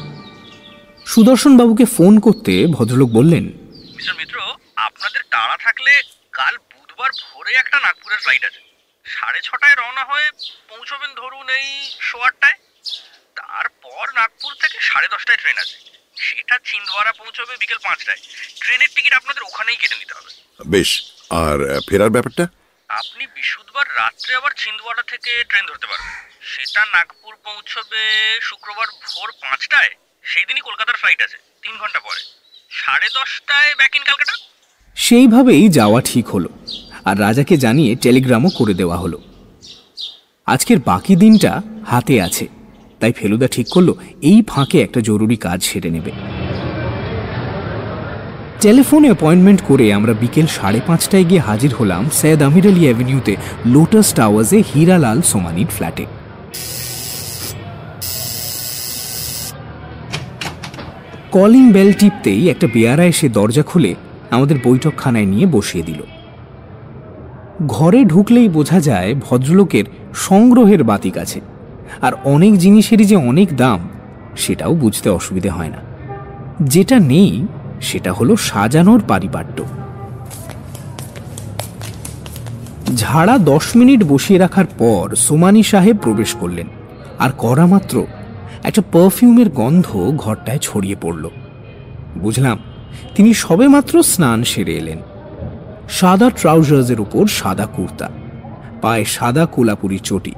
সুদর্শন বাবুকে ফোন করতে ভদ্রলোক বললেন মিস্টার মিত্র আপনাদের তাড়া থাকলে কাল বুধবার ভোরে একটা নাগপুরের ফ্লাইট আছে। সাড়ে ছটায় রওনা হয়ে পৌঁছবেন ধরুন এই সোয়ারটায়। তারপর নাগপুর থেকে সাড়ে দশটায় ট্রেন আছে। সেটা ছিন্দওয়ারা পৌঁছবে বিকেল পাঁচটায়। ট্রেনের টিকিট আপনাদের ওখানেই কেটে নিতে হবে। বেশ আর ফেরার ব্যাপারটা? আপনি বৃহস্পতিবার রাত্রে আবার ছিন্দওয়াড়া থেকে ট্রেন ধরতে পারবেন। সেটা নাগপুর পৌঁছবে শুক্রবার ভোর পাঁচটায়। সেই দিনই কলকাতার ফ্লাইট আছে, তিন ঘণ্টা পরে। সাড়ে দশটায় ব্যাক ইন ক্যালকাটা সেইভাবেই যাওয়া ঠিক হলো, আর রাজাকে জানিয়ে টেলিগ্রামও করে দেওয়া হলো। আজকের বাকি দিনটা হাতে আছে, তাই ফেলুদা ঠিক করল, এই ফাঁকে একটা জরুরি কাজ সেরে নেবে। টেলিফোনে অ্যাপয়েন্টমেন্ট করে আমরা বিকেল সাড়ে পাঁচটায় গিয়ে হাজির হলাম সৈয়দ আমির আলী অ্যাভিনিউতে লোটাস টাওয়ার্সে হীরালাল সোমানির ফ্ল্যাটে কলিং বেল টিপতেই একটা বেয়ারা এসে দরজা খুলে আমাদের বৈঠকখানায় নিয়ে বসিয়ে দিল। ঘরে ঢুকলেই বোঝা যায় ভদ্রলোকের সংগ্রহের বাতিক আছে, আর অনেক জিনিসেরই যে অনেক দাম, সেটাও বুঝতে অসুবিধে হয় না। যেটা নেই, সেটা হলো সাজানোর পারিপাট্য। ঝাড়া দশ মিনিট বসিয়ে রাখার পর সোমানি সাহেব প্রবেশ করলেন, আর করা মাত্র একটা পারফিউমের গন্ধ ঘরটায় ছড়িয়ে পড়ল। বুঝলাম, তিনি সবেমাত্র স্নান সেরে এলেন। সাদা ট্রাউজার্সের উপর সাদা কুর্তা, পায়ে সাদা কোলাপুরি চটি।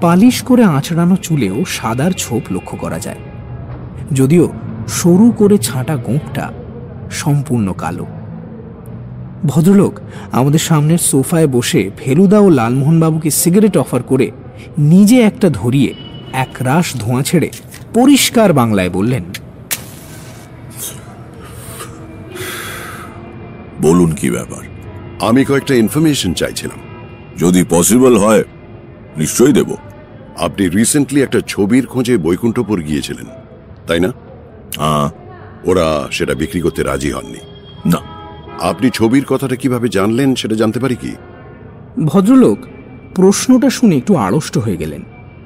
পালিশ করে আঁচড়ানো চুলেও সাদার ছোপ লক্ষ্য করা যায়। যদিও সরু করে ছাঁটা গোঁপটা সম্পূর্ণ কালো। ভদ্রলোক আমাদের সামনের সোফায় বসে ফেলুদা ও লালমোহনবাবুকে সিগারেট অফার করে নিজে একটা ধরিয়ে এক রাশ ধোঁয়া ছেড়ে পরিষ্কার বাংলায় বললেন বলুন কি ব্যাপার? আমি কয়েকটা ইনফরমেশন চাইছিলাম। যদি পসিবল হয় নিশ্চয়ই দেব। আপনি রিসেন্টলি একটা ছবির খোঁজে বৈকুণ্ঠপুর গিয়েছিলেন তাই না? হ্যাঁ ওরা সেটা বিক্রি করতে রাজি হননি। না। আপনি ছবির কথাটা কীভাবে জানলেন সেটা জানতে পারি কি? ভদ্রলোক প্রশ্নটা শুনে একটু আড়ষ্ট হয়ে গেলেন।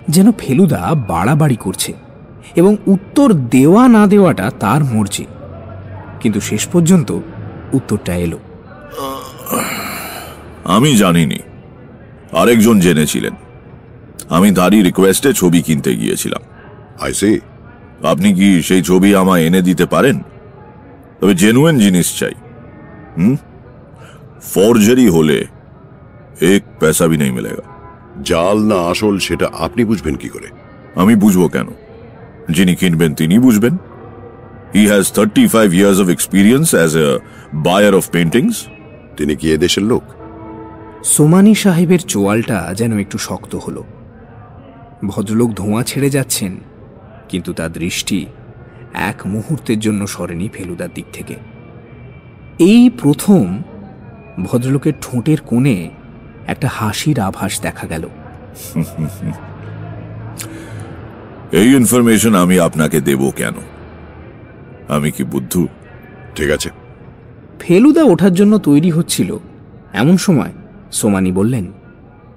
যেন ফেলুদা বাড়াবাড়ি করছে এবং উত্তর দেওয়া না দেওয়াটা তার মর্জি। কিন্তু শেষ পর্যন্ত উত্তরটা এলো। আমি জানিনি। আরেকজন জেনেছিলেন। আমি তারই রিকোয়েস্টে ছবি কিনতে গিয়েছিলাম। আই সি আপনি কি সেই ছবি আমায় এনে দিতে পারেন? তবে জেনুয়েন জিনিস চাই। হুম? ফর্জারি হলে এক পয়সা নেই মিলেগা। জাল না আসল সেটা আপনি বুঝবেন কি করে? আমি বুঝব কেন? যিনি কিনবেন তিনি বুঝবেন। He has thirty five years of experience as a buyer of paintings তিনি কি এদেশের লোক? সোমানি সাহেবের চোয়ালটা যেন একটু শক্ত হলো। ভদ্রলোক ধোঁয়া ছেড়ে যাচ্ছেন কিন্তু তার দৃষ্টি এক মুহূর্তের জন্য সরেনি ফেলুদার দিক থেকে। এই প্রথম ভদ্রলোকের ঠোঁটের কোণে একটা হাসির আভাস দেখা গেল। এই ইনফরমেশন আমি আপনাকে দেব কেন? আমি কি বুদ্ধু? ঠিক আছে। ফেলুদা ওঠার জন্য তৈরি হচ্ছিল। এমন সময় সোমানি বললেন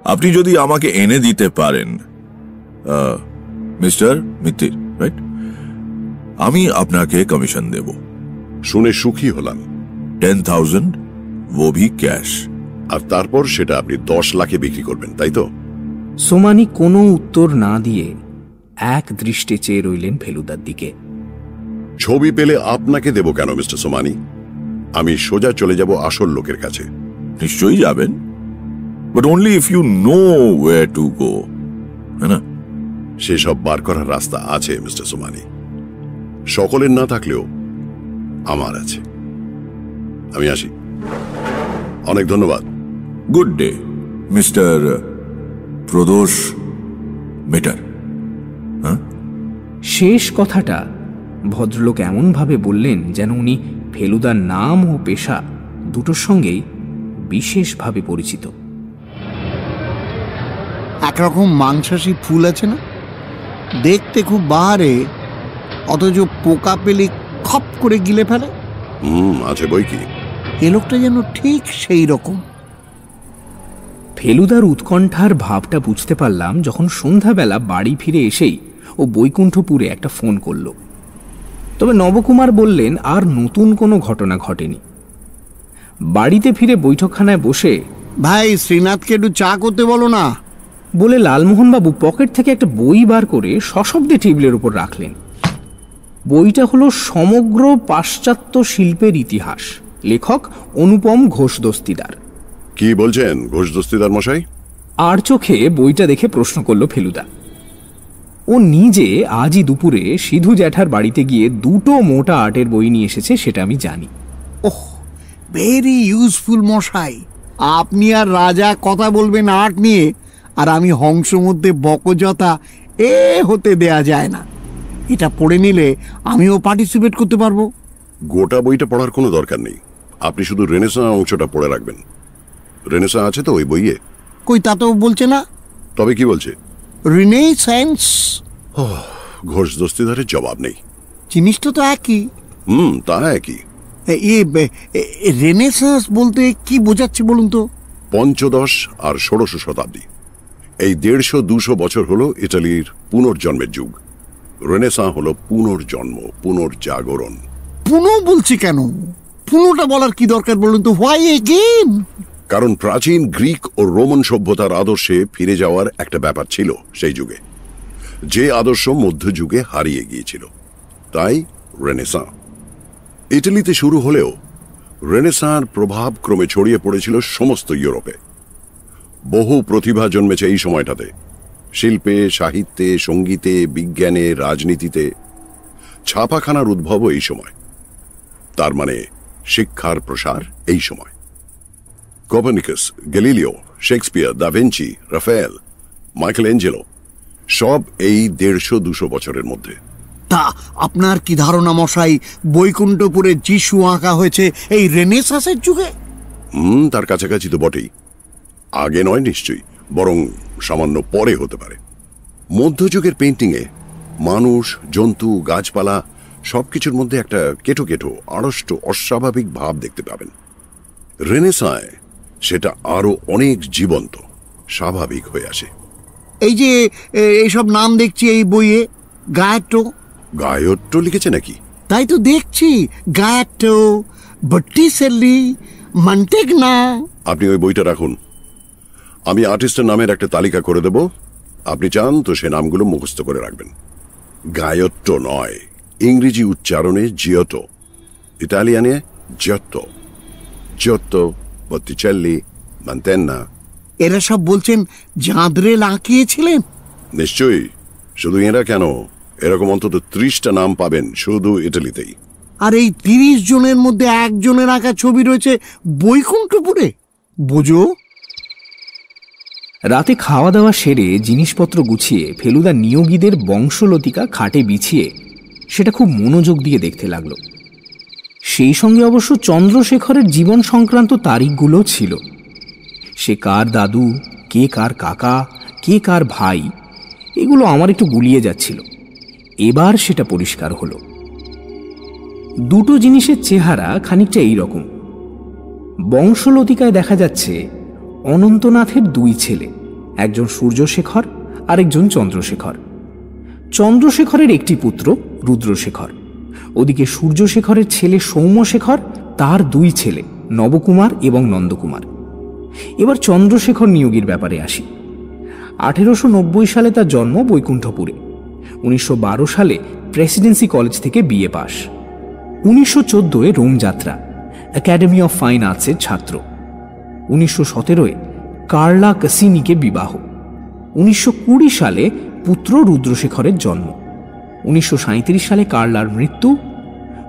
আপনি যদি আমাকে এনে দিতে পারেন মিস্টার মিত্তির রাইট আমি আপনাকে কমিশন দেব। শুনে সুখী হলাম। টেন থাউজেন্ড ও ভি ক্যাশ আর তারপর সেটা আপনি দশ লাখে বিক্রি করবেন তাই তো? সোমানি কোনো উত্তর না দিয়ে এক দৃষ্টে চেয়ে রইলেন ফেলুদার দিকে। ছবি পেলে আপনাকে দেব কেন মিস্টার সোমানি? আমি সোজা চলে যাব আসল লোকের কাছে। নিশ্চয়ই যাবেন। But only if you know where to go না সেসব বার করার রাস্তা আছে মিস্টার সোমানি। সকলের না থাকলেও আমার আছে। আমি আসি। অনেক ধন্যবাদ। Good day mister Pradosh Mitter হ্যাঁ শেষ কথাটা ভদ্রলোক এমনভাবে বললেন যেন উনি ফেলুদার নাম ও পেশা দুটোর সঙ্গেই বিশেষভাবে পরিচিত। একরকম মাংসাশী ফুল আছে না? দেখতে খুব বাহারে অথচ পোকা পেলে খপ করে গিলে ফেলে। হুম আছে বই কি? এ লোকটা যেন ঠিক সেই রকম। ফেলুদার উৎকণ্ঠার ভাবটা বুঝতে পারলাম যখন সন্ধ্যাবেলা বাড়ি ফিরে এসেই ও বৈকুণ্ঠপুরে একটা ফোন করল। তবে নবকুমার বললেন আর নতুন কোনো ঘটনা ঘটেনি। বাড়িতে ফিরে বৈঠকখানায় বসে ভাই শ্রীনাথকে একটু চা করতে বলো না। বলে লালমোহনবাবু পকেট থেকে একটা বই বার করে সশব্দে টেবিলের উপর রাখলেন। বইটা হলো সমগ্র পাশ্চাত্য শিল্পের ইতিহাস। লেখক অনুপম ঘোষ দস্তিদার। কি বলছেন ঘোষ দস্তিদার মশাই? আর চোখে বইটা দেখে প্রশ্ন করল ফেলুদা। ও নিজে আজই দুপুরে সিধু জ্যাঠার বাড়িতে গিয়ে দুটো মোটা আর্টের বই নিয়ে এসেছে সেটা আমি জানি। ওহ ভেরি ইউজফুল মশাই। আপনি আর রাজা কথা বলবেন আর্ট নিয়ে আর আমি হংস মধ্যে বকজতা এ হতে দেয়া যায় না। এটা পড়ে নিলে আমিও পার্টিসিপেট করতে পারব। গোটা বইটা পড়ার কোনো দরকার নেই। আপনি শুধু রেনেসা অংশটা পড়ে রাখবেন। রেনেসা আছে তো ওই বইয়ে? কই তা তো বলছে না। তবে কি বলছে? রিনেসায়েন্স ঘোষ দস্তিদারের জবাব নেই। জিনিসটা তো একই। হুম তা একই। এ রেনেসাঁস বলতে কি বোঝাচ্ছে বলুন তো? পঞ্চদশ আর ষোড়শ শতাব্দী। এই দেড়শো দুশো বছর হলো ইটালির পুনর্জন্মের যুগ। রেনেসা হলো পুনর্জন্ম পুনর্জাগরণ। পুনো বলছি কেন? পুনোটা বলার কি দরকার বলুন তো? হোয়াই এগেন কারণ প্রাচীন গ্রিক ও রোমান সভ্যতার আদর্শে ফিরে যাওয়ার একটা ব্যাপার ছিল সেই যুগে। যে আদর্শ মধ্যযুগে হারিয়ে গিয়েছিল, তাই রেনেসা ইটালিতে শুরু হলেও রেনেসার প্রভাব ক্রমে ছড়িয়ে পড়েছিল সমস্ত ইউরোপে। বহু প্রতিভা জন্মেছে এই সময়টাতে। শিল্পে, সাহিত্যে, সঙ্গীতে, বিজ্ঞানে, রাজনীতিতে। ছাপাখানার উদ্ভবও এই সময়। তার মানে শিক্ষার প্রসার এই সময়। Copernicus Galileo Shakespeare da Vinci Raphael Michelangelo সব এই দেড়শো দুশো বছরের মধ্যে। তা আপনার কি ধারণা মশাই বৈকুণ্ঠপুরে যিশু আঁকা হয়েছে এই রেনেসাসের যুগে? হুম তার কাছাকাছি তো বটেই। আগে নয় নিশ্চয়ই বরং সামান্য পরে হতে পারে। মধ্যযুগের পেন্টিংয়ে মানুষ জন্তু গাছপালা সব কিছুর মধ্যে একটা কেটো কেটো আড়ষ্ট অস্বাভাবিক ভাব দেখতে পাবেন। রেনেসায় সেটা আরও অনেক জীবন্ত স্বাভাবিক হয়ে আসে। এই যে এইসব নাম দেখছি এই বইয়ে গায়াটো গায়ত্র লিখেছে নাকি? তাই তো দেখছি গায়াটো বট্টিসেল্লি মন্টেগনা। আপনি ওই বইটা রাখুন। আমি আর্টিস্টের নামের একটা তালিকা করে দেব। আপনি চান তো সে নামগুলো মুখস্থ করে রাখবেন। গায়ত্র নয় ইংরেজি উচ্চারণে জিয়তো ইতালিয়ানে জিয়ত্তো জিয়ত্তো বত্তিচেল্লি মান্তেন্না এরা সব বলছেন জাঁদরেল আঁকিয়েছিলেন নিশ্চয়ই শুধু এরা কেন? এরকম অন্তত ত্রিশটা নাম পাবেন শুধু ইটালিতেই। আর এই তিরিশ জনের মধ্যে একজনের আঁকা ছবি রয়েছে বৈকুণ্ঠপুরে। বোঝো? রাতে খাওয়া দাওয়া সেরে জিনিসপত্র গুছিয়ে ফেলুদা নিয়োগীদের বংশলতিকা খাটে বিছিয়ে সেটা খুব মনোযোগ দিয়ে দেখতে লাগল। সেই সঙ্গে অবশ্য চন্দ্রশেখরের জীবন সংক্রান্ত তারিখগুলো ছিল। সে কার দাদু, কে কার কাকা, কে কার ভাই, এগুলো আমার একটু গুলিয়ে যাচ্ছিল। এবার সেটা পরিষ্কার হলো। দুটো জিনিসের চেহারা খানিকটা এই রকম বংশলতিকায় দেখা যাচ্ছে অনন্তনাথের দুই ছেলে, একজন সূর্যশেখর, আরেকজন চন্দ্রশেখর। চন্দ্রশেখরের একটি পুত্র, রুদ্রশেখর। ওদিকে সূর্যশেখরের ছেলে সৌম্যশেখর, তার দুই ছেলে, নবকুমার এবং নন্দকুমার। এবার চন্দ্রশেখর নিয়োগীর ব্যাপারে আসি। আঠেরোশো নব্বই সালে তার জন্ম বৈকুণ্ঠপুরে। উনিশশো বারো সালে প্রেসিডেন্সি কলেজ থেকে বিএ পাশ উনিশশো চোদ্দোয় রোমযাত্রা একাডেমি অফ ফাইন আর্টসের ছাত্র। উনিশশো সতেরোয় কার্লা কাসিনিকে বিবাহ। উনিশশো কুড়ি সালে পুত্র রুদ্রশেখরের জন্ম। উনিশশো সাঁইত্রিশ সালে কার্লার মৃত্যু,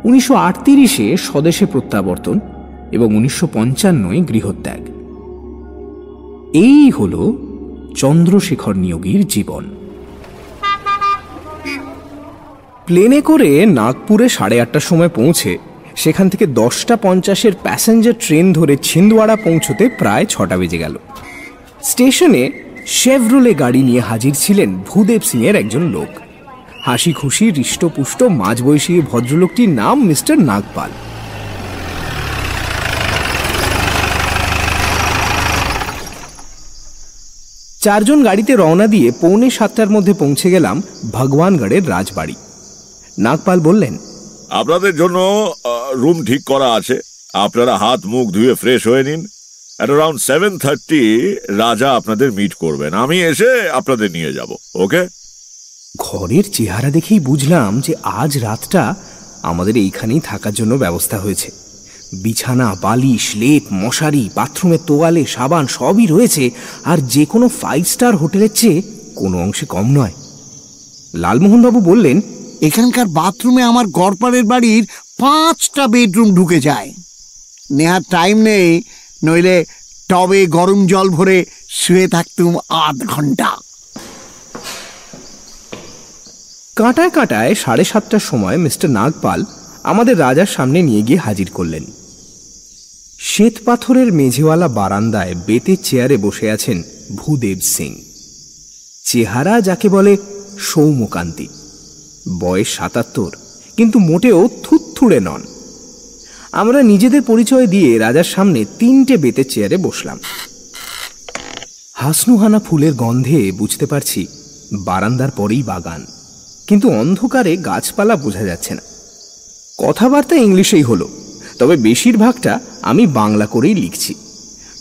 উনিশশো আটত্রিশে স্বদেশে প্রত্যাবর্তন এবং উনিশশো পঞ্চান্নয় গৃহত্যাগ। এই হল চন্দ্রশেখর নিয়োগীর জীবন। প্লেনে করে নাগপুরে সাড়ে আটটার সময় পৌঁছে সেখান থেকে দশটা পঞ্চাশের প্যাসেঞ্জার ট্রেন ধরে ছিন্দওয়াড়া পৌঁছতে প্রায় ছটা বেজে গেল। স্টেশনে শেভরোলে গাড়ি নিয়ে হাজির ছিলেন ভূদেব সিংয়ের একজন লোক। হাসি খুশি হৃষ্টপুষ্ট, মাঝবয়সী ভদ্রলোকটির নাম মিস্টার নাগপাল। চারজন গাড়িতে রওনা দিয়ে পৌনে সাতটার মধ্যে পৌঁছে গেলাম ভগবানগড়ের রাজবাড়ি। নাগপাল বললেন, আপনাদের জন্য রুম ঠিক করা আছে। আপনারা হাত মুখ ধুয়ে ফ্রেশ হয়ে নিন। সেভেন থার্টি রাজা আপনাদের মিট করবেন। আমি এসে আপনাদের নিয়ে যাব ওকে ঘরের চেহারা দেখেই বুঝলাম যে আজ রাতটা আমাদের এইখানেই থাকার জন্য ব্যবস্থা হয়েছে। বিছানা, বালিশ, লেপ, মশারি, বাথরুমের তোয়ালে, সাবান সবই রয়েছে আর যে কোনো ফাইভ স্টার হোটেলের চেয়ে কোনো অংশে কম নয়। লালমোহনবাবু বললেন, এখানকার বাথরুমে আমার গড়পাড়ের বাড়ির পাঁচটা বেডরুম ঢুকে যায়। নেহার টাইম নেই, নইলে টবে গরম জল ভরে শুয়ে থাকতুম আধ ঘণ্টা। কাঁটায় কাঁটায় সাড়ে সাতটার সময় মিস্টার নাগপাল আমাদের রাজার সামনে নিয়ে গিয়ে হাজির করলেন। শ্বেত পাথরের মেঝেওয়ালা বারান্দায় বেতের চেয়ারে বসে আছেন ভূদেব সিং। চেহারা যাকে বলে সৌমকান্তি বয়স সাতাত্তর, কিন্তু মোটেও থুতথুড়ে নন। আমরা নিজেদের পরিচয় দিয়ে রাজার সামনে তিনটে বেতের চেয়ারে বসলাম। হাসনুহানা ফুলের গন্ধে বুঝতে পারছি বারান্দার পরেই বাগান। কিন্তু অন্ধকারে গাছপালা বোঝা যাচ্ছে না। কথাবার্তা ইংলিশেই হলো তবে বেশিরভাগটা আমি বাংলা করেই লিখছি।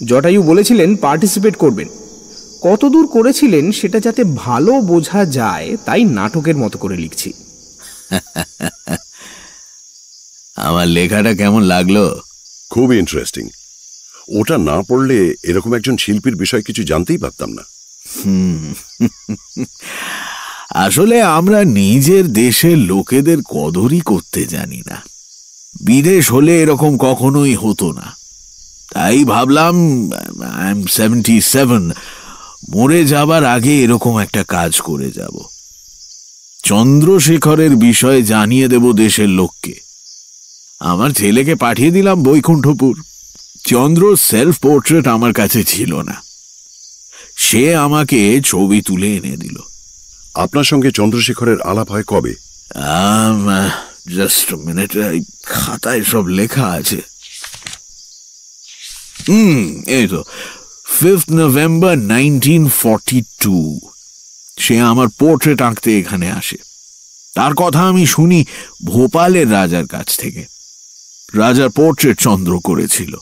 জটায়ু বলেছিলেন পার্টিসিপেট করবেন। কতদূর করেছিলেন সেটা যাতে ভালো বোঝা যায় তাই নাটকের মতো করে লিখছি। আমার লেখাটা কেমন লাগল? খুব ইন্টারেস্টিং ওটা না পড়লে এরকম একজন শিল্পীর বিষয় কিছু জানতেই পারতাম না। হুম আসলে আমরা নিজের দেশের লোকেদের কদরই করতে জানি না। বিদেশ হলে এরকম কখনোই হতো না। তাই ভাবলাম আই এম সেভেন্টি সেভেন মরে যাবার আগে এরকম একটা কাজ করে যাব। চন্দ্রশেখরের বিষয়ে জানিয়ে দেব দেশের লোককে। আমার ছেলেকে পাঠিয়ে দিলাম বৈকুণ্ঠপুর। চন্দ্র সেলফ পোর্ট্রেট আমার কাছে ছিল না। সে আমাকে ছবি তুলে এনে দিল। আপনার সঙ্গে চন্দ্রশেখরের আলাপ হয় কবে? জাস্ট মিনিট খাতায় সব লেখা আছে। হুম, এই তো। Fifth November nineteen forty two সে আমার পোর্ট্রেট আঁকতে এখানে আসে। তার কথা আমি শুনি ভোপালের রাজার কাছ থেকে। রাজার পোর্ট্রেট চন্দ্র করেছিল।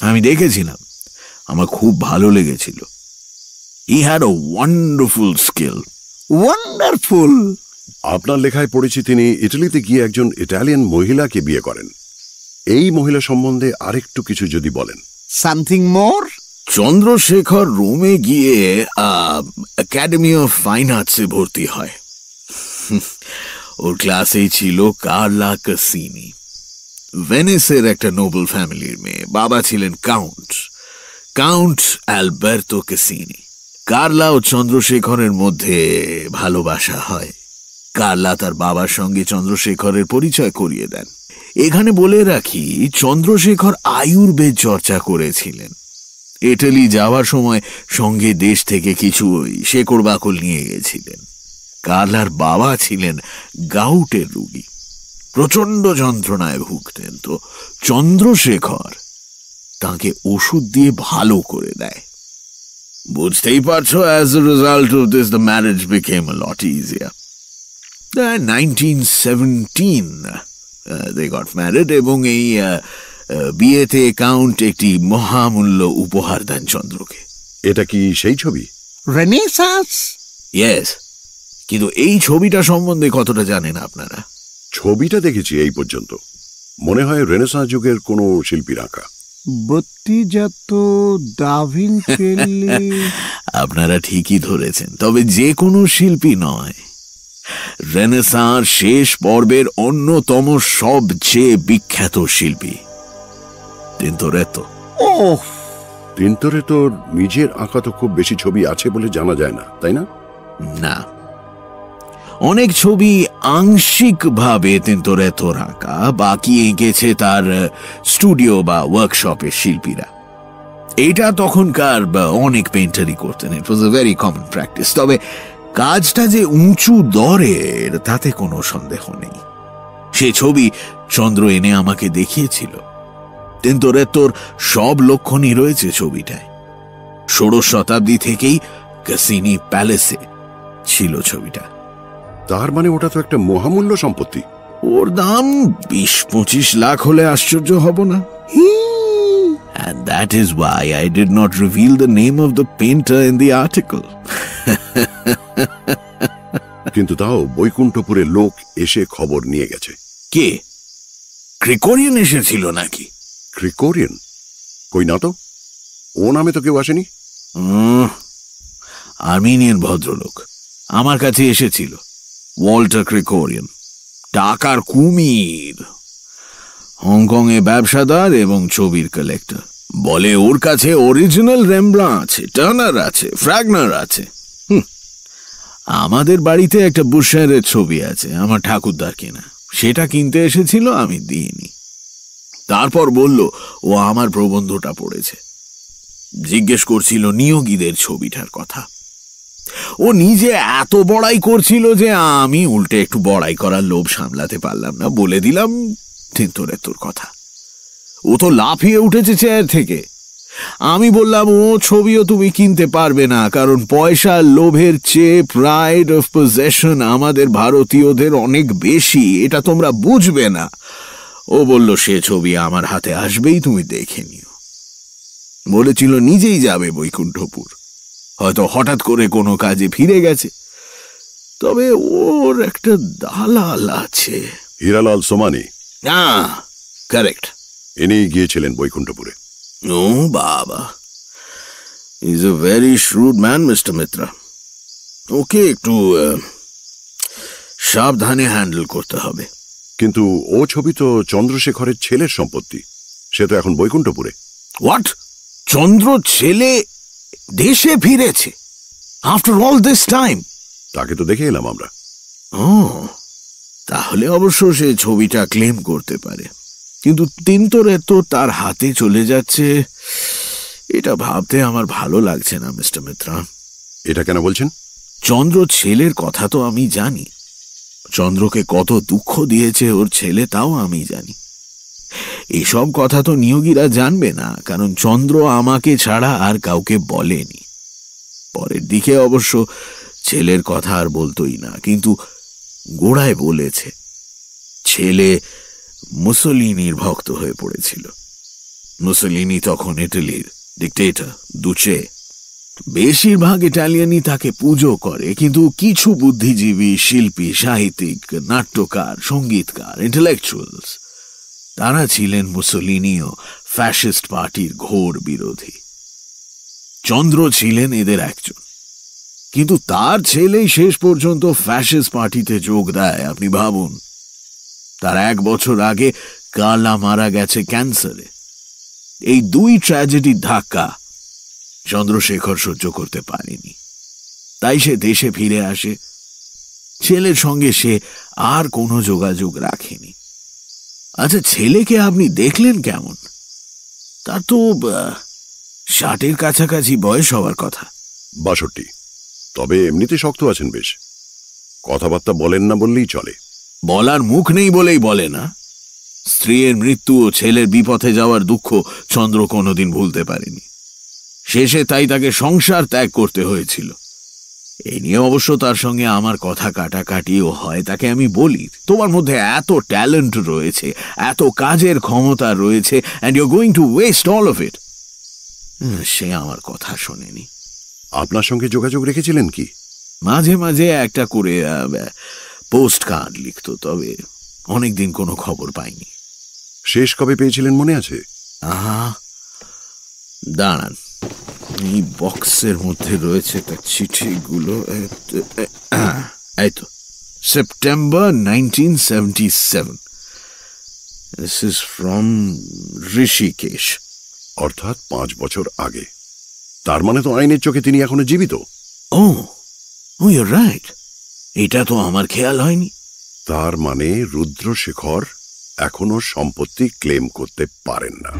আমি দেখেছিলাম। আমার খুব ভালো লেগেছিল। He had a wonderful skill wonderful আপনার লেখায় পড়েছি তিনি ইটালিতে গিয়ে একজন ইটালিয়ান মহিলাকে বিয়ে করেন। এই মহিলা সম্বন্ধে আরেকটু কিছু যদি বলেন। সামথিং মোর চন্দ্রশেখর রোমে গিয়ে একাডেমি অফ ফাইন আর্টসে ভর্তি হয়। ওর ক্লাসেই ছিল কার্লা কাসিনি। ভেনিসের একটা নোবেল ফ্যামিলির মেয়ে। বাবা ছিলেন count. Count Alberto Cassini. Carla ও চন্দ্রশেখরের মধ্যে ভালোবাসা হয়। কার্লা তার বাবার সঙ্গে চন্দ্রশেখরের পরিচয় করিয়ে দেন। এখানে বলে রাখি, চন্দ্রশেখর আয়ুর্বেদ চর্চা করেছিলেন। ইটালি যাওয়ার সময় সঙ্গে দেশ থেকে কিছু শেকড় বাকল নিয়ে গেছিলেন। কার্লার বাবা ছিলেন গাউটের রুগী। প্রচণ্ড যন্ত্রণায় ভুগতেন তো। চন্দ্রশেখর তাকে ওষুধ দিয়ে ভালো করে দেয়। বুঝতেই পারছ as a result of this the marriage became a lot easier nineteen seventeen they got married এবং এই বিয়েতে কাউন্ট একটি মহামূল্য উপহার দেন চন্দ্রকে। এটা কি সেই ছবি? রেনেসাস ইয়েস কিন্তু এই ছবিটা সম্বন্ধে কতটা জানেন আপনারা? ছবিটা দেখেছি এই পর্যন্ত। মনে হয় রেনেসা যুগের কোনো শিল্পীর আঁকা। আপনারা ঠিকই ধরেছেন তবে যে কোনো শিল্পী নয়। রেনেসাঁর শেষ পর্বের অন্যতম সবচেয়ে বিখ্যাত শিল্পী তিনতরেতো ওহ তিনতরে তোর নিজের আঁকা তো খুব বেশি ছবি আছে বলে জানা যায় না তাই না? না। অনেক ছবি আংশিকভাবে তিন্তরেতোর আঁকা, বাকি এঁকেছে তার স্টুডিও বা ওয়ার্কশপের শিল্পীরা। এটা তখনকার অনেক পেন্টারই করতেন। It was a very common practice তবে কাজটা যে উঁচু দরের, তাতে কোনো সন্দেহ নেই। সে ছবি চন্দ্র এনে আমাকে দেখিয়েছিল। তিন্তরেতোর সব লক্ষণই রয়েছে ছবিটায়। ষোড়শ শতাব্দী থেকেই কাসিনি প্যালেসে ছিল ছবিটা। তার মানে ওটা তো একটা মহামূল্য সম্পত্তি। ওর দাম বিশ পঁচিশ লাখ হলে আশ্চর্য হব না। And that is why I did not reveal the name of the painter in the article. কিন্তু তাও বৈকুণ্ঠপুরে লোক এসে খবর নিয়ে গেছে। কে? ক্রিকোরিয়ান এসেছিল নাকি? ক্রিকোরিয়ান? কই না তো? ও নামে তো কেউ আসেনি? আর্মেনিয়ান ভদ্রলোক। আমার কাছে এসেছিল। ওয়াল্টার ক্রিকোরিয়ান টাকার কুমির হংকং এ ব্যবসাদার এবং ছবির কালেক্টর বলে ওর কাছে অরিজিনাল রেমব্রা আছে টার্নার আছে ফ্র্যাগনার আছে। আমাদের বাড়িতে একটা বুশারের ছবি আছে, আমার ঠাকুরদার কেনা। সেটা কিনতে এসেছিল, আমি দিইনি। তারপর বলল, ও আমার প্রবন্ধটা পড়েছে। জিজ্ঞেস করছিল নিয়োগীদের ছবিটার কথা। ও নিজে এত বড়াই করছিল যে আমি উল্টে একটু বড়াই করার লোভ সামলাতে পারলাম না। বলে দিলাম তিন্তরে তোর কথা। ও তো লাফিয়ে উঠেছে চেয়ার থেকে। আমি বললাম, ও, ছবিও তুমি কিনতে পারবে না, কারণ পয়সার লোভের চেয়ে প্রাইড অফ পজেশন আমাদের ভারতীয়দের অনেক বেশি, এটা তোমরা বুঝবে না। ও বলল, সে ছবি আমার হাতে আসবেই, তুমি দেখে নিও। বলেছিল, নিজেই যাবে বৈকুণ্ঠপুর। হয়তো হঠাৎ করে কোনো কাজে ফিরে গেছে। তবে ওর একটা দালাল আছে। হীরালাল সোমানি। না কারেক্ট ইনি গিয়েছিলেন বৈকুণ্ঠপুরে। ও বাবা। Is a very shrewd man mister Mitra ওকে একটু সাবধানে হ্যান্ডেল করতে হবে। কিন্তু ও ছবি তো চন্দ্রশেখরের ছেলের সম্পত্তি। সে তো এখন বৈকুণ্ঠপুরে। হোয়াট চন্দ্র ছেলে দেশে ফিরেছে। আফটার অল দিস টাইম তাকে তো দেখে এলাম আমরা। ও তাহলে অবশ্য সে ছবিটা ক্লেম করতে পারে। কিন্তু তিনতরে তো তার হাতে চলে যাচ্ছে। এটা ভাবতে আমার ভালো লাগছে না মিস্টার মিত্রা এটা কেন বলছেন? চন্দ্র ছেলের কথা তো আমি জানি। চন্দ্রকে কত দুঃখ দিয়েছে ওর ছেলে তাও আমি জানি। এসব কথা তো নিয়োগীরা জানবে না, কারণ চন্দ্র আমাকে ছাড়া আর কাউকে বলেনি। পরের দিকে অবশ্য ছেলের কথা আর বলতোই না, কিন্তু গোড়ায় বলেছে, ছেলে মুসলিনির ভক্ত হয়ে পড়েছিল। মুসলিনি তখন ইটালির ডিকটেটর দুচে বেশিরভাগ ইটালিয়ানই তাকে পুজো করে, কিন্তু কিছু বুদ্ধিজীবী, শিল্পী, সাহিত্যিক, নাট্যকার, সঙ্গীতকার ইন্টেলেকচুয়ালস তারা ছিলেন মুসলিনি ও ফ্যাসিস্ট পার্টির ঘোর বিরোধী। চন্দ্র ছিলেন এদের একজন। কিন্তু তার ছেলেই শেষ পর্যন্ত ফ্যাসিস্ট পার্টিতে যোগ দেয়, আপনি ভাবুন। তার এক বছর আগে কালা মারা গেছে ক্যান্সারে। এই দুই ট্র্যাজেডির ধাক্কা চন্দ্রশেখর সহ্য করতে পারেনি। তাই সে দেশে ফিরে আসে। ছেলের সঙ্গে সে আর কোনো যোগাযোগ রাখেনি। আচ্ছা ছেলেকে আপনি দেখলেন কেমন? তার তো ষাটের কাছাকাছি বয়স হওয়ার কথা। বাষট্টি। তবে এমনিতে শক্ত আছেন বেশ। কথাবার্তা বলেন না বললেই চলে। বলার মুখ নেই বলেই বলে না। স্ত্রীর মৃত্যু ও ছেলের বিপথে যাওয়ার দুঃখ চন্দ্র কোনোদিন ভুলতে পারেনি। শেষে তাই তাকে সংসার ত্যাগ করতে হয়েছিল। এই নিয়ে অবশ্য তার সঙ্গে আমার কথা কাটাকাটিও হয় তাকে আমি বলি তোমার মধ্যে এত ট্যালেন্ট রয়েছে এত কাজের ক্ষমতা রয়েছে and you going to waste all of it সে আমার কথা শোনেনি। আপনার সঙ্গে যোগাযোগ রেখেছিলেন কি? মাঝে মাঝে একটা করে পোস্ট কার্ড লিখতো তবে অনেকদিন কোনো খবর পাইনি। শেষ কবে পেয়েছিলেন মনে আছে? আহা দাঁড়ান। এই বক্সের মধ্যে রয়েছে তার চিঠিগুলো। এই তো September nineteen seventy seven this is from Rishikesh অর্থাৎ পাঁচ বছর আগে। তার মানে তো আইনের চোখে তিনি এখনও জীবিত। ও ও ইউর রাইট এটা তো আমার খেয়াল হয়নি। তার মানে রুদ্রশেখর এখনও সম্পত্তি ক্লেম করতে পারেন না।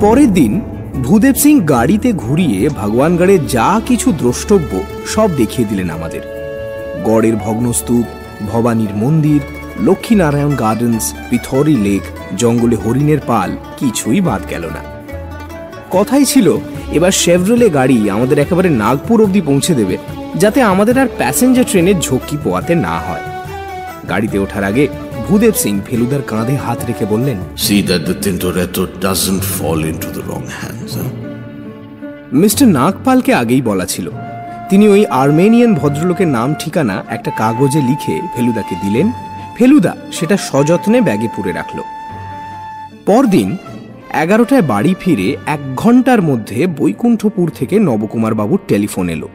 পরের দিন ভূদেব সিং গাড়িতে ঘুরিয়ে ভগবানগড়ে যা কিছু দ্রষ্টব্য সব দেখিয়ে দিলেন আমাদের। গড়ের ভগ্নস্তূপ, ভবানীর মন্দির, লক্ষ্মীনারায়ণ গার্ডেন্স, পিথরি লেক, জঙ্গলে হরিণের পাল, কিছুই বাদ গেল না। কথাই ছিল, এবার শেভরলে গাড়ি আমাদের একেবারে নাগপুর অবধি পৌঁছে দেবে, যাতে আমাদের আর প্যাসেঞ্জার ট্রেনের ঝক্কি পোয়াতে না হয়। গাড়িতে ওঠার আগে ভূদেব সিং ফেলুদার কাঁধে হাত রেখে বললেন See that the Tintoretto doesn't fall into the wrong hands. Mister নাগপালকে আগেই বলা ছিল। তিনি ওই আর্মেনিয়ান ভদ্রলোকের নাম ঠিকানা একটা কাগজে লিখে ফেলুদাকে দিলেন। ফেলুদা সেটা সযত্নে ব্যাগে পুরে রাখল। পরদিন এগারোটায় বাড়ি ফিরে এক ঘণ্টার মধ্যে বৈকুণ্ঠপুর থেকে নবকুমার বাবুর টেলিফোন এলো।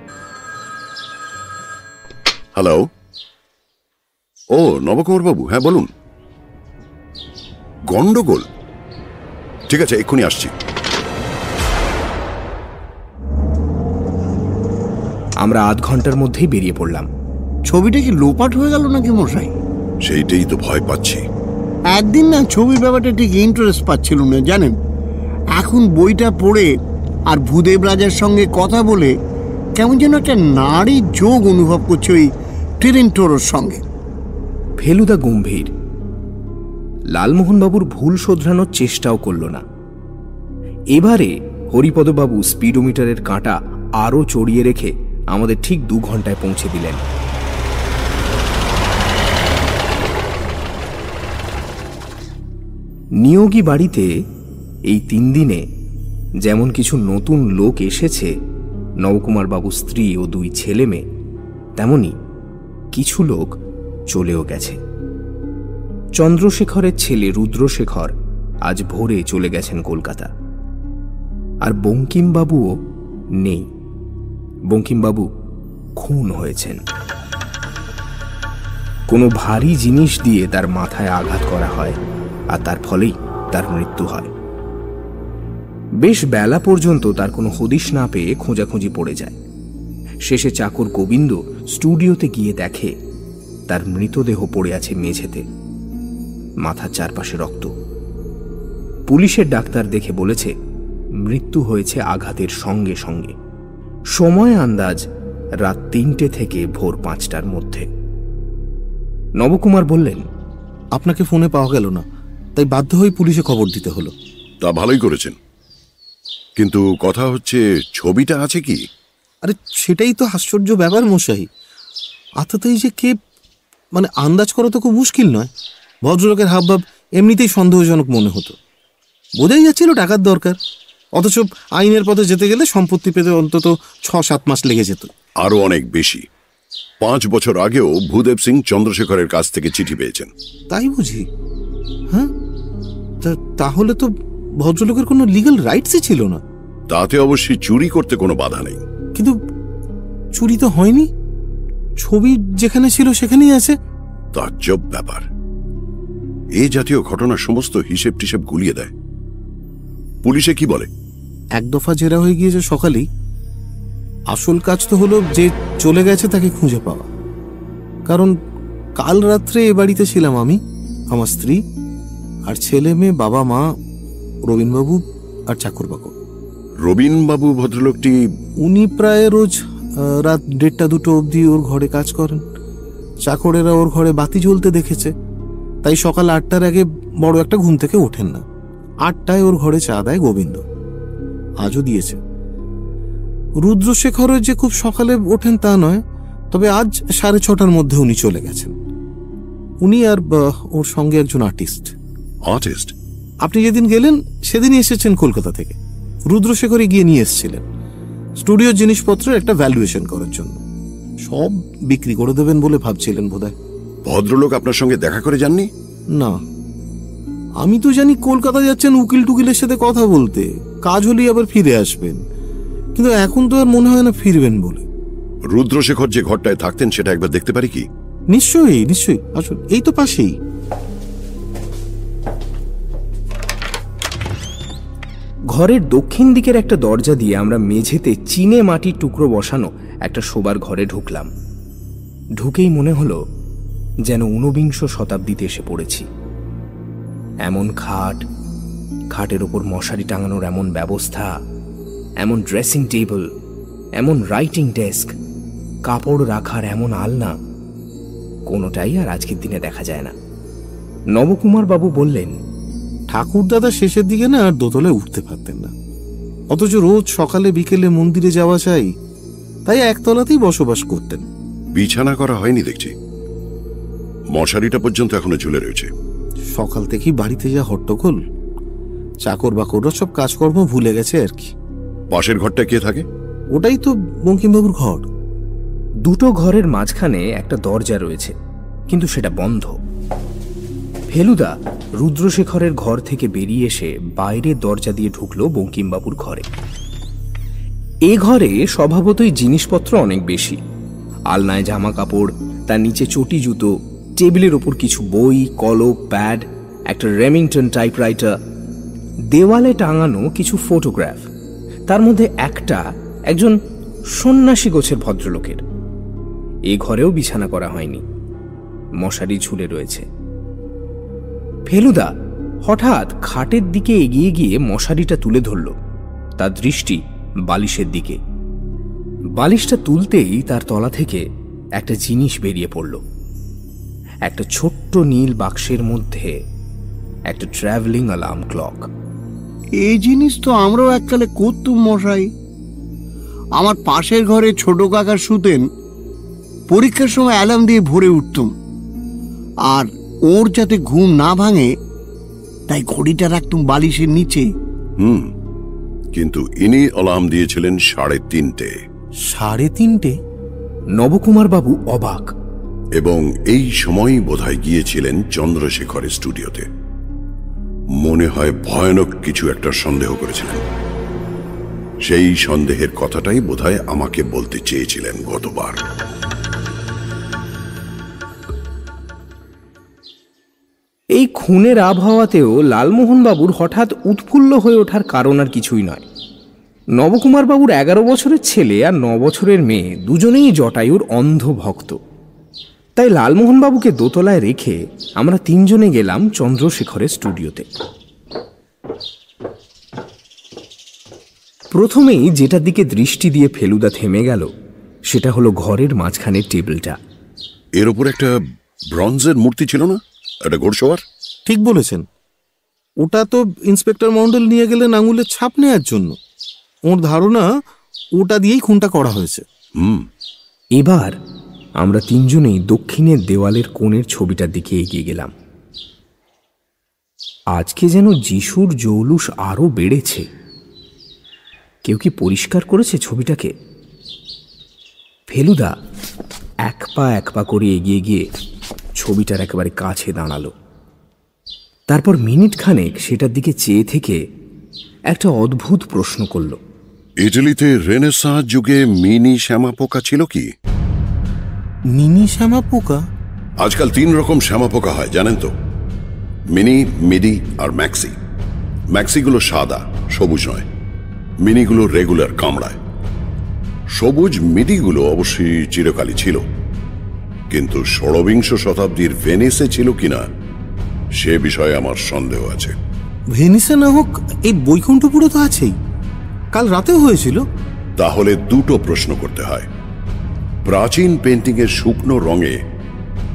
হ্যালো ও নবকুমার বাবু হ্যাঁ বলুন। গন্ডগোল? ঠিক আছে এক্ষুনি আসছি। আমরা আধ ঘণ্টার মধ্যেই বেরিয়ে পড়লাম। ছবিটা কি লোপাট হয়ে গেল নাকি মশাই? সেইটাই তো ভয় পাচ্ছি। একদিন না ছবির ব্যাপারটা ঠিক ইন্টারেস্ট পাচ্ছিল না জানেন? এখন বইটা পড়ে আর ভূদেব রাজার সঙ্গে কথা বলে কেমন যেন একটা নারী যোগ অনুভব করছে ওই টেরেন্টোরোর সঙ্গে। ফেলুদা গম্ভীর। লালমোহনবাবুর ভুল শোধরানোর চেষ্টাও করল না। এবারে হরিপদবাবু স্পিডোমিটারের কাঁটা আরও চড়িয়ে রেখে আমাদের ঠিক দু ঘন্টায় পৌঁছে দিলেন। নিয়োগী বাড়িতে এই তিন দিনে যেমন কিছু নতুন লোক এসেছে নবকুমার বাবু স্ত্রী ও দুই ছেলে মেয়ে তেমনি কিছু লোক চলেও গেছে। চন্দ্রশেখরের ছেলে রুদ্রশেখর আজ ভোরে চলে গেছেন কলকাতা। আর বঙ্কিমবাবুও নেই। বঙ্কিমবাবু খুন হয়েছেন। কোনো ভারী জিনিস দিয়ে তার মাথায় আঘাত করা হয় আর তার ফলেই তার মৃত্যু হয়। বেশ বেলা পর্যন্ত তার কোনো হদিশ না পেয়ে খোঁজাখুঁজি পড়ে যায়। শেষে চাকর গোবিন্দ স্টুডিওতে গিয়ে দেখে তার মৃতদেহ পড়ে আছে মেঝেতে। মাথার চারপাশে রক্ত। পুলিশের ডাক্তার দেখে বলেছে মৃত্যু হয়েছে আঘাতের সঙ্গে সঙ্গে। সময় আন্দাজ রাত তিনটে থেকে ভোর পাঁচটার মধ্যে। নবকুমার বললেন আপনাকে ফোনে পাওয়া গেল না তাই বাধ্য হয়ে পুলিশে খবর দিতে হলো। তা ভালোই করেছেন। কিন্তু কথা হচ্ছে ছবিটা আছে কি? আরে সেটাই তো আশ্চর্য ব্যাপার মশাই। আততাই যে কে মানে আন্দাজ করা তো খুব মুশকিল নয়। ভদ্রলোকের হাবভাব এমনিতেই সন্দেহজনক মনে হতো। বোঝাই যাচ্ছিল টাকার দরকার। অথচ আইনের পথে যেতে গেলে সম্পত্তি পেতে অন্তত ছ সাত মাস লেগে যেত। আরও অনেক বেশি। পাঁচ বছর আগেও ভূদেব সিং চন্দ্রশেখরের কাছ থেকে চিঠি পেয়েছেন। তাই বুঝি? হ্যাঁ? তা- তাহলে তো ভদ্রলোকের কোনো লিগাল রাইটসই ছিল না। তাতে অবশ্যই চুরি করতে কোনো বাধা নেই। কিন্তু চুরি তো হয়নি। ছবি যেখানে ছিল সেখানেই আছে। তাজ্জব ব্যাপার। এ জাতীয় ঘটনার সমস্ত হিসেব টিসেব গুলিয়ে দেয়। পুলিশে কি বলে? এক দফা জেরা হয়ে গিয়েছে সকালেই। আসল কাজ তো হলো যে চলে গেছে তাকে খুঁজে পাওয়া। কারণ কাল রাত্রে এ বাড়িতে ছিলাম আমি আমার স্ত্রী আর ছেলে মেয়ে বাবা মা রবীনবাবু আর চাকরবাবু রবীনবাবু ভদ্রলোকটি উনি প্রায় রোজ রাত দেড়টা দুটো অবধি ওর ঘরে কাজ করেন। চাকরেরা ওর ঘরে বাতি জ্বলতে দেখেছে। তাই সকাল আটটার আগে বড় একটা ঘুম থেকে ওঠেন না। আটটায় ওর ঘরে চা দেয় গোবিন্দ। আজও দিয়েছে। রুদ্রশেখরও যে খুব সকালে ওঠেন তা নয় তবে আজ সাড়ে ছটার মধ্যে উনি চলে গেছেন। উনি আর ওর সঙ্গে একজন আর্টিস্ট। আর্টিস্ট? আপনি যেদিন গেলেন সেদিনই এসেছেন কলকাতা থেকে। রুদ্রশেখরে গিয়ে নিয়ে এসেছিলেন। স্টুডিওর জিনিসপত্রের একটা ভ্যালুয়েশন করার জন্য। সব বিক্রি করে দেবেন বলে ভাবছিলেন বোধহয়। ভদ্রলোক আপনার সঙ্গে দেখা করে যাননি? না। আমি তো জানি কলকাতা যাচ্ছেন উকিল টুকিলের সাথে কথা বলতে। কাজ হলেই আবার ফিরে আসবেন। কিন্তু এখন তো আর মনে হয় না ফিরবেন বলে। রুদ্রশেখর যে ঘরটায় থাকতেন সেটা একবার দেখতে পারি কি? নিশ্চয়ই নিশ্চয়ই। আসুন এই তো পাশেই। ঘরের দক্ষিণ দিকের একটা দরজা দিয়ে আমরা মেঝেতে চিনে মাটির টুকরো বসানো একটা শোবার ঘরে ঢুকলাম। ঢুকেই মনে হলো যেন ঊনবিংশ শতাব্দীতে এসে পড়েছি। এমন খাট, খাটের ওপর মশারি টাঙানোর এমন ব্যবস্থা, এমন ড্রেসিং টেবিল, এমন রাইটিং ডেস্ক, কাপড় রাখার এমন আলনা, কোনোটাই আর আজকের দিনে দেখা যায় না। নবকুমার বাবু বললেন ঠাকুরদাদা শেষের দিকে না আর দোতলায় উঠতে পারতেন না। অথচ রোজ সকালে বিকেলে মন্দিরে যাওয়া চাই তাই একতলাতেই বসবাস করতেন। বিছানা করা হয়নি দেখছি। মশারিটা পর্যন্ত এখনও ঝুলে রয়েছে। সকাল থেকেই বাড়িতে যা হট্টগোল চাকর বাকররা সব কাজকর্ম ভুলে গেছে আর কি। পাশের ঘরটা কে থাকে? ওটাই তো বঙ্কিমবাবুর ঘর। দুটো ঘরের মাঝখানে একটা দরজা রয়েছে কিন্তু সেটা বন্ধ। ফেলুদা রুদ্রশেখরের ঘর থেকে বেরিয়ে এসে বাইরের দরজা দিয়ে ঢুকলো বঙ্কিমবাবুর ঘরে। এ ঘরে স্বভাবতই জিনিসপত্র অনেক বেশি। আলনায় জামা কাপড় তার নিচে চটি জুতো, টেবিলের ওপর কিছু বই কলম প্যাড, একটা রেমিংটন টাইপরাইটার, দেওয়ালে টাঙানো কিছু ফটোগ্রাফ, তার মধ্যে একটা একজন সন্ন্যাসী গোছের ভদ্রলোকের। এ ঘরেও বিছানা করা হয়নি। মশারি ঝুলে রয়েছে। ফেলুদা হঠাৎ খাটের দিকে এগিয়ে গিয়ে মশারিটা তুলে ধরল। তার দৃষ্টি বালিশের দিকে। বালিশটা তুলতেই তার তলা থেকে একটা জিনিস বেরিয়ে পড়ল। একটা ছোট্ট নীল বাক্সের মধ্যে একটা ট্রাভেলিং অ্যালার্ম ক্লক এই জিনিস তো আমরাও এককালে করতুম, মশাই। আমার পাশের ঘরে ছোট কাকা শুতেন পরীক্ষার সময় অ্যালার্ম দিয়ে ভরে উঠতুম। আর ওর যাতে ঘুম না ভাঙে তাই ঘড়িটা রাখতুম বালিশের নিচে। হুম কিন্তু ইনি অলাম দিয়েছিলেন সাড়ে তিনটে। সাড়ে তিনটে? নবকুমার বাবু অবাক। এবং এই সময়ই বোধহয় গিয়েছিলেন চন্দ্রশেখরের স্টুডিওতে। মনে হয় ভয়ানক কিছু একটা সন্দেহ করেছিলেন। সেই সন্দেহের কথাটাই বোধহয় আমাকে বলতে চেয়েছিলেন গতবার। এই খুনের আবহাওয়াতেও লালমোহনবাবুর হঠাৎ উৎফুল্ল হয়ে ওঠার কারণ আর কিছুই নয়। নবকুমার বাবুর এগারো বছরের ছেলে আর ন বছরের মেয়ে দুজনেই জটায়ুর অন্ধ ভক্ত। তাই লালমোহনবাবুকে দোতলায় রেখে আমরা তিনজনে গেলাম চন্দ্রশেখরের স্টুডিওতে। প্রথমেই যেটার দিকে দৃষ্টি দিয়ে ফেলুদা থেমে গেল, সেটা হলো ঘরের মাঝখানের টেবিলটা। এর ওপর একটা ব্রঞ্জের মূর্তি ছিল না? একটা ঘোড়সওয়ার ঠিক বলেছেন। ওটা তো ইন্সপেক্টর মন্ডল নিয়ে গেলেন আঙুলের ছাপ নেওয়ার জন্য। ওর ধারণা ওটা দিয়েই খুনটা করা হয়েছে। হুম। এবার আমরা তিনজনেই দক্ষিণের দেওয়ালের কোণের ছবিটার দিকে এগিয়ে গেলাম। আজকে যেন যিশুর জৌলুস আরও বেড়েছে। কেউ কি পরিষ্কার করেছে ছবিটাকে? ফেলুদা এক পা এক পা করে এগিয়ে গিয়ে ছবিটার একেবারে কাছে দাঁড়াল। তারপর মিনিট খানেক সেটার দিকে চেয়ে থেকে একটা অদ্ভুত প্রশ্ন করল। ইটালিতে রেনেসা যুগে মিনি শ্যামা পোকা ছিল কি? মিনি শ্যামা পোকা আজকাল তিন রকম শ্যামা পোকা হয় জানেন তো? মিনি মিডি আর ম্যাক্সি। ম্যাক্সিগুলো সাদা সবুজ নয়। মিনিগুলো রেগুলার কামড়ায়। সবুজ মিডিগুলো অবশ্যই চিরকালই ছিল। কিন্তু ষড়বিংশ শতাব্দীর ভেনিসে ছিল কিনা সে বিষয়ে আমার সন্দেহ আছে। ভেনিসে না হোক এই বৈকুণ্ঠপুরে তো আছেই। কাল রাতেও হয়েছিল। তাহলে দুটো প্রশ্ন করতে হয়। প্রাচীন পেন্টিংয়ের শুকনো রঙে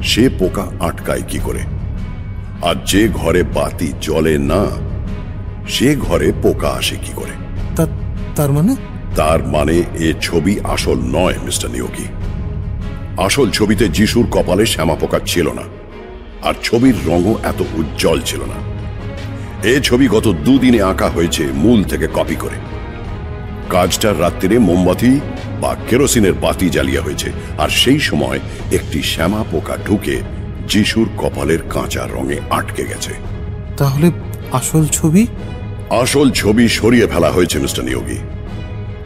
সে পোকা আটকায় কি করে? আর যে ঘরে বাতি জ্বলে না সে ঘরে পোকা আসে কি করে? তার মানে? তার মানে এ ছবি আসল নয় মিস্টার নিয়োগী। আসল ছবিতে যিশুর কপালে শ্যামা পোকা ছিল না আর ছবির রঙও এত উজ্জ্বল ছিল না। এ ছবি গত দুদিনে আঁকা হয়েছে মূল থেকে কপি করে। কাজটার রাত্রিরে মোমবাতি বা কেরোসিনের বাতি জ্বালিয়ে হয়েছে আর সেই সময় একটি শ্যামা পোকা ঢুকে যিশুর কপালের কাঁচা রঙে আটকে গেছে। তাহলে আসল ছবি? আসল ছবি সরিয়ে ফেলা হয়েছে মিস্টার নিয়োগী।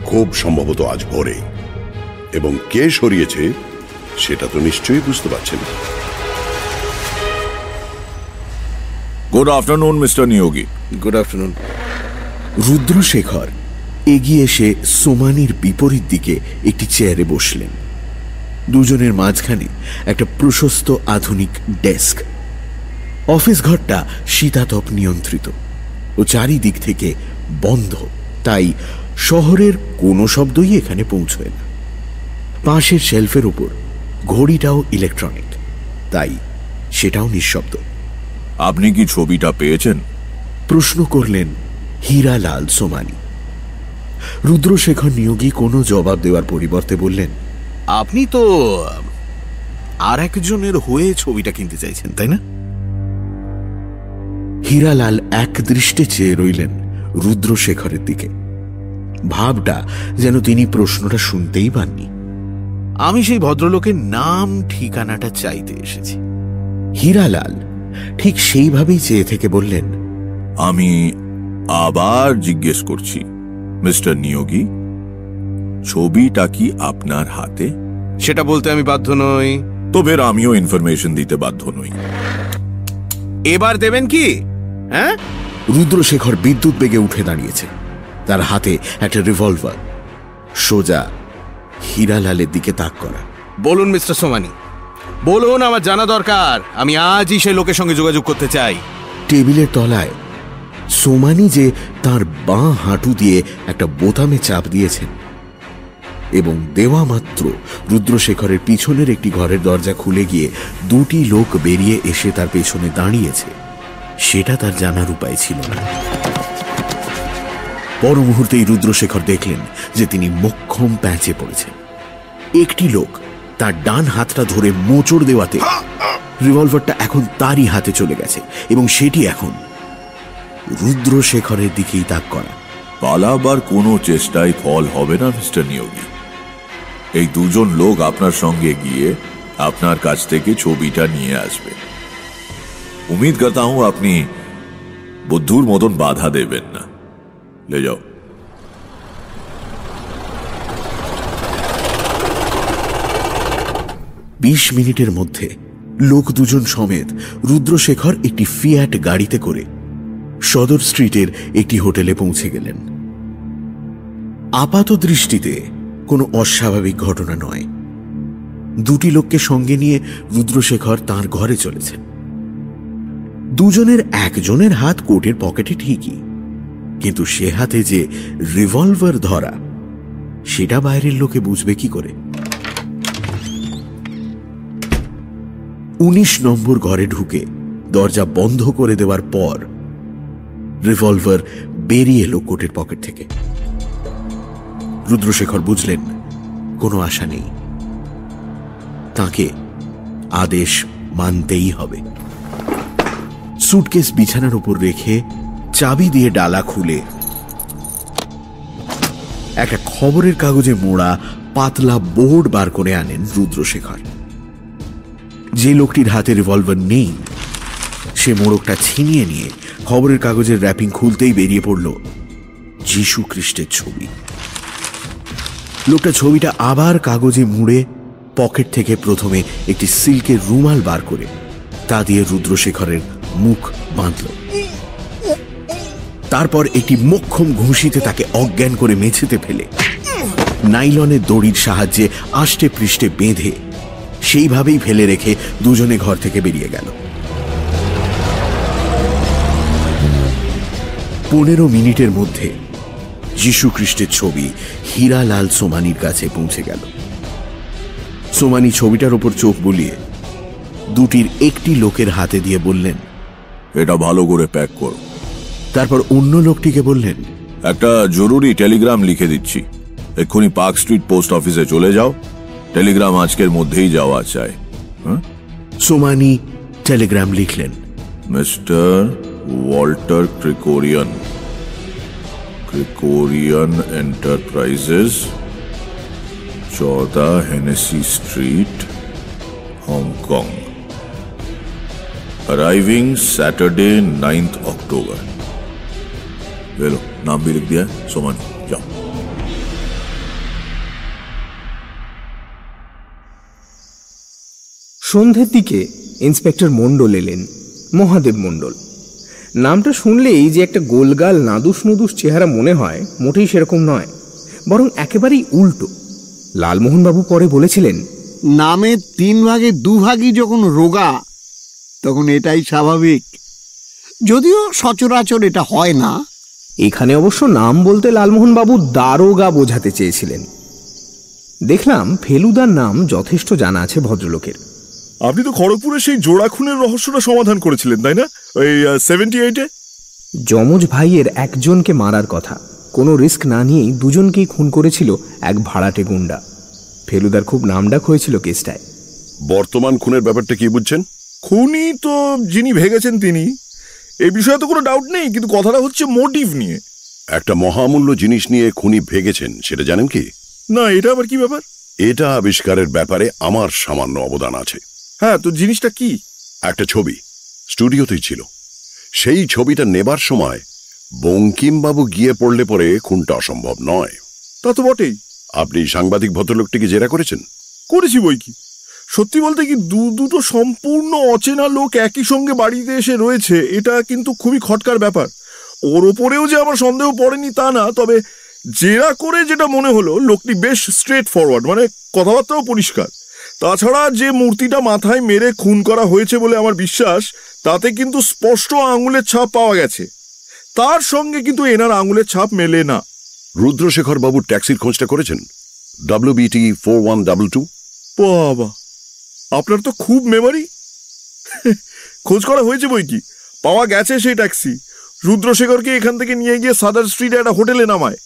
খুব সম্ভবত আজ ভোরেই এবং কে সরিয়েছে সেটা তো নিশ্চয়ই বুঝতে পারছেন। Good afternoon mister Niyogi good afternoon Rudrashekhar এগিয়ে এসে সোমানির বিপরীত দিকে একটি চেয়ারে বসলেন। দুজনের মাঝখানে একটা প্রশস্ত আধুনিক ডেস্ক অফিস ঘরটা শীতাতপ নিয়ন্ত্রিত ও চারিদিক থেকে বন্ধ তাই শহরের কোনো শব্দই এখানে পৌঁছয় না। পাশের শেলফের উপর ঘড়িটাও ইলেকট্রনিক তাই সেটাও নিঃশব্দ। আপনি কি ছবিটা পেয়েছেন? প্রশ্ন করলেন হীরালাল সোমানি। রুদ্রশেখর নিয়োগী কোনো জবাব দেওয়ার পরিবর্তে বললেন আপনি তো আর একজনের হয়ে ছবিটা কিনতে চাইছেন তাই না? হীরালাল এক দৃষ্টে চেয়ে রইলেন রুদ্রশেখরের দিকে। ভাবটা যেন তিনি প্রশ্নটা শুনতেই পাননি। আমি সেই ভদ্রলোকের নাম ঠিকানাটা চাইতে এসেছি। হীরালাল ঠিক সেইভাবেই চেয়ে থেকে বললেন আমি আবার জিজ্ঞেস করছি মিস্টার নিয়োগী ছবিটা কি আপনার হাতে? সেটা বলতে আমি বাধ্য নই। তবে আমিও ইনফরমেশন দিতে বাধ্য নই। এবার দেবেন কি? হ্যাঁ? রুদ্রশেখর বিদ্যুৎ বেগে উঠে দাঁড়িয়েছে। তার হাতে একটা রিভলভার সোজা হীরালালের দিকে তাক করা। বলুন মিস্টার সোমানি। বলুন আমার জানা দরকার। আমি আজই সেই লোকের সঙ্গে যোগাযোগ করতে চাই। টেবিলের তলায় সোমানি যে তার বাঁ হাঁটু দিয়ে একটা বোতামে চাপ দিয়েছেন এবং দেওয়া মাত্র রুদ্রশেখরের পিছনের একটি ঘরের দরজা খুলে গিয়ে দুটি লোক বেরিয়ে এসে তার পেছনে দাঁড়িয়েছে। সেটা তার জানার উপায় ছিল না। পর মুহূর্তেই রুদ্রশেখর দেখলেন যে তিনি মক্ষম প্যাঁচে পড়েছেন। একটি লোক তার ডান হাতটা ধরে মোচড় দেওয়াতে রিভলভারটা এখন তারই হাতে চলে গেছে এবং সেটি এখন রুদ্রশেখরের দিকেই তাক করা। পালাবার কোনো চেষ্টায় ফল হবে না, মিস্টার নিয়োগী। এই দুজন লোক আপনার সঙ্গে গিয়ে আপনার কাছ থেকে ছবিটা নিয়ে আসবে। উমিদ করতা আপনি বুদ্ধুর মতন বাধা দেবেন না। লে যাও বিশ মিনিটের মধ্যে লোক দুজন সমেত রুদ্রশেখর একটি ফিয়াট গাড়িতে করে সদর স্ট্রিটের একটি হোটেলে পৌঁছে গেলেন। আপাত দৃষ্টিতে কোনো অস্বাভাবিক ঘটনা নয়। দুটি লোককে সঙ্গে নিয়ে রুদ্রশেখর তার ঘরে চলেছেন। দুজনের একজনের হাত কোটের পকেটে ঠিকই। কিন্তু সে হাতে যে রিভলভার ধরা, সেটা বাইরের লোকে বুঝবে কি করে? উনিশ নম্বর ঘরে ঢুকে দরজা বন্ধ করে দেওয়ার পর রিভলভার বেরিয়ে এলো কোটের পকেট থেকে। রুদ্রশেখর বুঝলেন, কোনো আশা নেই। তাকে আদেশ মানতেই হবে। সুটকেস বিছানার উপর রেখে চাবি দিয়ে ডালা খুলে। একটা খবরের কাগজে মোড়া পাতলা বোর্ড বার করে আনেন রুদ্রশেখর। যে লোকটির হাতে রিভলভার নেই, সে মোড়কটা ছিনিয়ে নিয়ে খবরের কাগজের র্যাপিং খুলতেই বেরিয়ে পড়ল যীশু খ্রিস্টের ছবি। লোকটা ছবিটা আবার কাগজে মুড়ে পকেট থেকে প্রথমে একটি সিল্কের রুমাল বার করে, তা দিয়ে রুদ্রশেখরের মুখ বাঁধল। তারপর একটি মক্ষম ঘুষিতে তাকে অজ্ঞান করে মেঝেতে ফেলে। নাইলনের দড়ির সাহায্যে আষ্টে পৃষ্ঠে বেঁধে সেইভাবেই ফেলে রেখে দুজনে ঘর থেকে বেরিয়ে গেল। পনেরো মিনিটের মধ্যে যীশু খ্রিস্টের ছবি হীরালাল সোমানির কাছে পৌঁছে গেল। সোমানি ছবিটার ওপর চোখ বুলিয়ে দুটির একটি লোকের হাতে দিয়ে বললেন, এটা ভালো করে প্যাক করো। তারপর অন্য লোকটিকে বললেন একটা জরুরি টেলিগ্রাম লিখে দিচ্ছি। এক্ষুনি পার্ক স্ট্রিট পোস্ট অফিসে চলে যাও। টেলিগ্রাম আজকের মধ্যেই যাওয়া চায় হ্যাঁ? সোমানি টেলিগ্রাম লিখলেন। Mister Walter Krikorian. Krikorian enterprises চৌদা Hennessy street Hong Kong. Arriving Saturday ninth October ले लो नाम भी लिख दिया है सुमन जाओ সন্ধ্যের দিকে ইন্সপেক্টর মণ্ডল এলেন মহাদেব মণ্ডল নামটা শুনলেই যে একটা গোলগাল নাদুস নুদুস চেহারা মনে হয় মোটেই সেরকম নয় বরং একেবারেই উল্টো লালমোহনবাবু পরে বলেছিলেন নামের তিন ভাগে দু ভাগই যখন রোগা তখন এটাই স্বাভাবিক যদিও সচরাচর এটা হয় না এখানে অবশ্য নাম বলতে লালমোহনবাবু দারোগা বোঝাতে চেয়েছিলেন। দেখলাম ফেলুদার নাম যথেষ্ট জানা আছে ভদ্রলোকের। আপনি তো খড়গপুরে সেই জোড়া খুনের রহস্যটা সমাধান করেছিলেন তাই না? ওই সেভেন্টি এইটে যমজ ভাইয়ের একজনকে মারার কথা। কোনো রিস্ক না নিয়েই দুজনকেই খুন করেছিল এক ভাড়াটে গুন্ডা। ফেলুদার খুব নামডাক হয়েছিল কেসটায়। বর্তমান খুনের ব্যাপারটা কি বুঝছেন? খুনি তো যিনি ভেগেছেন তিনি। এই বিষয়ে তো কোনো ডাউট নেই কিন্তু কথাটা হচ্ছে মোটিভ নিয়ে। একটা মহামূল্য জিনিস নিয়ে খুনি ভেগেছেন সেটা জানেন কি? না এটা আবার কি ব্যাপার? এটা আবিষ্কারের ব্যাপারে আমার সামান্য অবদান আছে। হ্যাঁ তো জিনিসটা কি? একটা ছবি স্টুডিওতেই ছিল। সেই ছবিটা নেবার সময় বঙ্কিমবাবু গিয়ে পড়লে পরে খুনটা অসম্ভব নয়। তা তো বটেই। আপনি সাংবাদিক ভদ্রলোকটিকে জেরা করেছেন? করেছি বই কি? সত্যি বলতে কি দু দুটো সম্পূর্ণ অচেনা লোক একই সঙ্গে বাড়িতে এসে রয়েছে এটা কিন্তু খুবই খটকার ব্যাপার। ওর ওপরেও যে আমার সন্দেহ পড়েনি তা না তবে জেরা করে যেটা মনে হলো লোকটি বেশ স্ট্রেট ফরওয়ার্ড মানে কথাবার্তাও পরিষ্কার। তাছাড়া যে মূর্তিটা মাথায় মেরে খুন করা হয়েছে বলে আমার বিশ্বাস তাতে কিন্তু স্পষ্ট আঙুলের ছাপ পাওয়া গেছে। তার সঙ্গে কিন্তু এনার আঙুলের ছাপ মেলে না। রুদ্রশেখর বাবুর ট্যাক্সির খোঁজটা করেছেন? W B T four one double two বাবা! আপনার তো খুব মেমোরি খোঁজ করা হয়েছে বই কি পাওয়া গেছে সেই ট্যাক্সি রুদ্রশেখরকে এখান থেকে নিয়ে গিয়ে সাদার স্ট্রিটে একটা হোটেলে নামায়।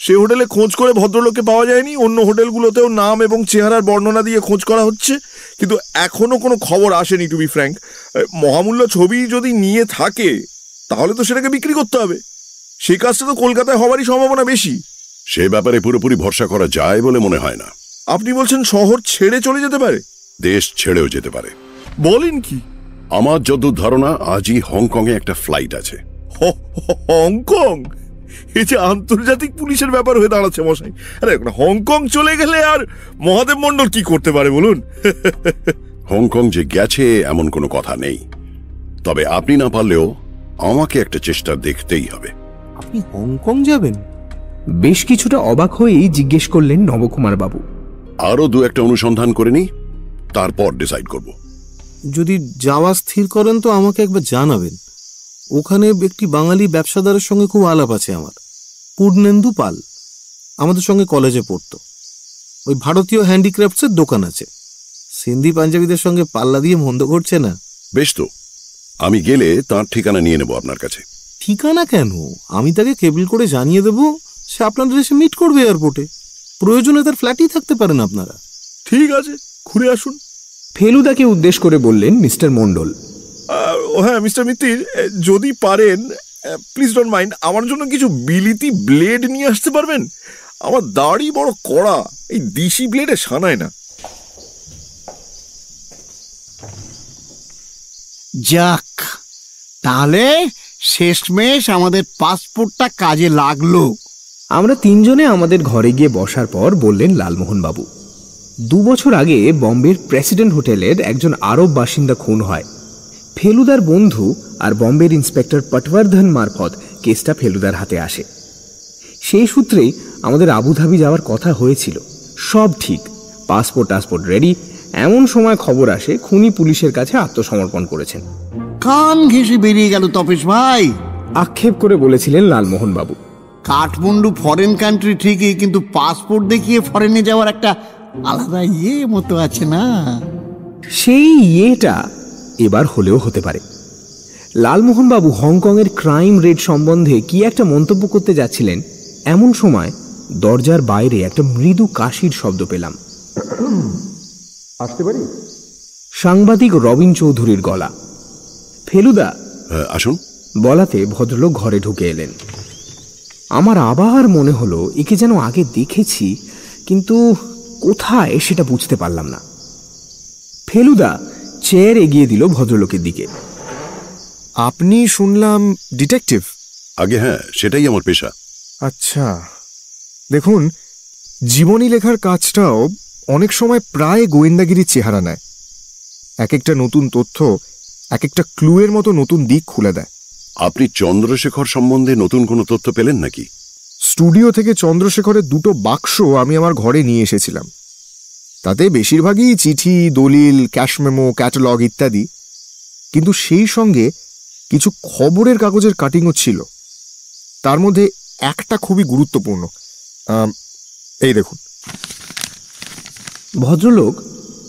সে হোটেলে খোঁজ করে ভদ্রলোককে পাওয়া যায়নি। অন্য হোটেলগুলোতেও নাম এবং চেহারার বর্ণনা দিয়ে খোঁজ করা হচ্ছে। কিন্তু এখনও কোনো খবর আসেনি টু বি ফ্র্যাঙ্ক মহামূল্য ছবি যদি নিয়ে থাকে তাহলে তো সেটাকে বিক্রি করতে হবে। সেই কাজটা তো কলকাতায় হওয়ারই সম্ভাবনা বেশি। সে ব্যাপারে পুরোপুরি ভরসা করা যায় বলে মনে হয় না। আপনি বলছেন শহর ছেড়ে চলে যেতে পারে? দেশ ছেড়েও যেতে পারে। বলেন কি? আমার যতদূর ধারণা আজই হংকংয়ে একটা ফ্লাইট আছে। হংকং? এই যে আন্তর্জাতিক পুলিশের ব্যাপার হয়ে দাঁড়াচ্ছে মশাই। আরে হংকং চলে গেলে আর মহাদেব মন্ডল কি করতে পারে বলুন? হংকং যে গেছে এমন কোনো কথা নেই। তবে আপনি না পারলেও আমাকে একটা চেষ্টা দেখতেই হবে। আপনি হংকং যাবেন? বেশ কিছুটা অবাক হয়েই জিজ্ঞেস করলেন নবকুমার বাবু আরও দু একটা অনুসন্ধান করে নি তারপর ডিসাইড করব। যদি যাওয়া স্থির করেন তো আমাকে একবার জানাবেন। ওখানে একটি বাঙালি ব্যবসাদারের সঙ্গে খুব আলাপ আছে আমার। পূর্ণেন্দু পাল। আমাদের সঙ্গে কলেজে পড়তো। ওই ভারতীয় হ্যান্ডিক্রাফটসের দোকান আছে। সিন্ধি পাঞ্জাবিদের সঙ্গে পাল্লা দিয়ে মন্দ করছে না। বেশ তো। আমি গেলে তার ঠিকানা নিয়ে নেব আপনার কাছে। ঠিকানা কেন? আমি তাকে কেবল করে জানিয়ে দেব সে আপনাদের এসে মিট করবে এয়ারপোর্টে প্রয়োজনে তার ফ্ল্যাটই থাকতে পারেন আপনারা। ঠিক আছে। ঘুরে আসুন। ফেলুদাকে উদ্দেশ্য করে বললেন মিস্টার মন্ডল হ্যাঁ মিস্টার মিত্তির যদি পারেন প্লিজ ডোন্ট মাইন্ড আমার জন্য কিছু বিলিতি ব্লেড নিয়ে আসতে পারবেন? আমার দাড়ি বড় কড়া এই দিশি ব্লেডে সানায় না। যাক তাহলে শেষমেশ আমাদের পাসপোর্টটা কাজে লাগল। আমরা তিনজনে আমাদের ঘরে গিয়ে বসার পর বললেন লালমোহন বাবু দু বছর আগে বম্বের প্রেসিডেন্ট হোটেলের একজন আরব বাসিন্দা খুন হয়। ফেলুদার বন্ধু আর বম্বের ইন্সপেক্টর পটবর্ধন মারফত কেসটা ফেলুদার হাতে আসে। সেই সূত্রেই আমাদের আবুধাবি যাওয়ার কথা হয়েছিল। সব ঠিক পাসপোর্ট টাসপোর্ট রেডি এমন সময় খবর আসে খুনি পুলিশের কাছে আত্মসমর্পণ করেছেন। কান ঘেসে বেরিয়ে গেল তপেশ ভাই। আক্ষেপ করে বলেছিলেন লালমোহন বাবু কাঠমান্ডু ফরেন কান্ট্রি ঠিকই কিন্তু পাসপোর্ট দেখিয়ে ফরেনে যাওয়ার একটা আলাদা ইয়ে মতো আছে না? সেই ইয়েটা এবার হলেও হতে পারে। লালমোহনবাবু হংকংয়ের ক্রাইম রেট সম্বন্ধে কি একটা মন্তব্য করতে যাচ্ছিলেন এমন সময় দরজার বাইরে একটা মৃদু কাশির শব্দ পেলাম। আসতে পারি? সাংবাদিক রবিন চৌধুরীর গলা। ফেলুদা হ্যাঁ, আসুন। বলাতে ভদ্রলোক ঘরে ঢুকে এলেন। আমার আবার মনে হলো একে যেন আগে দেখেছি কিন্তু কোথায় সেটা বুঝতে পারলাম না। ফেলুদা চেয়ার এগিয়ে দিল ভদ্রলোকের দিকে। আপনি শুনলাম ডিটেকটিভ? আগে হ্যাঁ সেটাই আমার পেশা। আচ্ছা। দেখুন জীবনী লেখার কাজটাও অনেক সময় প্রায় গোয়েন্দাগিরির চেহারা নেয়। এক একটা নতুন তথ্য এক একটা ক্লুয়ের মতো নতুন দিক খুলে দেয়। আপনি চন্দ্রশেখর সম্বন্ধে নতুন কোনো তথ্য পেলেন নাকি? স্টুডিও থেকে চন্দ্রশেখরের দুটো বাক্স আমি আমার ঘরে নিয়ে এসেছিলাম। তাতে বেশিরভাগই চিঠি, দলিল ক্যাশমেমো ক্যাটালগ ইত্যাদি। কিন্তু সেই সঙ্গে কিছু খবরের কাগজের কাটিংও ছিল। তার মধ্যে একটা খুবই গুরুত্বপূর্ণ। এই দেখুন। ভদ্রলোক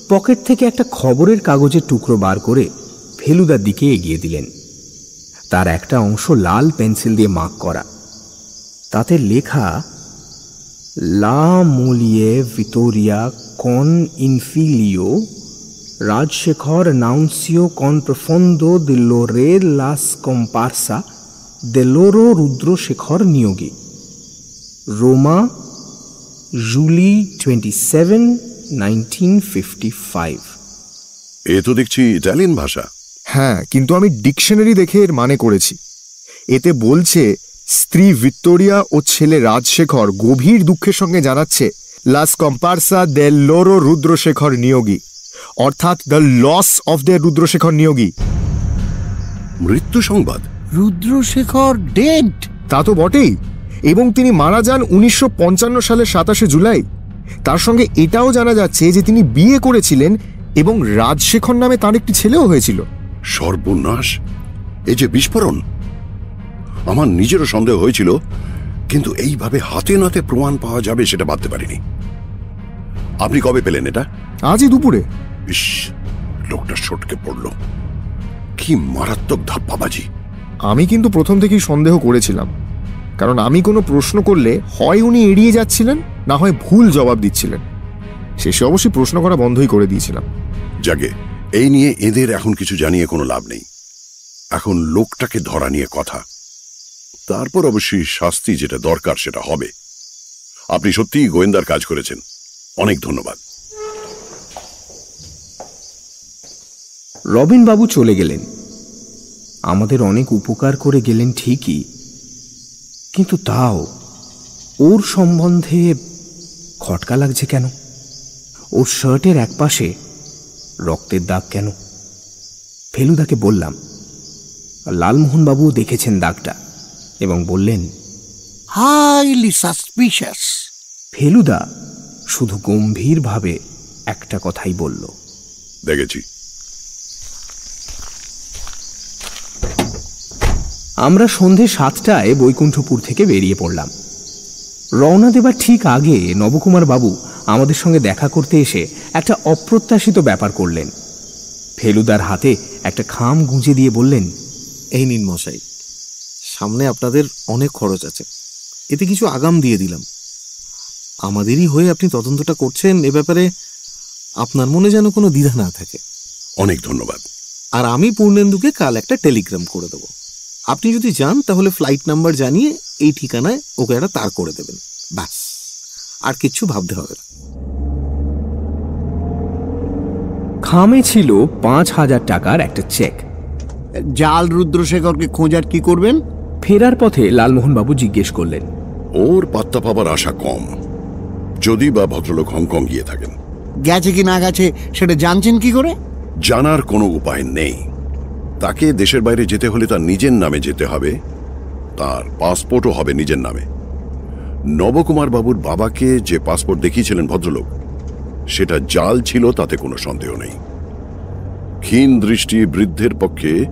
পকেট থেকে একটা খবরের কাগজের টুকরো বার করে ফেলুদার দিকে এগিয়ে দিলেন। তার একটা অংশ লাল পেন্সিল দিয়ে মার্ক করা। তাতে লেখা লা মোলিয়ে ভিতোরিয়া কন ইনফিলিও রাজশেখর নাউন্সিও কন প্রফন্দ দিল্লোরে লাস কম্পার্সা দেলোরো Rudrashekhar Niyogi. Ruma Julie twenty seven nineteen fifty five. এ তো দেখছি ইটালিয়ান ভাষা। হ্যাঁ কিন্তু আমি ডিকশনারি দেখে এর মানে করেছি। এতে বলছে স্ত্রী ভিক্টোরিয়া ও ছেলে রাজশেখর গভীর দুঃখের সঙ্গে জানাচ্ছে লাস কম্পার্সা দে লোরো রুদ্রশেখর নিয়োগী অর্থাৎ the loss of the Rudrashekhar Niyogi মৃত্যু সংবাদ। রুদ্রশেখর ডেড তা তো বটেই। এবং তিনি মারা যান উনিশশো পঞ্চান্ন সালের সাতাশে জুলাই। তার সঙ্গে এটাও জানা যাচ্ছে যে তিনি বিয়ে করেছিলেন এবং রাজশেখর নামে তার একটি ছেলেও হয়েছিল। সর্বনাশ। এই যে বিস্ফোরণ আমার নিজেরও সন্দেহ হয়েছিল কিন্তু এইভাবে হাতে নাতে প্রমাণ পাওয়া যাবে সেটা ভাবতে পারিনি। আপনি কবে পেলেন এটা? আজই দুপুরে। ইস লোকটা সটকে পড়ল। কি মারাত্মক ধাপ্পাবাজি। আমি কিন্তু প্রথম থেকেই সন্দেহ করেছিলাম কারণ আমি কোনো প্রশ্ন করলে হয় উনি এড়িয়ে যাচ্ছিলেন না হয় ভুল জবাব দিচ্ছিলেন। শেষে অবশ্যই প্রশ্ন করা বন্ধই করে দিয়েছিলাম। জাগে এই নিয়ে এদের এখন কিছু জানিয়ে কোনো লাভ নেই। এখন লোকটাকে ধরা নিয়ে কথা। তারপর অবশ্যই শাস্তি যেটা দরকার সেটা হবে। আপনি সত্যিই গোয়েন্দার কাজ করেছেন। অনেক ধন্যবাদ। রবিন বাবু চলে গেলেন। আমাদের অনেক উপকার করে গেলেন ঠিকই। কিন্তু তাও, ওর সম্বন্ধে খটকা লাগছে কেন? ওর শার্টের একপাশে রক্তের দাগ কেন? ফেলুদাকে বললাম লালমোহনবাবু দেখেছেন দাগটা। এবং বললেন হাইলি সাসপিশাস ফেলুদা শুধু গম্ভীরভাবে একটা কথাই বলল দেখেছি। আমরা সন্ধে সাতটায় বৈকুণ্ঠপুর থেকে বেরিয়ে পড়লাম। রওনা দেবার ঠিক আগে নবকুমার বাবু আমাদের সঙ্গে দেখা করতে এসে একটা অপ্রত্যাশিত ব্যাপার করলেন। ফেলুদার হাতে একটা খাম গুঁজে দিয়ে বললেন এই নিন মশাই সামনে আপনাদের অনেক খরচ আছে। এতে কিছু আগাম দিয়ে দিলাম। আমাদেরই হয়ে আপনি তদন্তটা করছেন এ ব্যাপারে আপনার মনে যেন কোনো দ্বিধা না থাকে। অনেক ধন্যবাদ। আর আমি পূর্ণেন্দুকে কাল একটা টেলিগ্রাম করে দেবো। আপনি যদি যান তাহলে ফ্লাইট নাম্বার জানিয়ে এই ঠিকানায় ওকে একটা তার করে দেবেন। ব্যাস আর কিচ্ছু ভাবতে হবে না। খামে ছিল পাঁচ হাজার টাকার একটা চেক জাল রুদ্রশেখরকে খোঁজার কি করবেন? ফেরার পথে লালমোহনবাবু জিজ্ঞেস করলেন ওর পাত্তা পাবার আশা কম যদি বা ভদ্রলোক হংকং গিয়ে থাকেন। গেছে কি না গেছে সেটা জানছেন কি করে? জানার কোনো উপায় নেই। তাকে দেশের বাইরে যেতে হলে তার নিজের নামে যেতে হবে। তার পাসপোর্টও হবে নিজের নামে। নবকুমার বাবুর বাবাকে যে পাসপোর্ট দেখিয়েছিলেন ভদ্রলোক সেটা জাল ছিল তাতে কোনো সন্দেহ নেই। ক্ষীণ দৃষ্টি বৃদ্ধের পক্ষে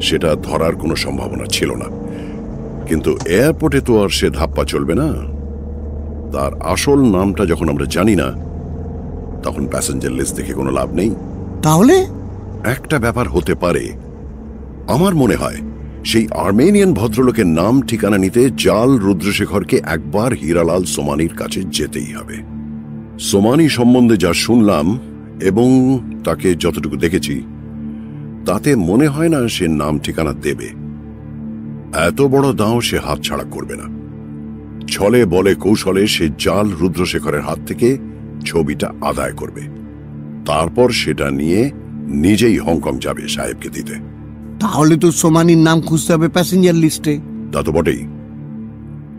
সেটা ধরার কোনো সম্ভাবনা ছিল না। কিন্তু এয়ারপোর্টে তো আর সে ধাপ্পা চলবে না। তার আসল নামটা যখন আমরা জানি না তখন প্যাসেঞ্জার লিস্ট দেখে কোনো লাভ নেই। তাহলে? একটা ব্যাপার হতে পারে। আমার মনে হয় সেই আর্মেনিয়ান ভদ্রলোকের নাম ঠিকানা নিতে জাল রুদ্রশেখরকে একবার হীরালাল সোমানির কাছে যেতেই হবে। সোমানি সম্বন্ধে যা শুনলাম এবং তাকে যতটুকু দেখেছি তাতে মনে হয় না সে নাম ঠিকানা দেবে। এত বড় দাও সে হাত ছাড়া করবে না। ছলে বলে কৌশলে সে জাল রুদ্রশেখরের হাত থেকে ছবিটা আদায় করবে। তারপর সেটা নিয়ে নিজেই হংকং যাবে সাহেবকে দিতে। তাহলে তো সোমানির নাম খুঁজতে হবে প্যাসেঞ্জার লিস্টে। তা তো বটেই।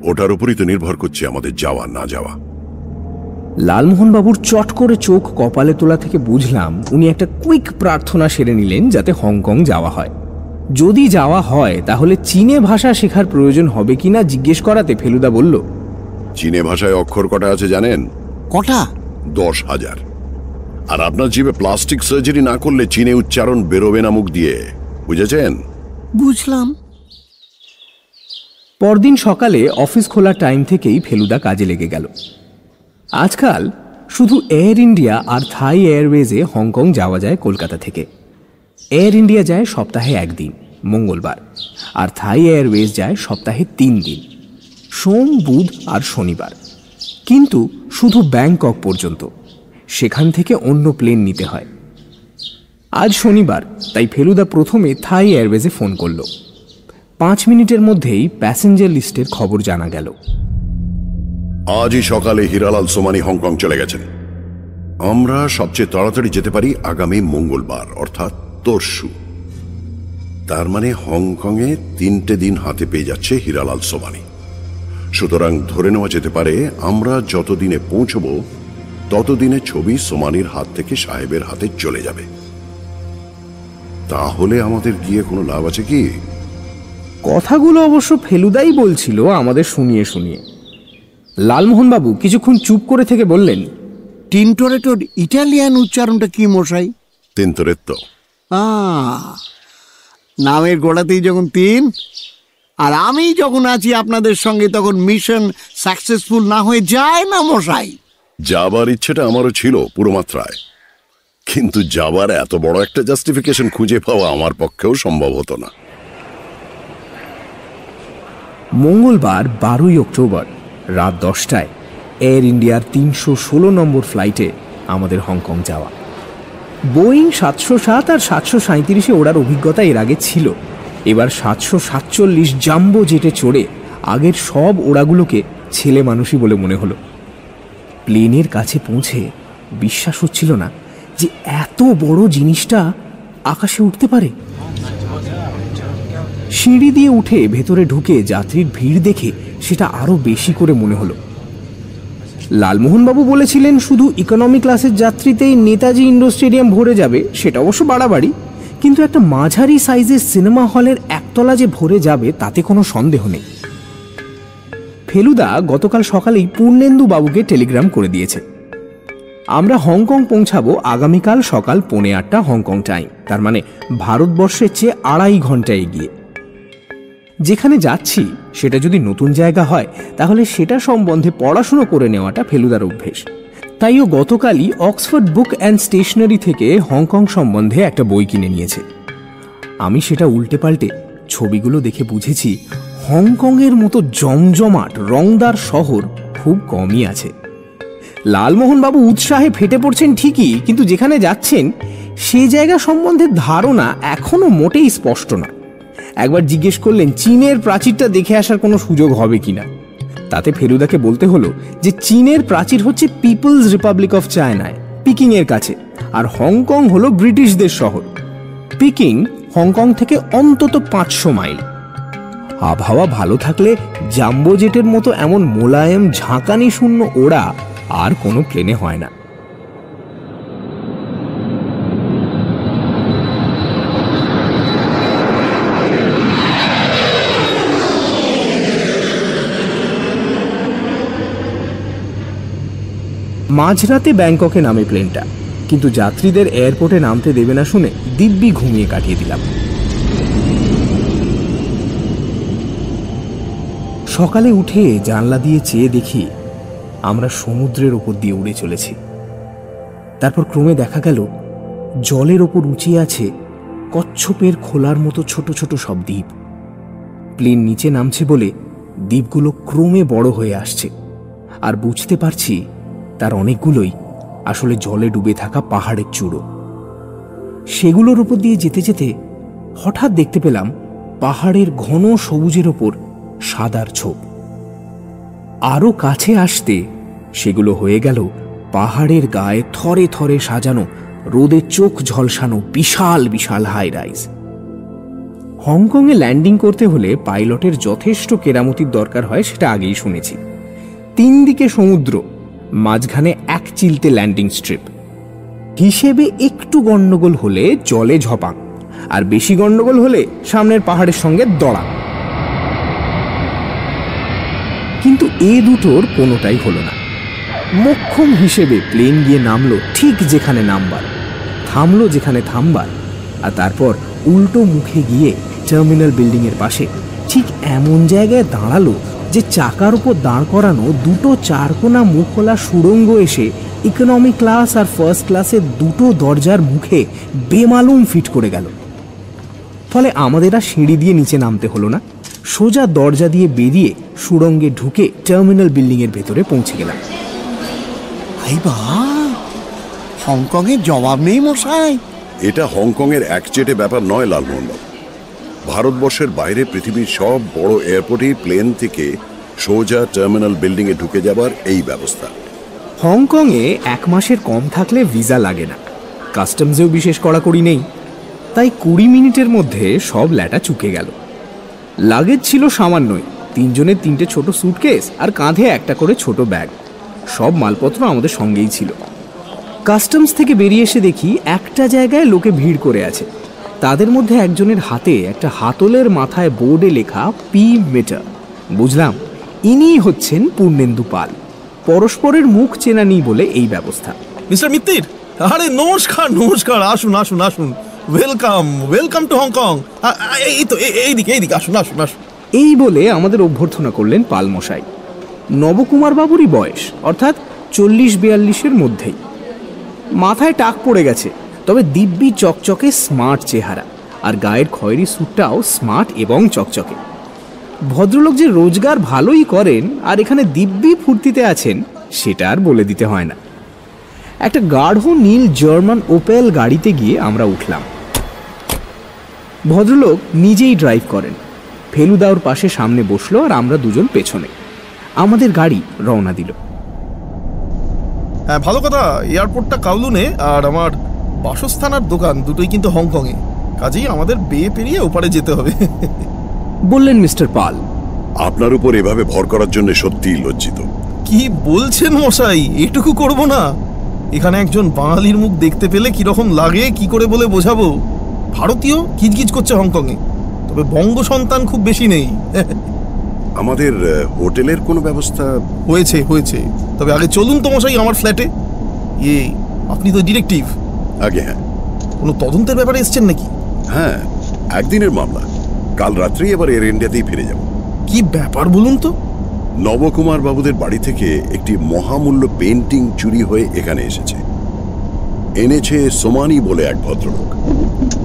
ওটার উপরই তো নির্ভর করছে আমাদের যাওয়া না যাওয়া। লালমোহনবাবুর চট করে চোখ কপালে তোলা থেকে বুঝলাম উনি একটা কুইক প্রার্থনা সেরে নিলেন যাতে হংকং যাওয়া হয়। যদি যাওয়া হয় তাহলে চীনে ভাষা শেখার প্রয়োজন হবে কিনা জিজ্ঞেস করাতে ফেলুদা বলল। চীনে ভাষায় অক্ষর কটা আছে জানেন? কটা? দশ হাজার। আর আপনার জীবে প্লাস্টিক সার্জারি না করলে চীনে উচ্চারণ বেরোবে না মুখ দিয়ে। বুঝেছেন? বুঝলাম। পরদিন সকালে অফিস খোলার টাইম থেকেই ফেলুদা কাজে লেগে গেল। আজকাল শুধু এয়ার ইন্ডিয়া আর থাই এয়ারওয়েজে হংকং যাওয়া যায় কলকাতা থেকে। এয়ার ইন্ডিয়া যায় সপ্তাহে একদিন, মঙ্গলবার। আর থাই এয়ারওয়েজ যায় সপ্তাহে তিন দিন, সোম, বুধ আর শনিবার। কিন্তু শুধু ব্যাংকক পর্যন্ত, সেখান থেকে অন্য প্লেন নিতে হয়। আজ শনিবার, তাই ফেলুদা প্রথমে থাই এয়ারওয়েজে ফোন করল। পাঁচ মিনিটের মধ্যেই প্যাসেঞ্জার লিস্টের খবর জানা গেল। আজই সকালে হিরালাল সোমানি হংকং চলে গেছেন। আমরা সবচেয়ে তাড়াতাড়ি যেতে পারি আগামী মঙ্গলবার, অর্থাৎ তরশু তার মানে হংকংয়ে তিনটে দিন হাতে পেয়ে যাচ্ছে হিরালাল সোমানি। সুতরাং ধরে নেওয়া যেতে পারে আমরা যতদিনে পৌঁছব ততদিনে ছবি সোমানির হাত থেকে সাহেবের হাতে চলে যাবে। তাহলে আমাদের গিয়ে কোনো লাভ আছে কি? কথাগুলো অবশ্য ফেলুদাই বলছিল আমাদের শুনিয়ে শুনিয়ে। লালমোহনবাবু কিছুক্ষণ চুপ করে থেকে বললেন টিনটোরেটোর ইটালিয়ান উচ্চারণটা কি মশাই? তিনতরেত্ত আহ, নামের গোড়াতেই যখন তিন আর আমি যখন আছি আপনাদের সঙ্গে তখন মিশন সাকসেসফুল না হয়ে যায় না মশাই? যাবার ইচ্ছেটা আমারও ছিল পুরো মাত্রায় কিন্তু যাবার এত বড় একটা জাস্টিফিকেশন খুঁজে পাওয়া আমার পক্ষেও সম্ভব হতো না। মঙ্গলবার বারোই অক্টোবর রাত দশটায় এয়ার ইন্ডিয়ার তিনশো ষোলো নম্বর ফ্লাইটে আমাদের হংকং যাওয়া। বোয়িং সাতশো সাত আর সাতশো সাঁত্রিশে ওড়ার অভিজ্ঞতা এর আগে ছিল। এবার সাতশো সাতচল্লিশ জাম্বো জেটে চড়ে আগের সব ওড়াগুলোকে ছেলে মানুষই বলে মনে হলো। প্লেনের কাছে পৌঁছে বিশ্বাস হচ্ছিল না যে এত বড় জিনিসটা আকাশে উঠতে পারে। সিঁড়ি দিয়ে উঠে ভেতরে ঢুকে যাত্রীর ভিড় দেখে সেটা আরও বেশি করে মনে হলো। লালমোহনবাবু বলেছিলেন, শুধু ইকোনমি ক্লাসের যাত্রীতেই নেতাজি ইন্ডোর স্টেডিয়াম ভরে যাবে, সেটা অবশ্য বাড়াবাড়ি। কিন্তু একটা মাঝারি সাইজের সিনেমা হলের একতলা যে ভরে যাবে, তাতে কোনো সন্দেহ নেই। ফেলুদা গতকাল সকালেই পূর্ণেন্দু বাবুকে টেলিগ্রাম করে দিয়েছে। আমরা হংকং পৌঁছাবো আগামীকাল সকাল পৌনে আটটা হংকং টাইম তার মানে ভারতবর্ষের চেয়ে আড়াই ঘণ্টা এগিয়ে। যেখানে যাচ্ছি, সেটা যদি নতুন জায়গা হয়, তাহলে সেটা সম্বন্ধে পড়াশুনো করে নেওয়াটা ফেলুদার অভ্যেস। তাই ও গতকালই অক্সফোর্ড বুক অ্যান্ড স্টেশনারি থেকে হংকং সম্বন্ধে একটা বই কিনে নিয়েছে। আমি সেটা উল্টে পাল্টে ছবিগুলো দেখে বুঝেছি, হংকংয়ের মতো জমজমাট রংদার শহর খুব কমই আছে। লালমোহনবাবু উৎসাহে ফেটে পড়ছেন ঠিকই, কিন্তু যেখানে যাচ্ছেন, সে জায়গা সম্বন্ধে ধারণা এখনও মোটেই স্পষ্ট না একবার জিজ্ঞেস করলেন, চীনের প্রাচীরটা দেখে আসার কোনো সুযোগ হবে কিনা তাতে ফেলুদাকে বলতে হলো যে, চীনের প্রাচীর হচ্ছে পিপলস রিপাবলিক অফ চায়নায় পিকিং এর কাছে, আর হংকং হলো ব্রিটিশদের শহর। পিকিং হংকং থেকে অন্তত পাঁচশো মাইল। আবহাওয়া ভালো থাকলে জাম্বো জেটের মতো এমন মোলায়েম ঝাঁকানি শূন্য ওড়া আর কোনো প্লেনে হয় না। মাঝরাতে ব্যাংককে নামে প্লেনটা। কিন্তু যাত্রীদের এয়ারপোর্টে নামতে দেবে না শুনে দিব্যি ঘুমিয়ে কাটিয়ে দিলাম। সকালে উঠে জানলা দিয়ে চেয়ে দেখি আমরা সমুদ্রের ওপর দিয়ে উড়ে চলেছি। তারপর ক্রমে দেখা গেল, জলের ওপর উঁচিয়ে আছে কচ্ছপের খোলার মতো ছোট ছোট সব দ্বীপ। প্লেন নিচে নামছে বলে দ্বীপগুলো ক্রমে বড় হয়ে আসছে। আর বুঝতে পারছি তার অনেকগুলোই আসলে জলে ডুবে থাকা পাহাড়ের চূড়ো। সেগুলোর ওপর দিয়ে যেতে যেতে হঠাৎ দেখতে পেলাম পাহাড়ের ঘন সবুজের ওপর সাদার ছোপ। আরও কাছে আসতে সেগুলো হয়ে গেল পাহাড়ের গায়ে থরে থরে সাজানো রোদে চোখ ঝলসানো বিশাল বিশাল হাই রাইজ হংকংয়ে ল্যান্ডিং করতে হলে পাইলটের যথেষ্ট কেরামতির দরকার হয় সেটা আগেই শুনেছি। তিন দিকে সমুদ্র মাঝখানে এক চিলতে ল্যান্ডিং স্ট্রিপ। হিসেবে একটু গণ্ডগোল হলে জলে ঝপাং, আর বেশি গণ্ডগোল হলে সামনের পাহাড়ের সঙ্গে দড়া। কিন্তু এ দুটোর কোনোটাই হলো না। মক্ষম হিসেবে প্লেন গিয়ে নামলো ঠিক যেখানে নামবার, থামলো যেখানে থামবার, আর তারপর উল্টো মুখে গিয়ে টার্মিনাল বিল্ডিং এর পাশে ঠিক এমন জায়গায় দাঁড়াল যে চাকার উপর দাঁড় করানো দুটো চারকোনা মুখোলা সুড়ঙ্গ এসে ইকোনমি ক্লাস আর ফার্স্ট ক্লাসের দুটো দরজার মুখে বেমালুম ফিট করে গেল। ফলে আমাদের আর সিঁড়ি দিয়ে নিচে নামতে হলো না। সোজা দরজা দিয়ে বেরিয়ে সুড়ঙ্গে ঢুকে টার্মিনাল বিল্ডিং এর ভেতরে পৌঁছে গেলাম। হংকংয়ের জবাব নেই মশাই। এটা হংকংয়ের একচেটে ব্যাপার নয় লালমোহনবাবু ভারতবর্ষের বাইরে পৃথিবীর সব বড় এয়ারপোর্টেই প্লেন থেকে সোজা টার্মিনাল বিল্ডিংয়ে ঢুকে যাবার এই ব্যবস্থা। হংকংয়ে এক মাসের কম থাকলে ভিসা লাগে না। কাস্টমসেও বিশেষ কড়াকড়ি নেই। তাই কুড়ি মিনিটের মধ্যে সব ল্যাটা চুকে গেল। লাগেজ ছিল সামান্যই। তিনজনের তিনটে ছোট সুটকেস আর কাঁধে একটা করে ছোট ব্যাগ সব মালপত্র আমাদের সঙ্গেই ছিল। কাস্টমস থেকে বেরিয়ে এসে দেখি একটা জায়গায় লোকে ভিড় করে আছে। তাদের মধ্যে একজনের হাতে একটা হাতলের মাথায় বোর্ডে লেখা পি মেটার। বুঝলাম ইনিই হচ্ছেন পূর্ণেন্দু পাল। পরস্পরের মুখ চেনা নেই বলে এই ব্যবস্থা। মিস্টার মিত্তির আরে নমস্কার নমস্কার আসুন আসুন আসুন। ওয়েলকাম ওয়েলকাম টু হংকং এই তো এই- এইদিকে এইদিকে আসুন আসুন আসুন। এই বলে আমাদের অভ্যর্থনা করলেন পাল মশাই নবকুমার বাবুরই বয়স অর্থাৎ চল্লিশ বিয়াল্লিশের মধ্যেই। মাথায় টাক পড়ে গেছে। তবে দিব্যি চকচকে স্মার্ট চেহারা আর গায়ের খয়েরি স্যুটটাও স্মার্ট এবং চকচকে। ভদ্রলোক যে রোজগার ভালোই করেন আর এখানে দিব্যি ফুর্তিতে আছেন, সেটা আর বলে দিতে হয় না। একটা গাঢ় নীল জার্মান ওপেল গাড়িতে গিয়ে আমরা উঠলাম। ভদ্রলোক নিজেই ড্রাইভ করেন। ফেলুদা ওর পাশে সামনে বসল আর আমরা দুজন পেছনে। আমাদের গাড়ি রওনা দিল। হ্যাঁ ভালো কথা। এয়ারপোর্টটা কাউলুনে আর আমার বাসস্থান আর দোকান দুটোই কিন্তু হংকংয়ে। কাজেই আমাদের বেয়ে পেরিয়ে ওপারে যেতে হবে। বললেন মিস্টার পাল। আপনার উপর এভাবে ভর করার জন্য সত্যিই লজ্জিত। কি বলছেন মশাই? এটুকু করব না। এখানে একজন বাঙালির মুখ দেখতে পেলে কীরকম লাগে কি করে বলে বোঝাবো? ভারতীয় কিচকিচ করছে হংকংয়ে। তবে বঙ্গ সন্তান খুব বেশি নেই। আমাদের হোটেলের কোনো ব্যবস্থা? হয়েছে হয়েছে। তবে আগে চলুন তো মশাই আমার ফ্ল্যাটে। ইয়ে আপনি তো ডিরেক্টিভ। আগে হ্যাঁ। কোনো তদন্তের ব্যাপারে এসছেন নাকি? হ্যাঁ একদিনের মামলা। কাল রাত্রেই এবার এয়ার ইন্ডিয়াতেই ফিরে যাব। কি ব্যাপার বলুন তো? নবকুমার বাবুদের বাড়ি থেকে একটি মহামূল্য পেন্টিং চুরি হয়ে এখানে এসেছে। এনেছে সোমানি বলে এক ভদ্রলোক।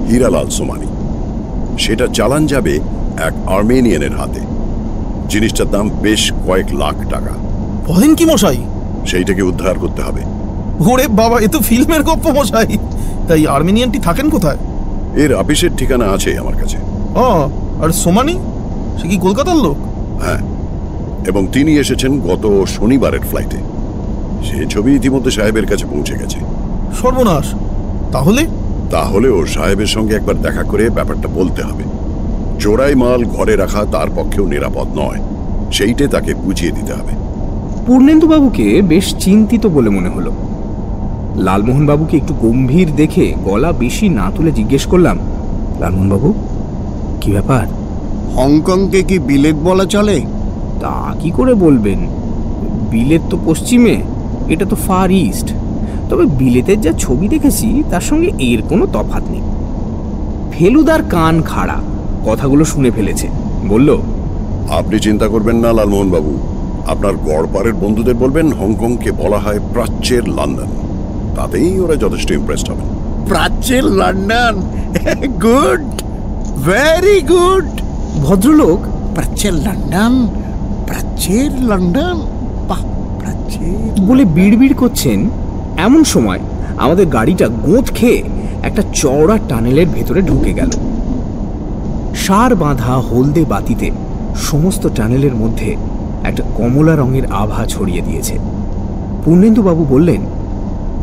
হীরালাল সোমানি। সেটা চালান যাবে এক আর্মেনিয়ানের হাতে। জিনিসটার দাম বেশ কয়েক লাখ টাকা। বলেন কি মশাই? সেইটাকে উদ্ধার করতে হবে। ওরে বাবা এ তো ফিল্মের গপ্প মশাই। তাই আর্মেনিয়ানটি থাকেন কোথায়? এর অফিসের ঠিকানা আছে আমার কাছে। ও আর সোমানি? সে কি কলকাতার লোক? হ্যাঁ এবং তিনি এসেছেন গত শনিবারের ফ্লাইটে। সে ছবি ইতিমধ্যে সাহেবের কাছে পৌঁছে গেছে। সর্বনাশ। তাহলে? তাহলেও সাহেবের সঙ্গে একবার দেখা করে ব্যাপারটা বলতে হবে। চোরাই মাল ঘরে রাখা তার পক্ষেও নিরাপদ নয়। সেইটে তাকে বুঝিয়ে দিতে হবে। পূর্ণেন্দু বাবুকে বেশ চিন্তিত বলে মনে হলো। লালমোহন বাবুকে একটু গম্ভীর দেখে গলা বেশি না তুলে জিজ্ঞেস করলাম লালমোহন বাবু কি ব্যাপার? হংকংকে কি বিলেত বলা চলে? তা কি করে বলবেন? বিলেত তো পশ্চিমে এটা তো ফার ইস্ট। তবে বিলেতের যা ছবি দেখেছি তার সঙ্গে এর কোনো তফাৎ নেই। ফেলুদার কান খাড়া কথাগুলো শুনে ফেলেছে। বলল আপনি চিন্তা করবেন না লালমোহন বাবু আপনার গড়পাড়ের বন্ধুদের বলবেন হংকংকে বলা হয় প্রাচ্যের লন্ডন। তাতেই ওরা যথেষ্ট ইমপ্রেসড হবে। প্রাচ্যের লন্ডন। গুড। Very good. ভদ্রলোক প্রাচ্যের লন্ডন? প্রাচ্যের লন্ডন? বাহ প্রাচ্যের বলে বিড়বিড় করছেন এমন সময় আমাদের গাড়িটা গোঁত খেয়ে একটা চওড়া টানেলের ভেতরে ঢুকে গেল। সার বাঁধা হলদে বাতিতে সমস্ত টানেলের মধ্যে একটা কমলা রঙের আভা ছড়িয়ে দিয়েছে। পূর্ণেন্দুবাবু বললেন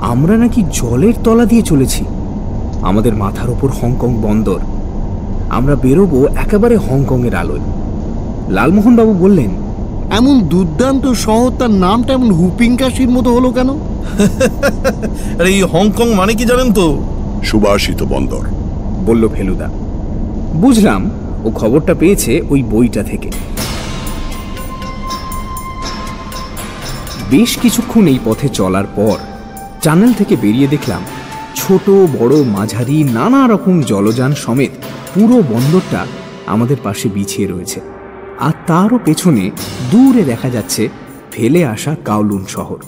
আমরা নাকি জলের তলা দিয়ে চলেছি। আমাদের মাথার ওপর হংকং বন্দর। আমরা বেরোবো একেবারে হংকংয়ের আলোয়। লালমোহনবাবু বললেন এমন দুর্দান্ত শহর তার নামটা এমন হুপিং কাশির মতো হলো কেন? আরে এই হংকং মানে কি জানেন তো? সুবাসিত বন্দর। বলল ফেলুদা। বুঝলাম ও খবরটা পেয়েছে ওই বইটা থেকে। বেশ কিছুক্ষণ এই পথে চলার পর টানেল থেকে বেরিয়ে দেখলাম, ছোট, বড়, মাঝারি, নানা রকম জলযান সমেত পুরো বন্দরটা আমাদের পাশে বিছিয়ে রয়েছে। আর তারও পেছনে দূরে দেখা যাচ্ছে ফেলে আসা কাউলুন শহর।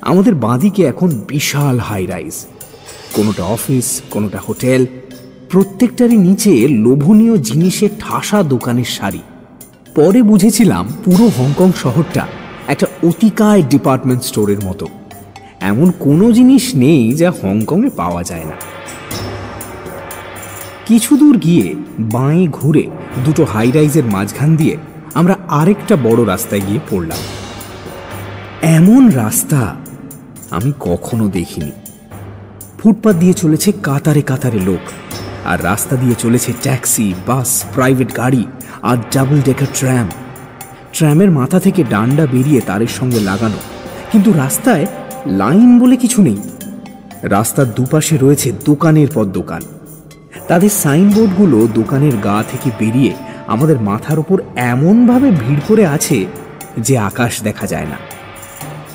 আমাদের বাঁদিকে এখন বিশাল হাই রাইজ কোনোটা অফিস কোনোটা হোটেল প্রত্যেকটারই নিচে লোভনীয় জিনিসের ঠাসা দোকানের সারি পরে বুঝেছিলাম পুরো হংকং শহরটা একটা অতিকায় ডিপার্টমেন্ট স্টোরের মতো। এমন কোনো জিনিস নেই যা হংকংয়ে পাওয়া যায় না। কিছু দূর গিয়ে বাঁয়ে ঘুরে দুটো হাই রাইজের মাঝখান দিয়ে আমরা আরেকটা বড় রাস্তায় গিয়ে পড়লাম। এমন রাস্তা আমি কখনো দেখিনি। ফুটপাত দিয়ে চলেছে কাতারে কাতারে লোক আর রাস্তা দিয়ে চলেছে ট্যাক্সি, বাস প্রাইভেট গাড়ি আর ডাবল ডেকার ট্র্যাম ট্র্যামের মাথা থেকে ডান্ডা বেরিয়ে তারের সঙ্গে লাগানো। কিন্তু রাস্তায় লাইন বলে কিছু নেই। রাস্তার দুপাশে রয়েছে দোকানের পর দোকান। তাদের সাইনবোর্ডগুলো দোকানের গা থেকে বেরিয়ে আমাদের মাথার ওপর এমনভাবে ভিড় করে আছে যে আকাশ দেখা যায় না।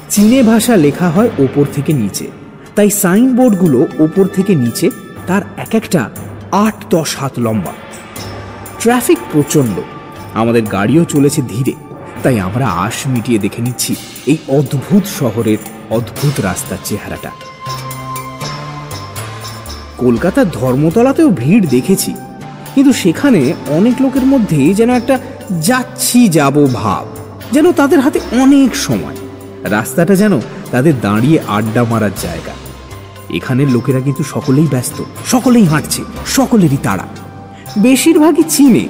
চীনে ভাষা লেখা হয় ওপর থেকে নিচে। তাই সাইনবোর্ডগুলো ওপর থেকে নিচে, তার এক একটা আট দশ হাত লম্বা। ট্রাফিক প্রচণ্ড। আমাদের গাড়িও চলেছে ধীরে। তাই আমরা আশ মিটিয়ে দেখে নিচ্ছি এই অদ্ভুত শহরের অদ্ভুত রাস্তার চেহারাটা। কলকাতার ধর্মতলাতেও ভিড় দেখেছি, কিন্তু সেখানে অনেক লোকের মধ্যে যেন একটা যাচ্ছি যাব ভাব, যেন তাদের হাতে অনেক সময়। রাস্তাটা যেন তাদের দাঁড়িয়ে আড্ডা মারার জায়গা। এখানের লোকেরা কিন্তু সকলেই ব্যস্ত, সকলেই হাঁটছে, সকলেরই তাড়া। বেশিরভাগই চীনে,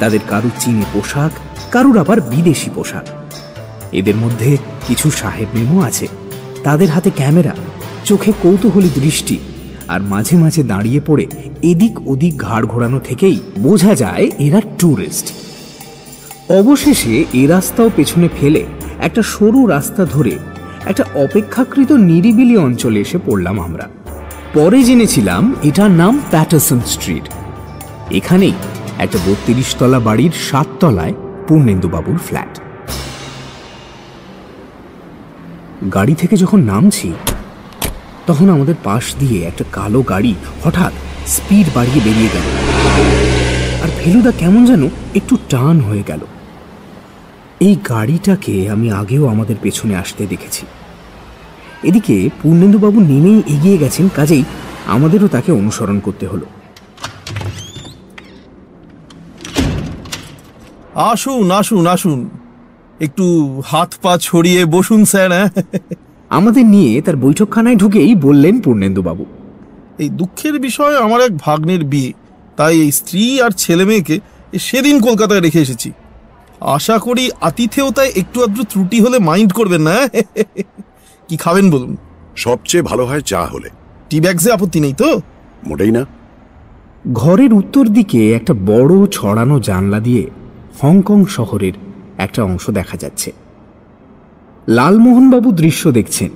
তাদের কারুর চীনে পোশাক কারুর আবার বিদেশি পোশাক। এদের মধ্যে কিছু সাহেব মেমো আছে। তাদের হাতে ক্যামেরা, চোখে কৌতূহলী দৃষ্টি আর মাঝে মাঝে দাঁড়িয়ে পড়ে এদিক ওদিক ঘাড় ঘোরানো থেকেই বোঝা যায় এরা ট্যুরিস্ট অবশেষে এ রাস্তাও পেছনে ফেলে একটা সরু রাস্তা ধরে একটা অপেক্ষাকৃত নিরিবিলি অঞ্চলে এসে পড়লাম আমরা। পরে জেনেছিলাম এটার নাম প্যাটারসন স্ট্রিট এখানেই একটা বত্রিশ তলা বাড়ির সাত তলায় পূর্ণেন্দুবাবুর ফ্ল্যাট। গাড়ি থেকে যখন নামছি, তখন আমাদের পাশ দিয়ে একটা কালো গাড়ি হঠাৎ স্পিড বাড়িয়ে বেরিয়ে গেল। আর ফেলুদা কেমন যেন একটু টান হয়ে গেল। এই গাড়িটাকে আমি আগেও আমাদের পেছনে আসতে দেখেছি। এদিকে পূর্ণেন্দুবাবু নেমেই এগিয়ে গেছেন, কাজেই আমাদেরও তাকে অনুসরণ করতে হলো। আসুন আসুন আসুন। একটু হাত পা ছড়িয়ে বসুন স্যার হ্যাঁ? আমাদের নিয়ে তার বৈঠকখানায় ঢুকেই বললেন পূর্ণেন্দুবাবু। এই দুঃখের বিষয় আমার এক ভাগ্নের বিয়ে। তাই এই স্ত্রী আর ছেলে মেয়েকে সেদিন কলকাতায় রেখে এসেছি। আশা করি আতিথেয়তায় একটু আধটু ত্রুটি হলে মাইন্ড করবেন না হ্যাঁ? কি খাবেন বলুন? সবচেয়ে ভালো হয় চা হলে। টি ব্যাগসে আপত্তি নেই তো? মোটেই না। ঘরের উত্তর দিকে একটা বড় ছড়ানো জানলা দিয়ে হংকং শহরের একটা অংশ দেখা যাচ্ছে। লালমোহনবাবু দৃশ্য দেখছেন।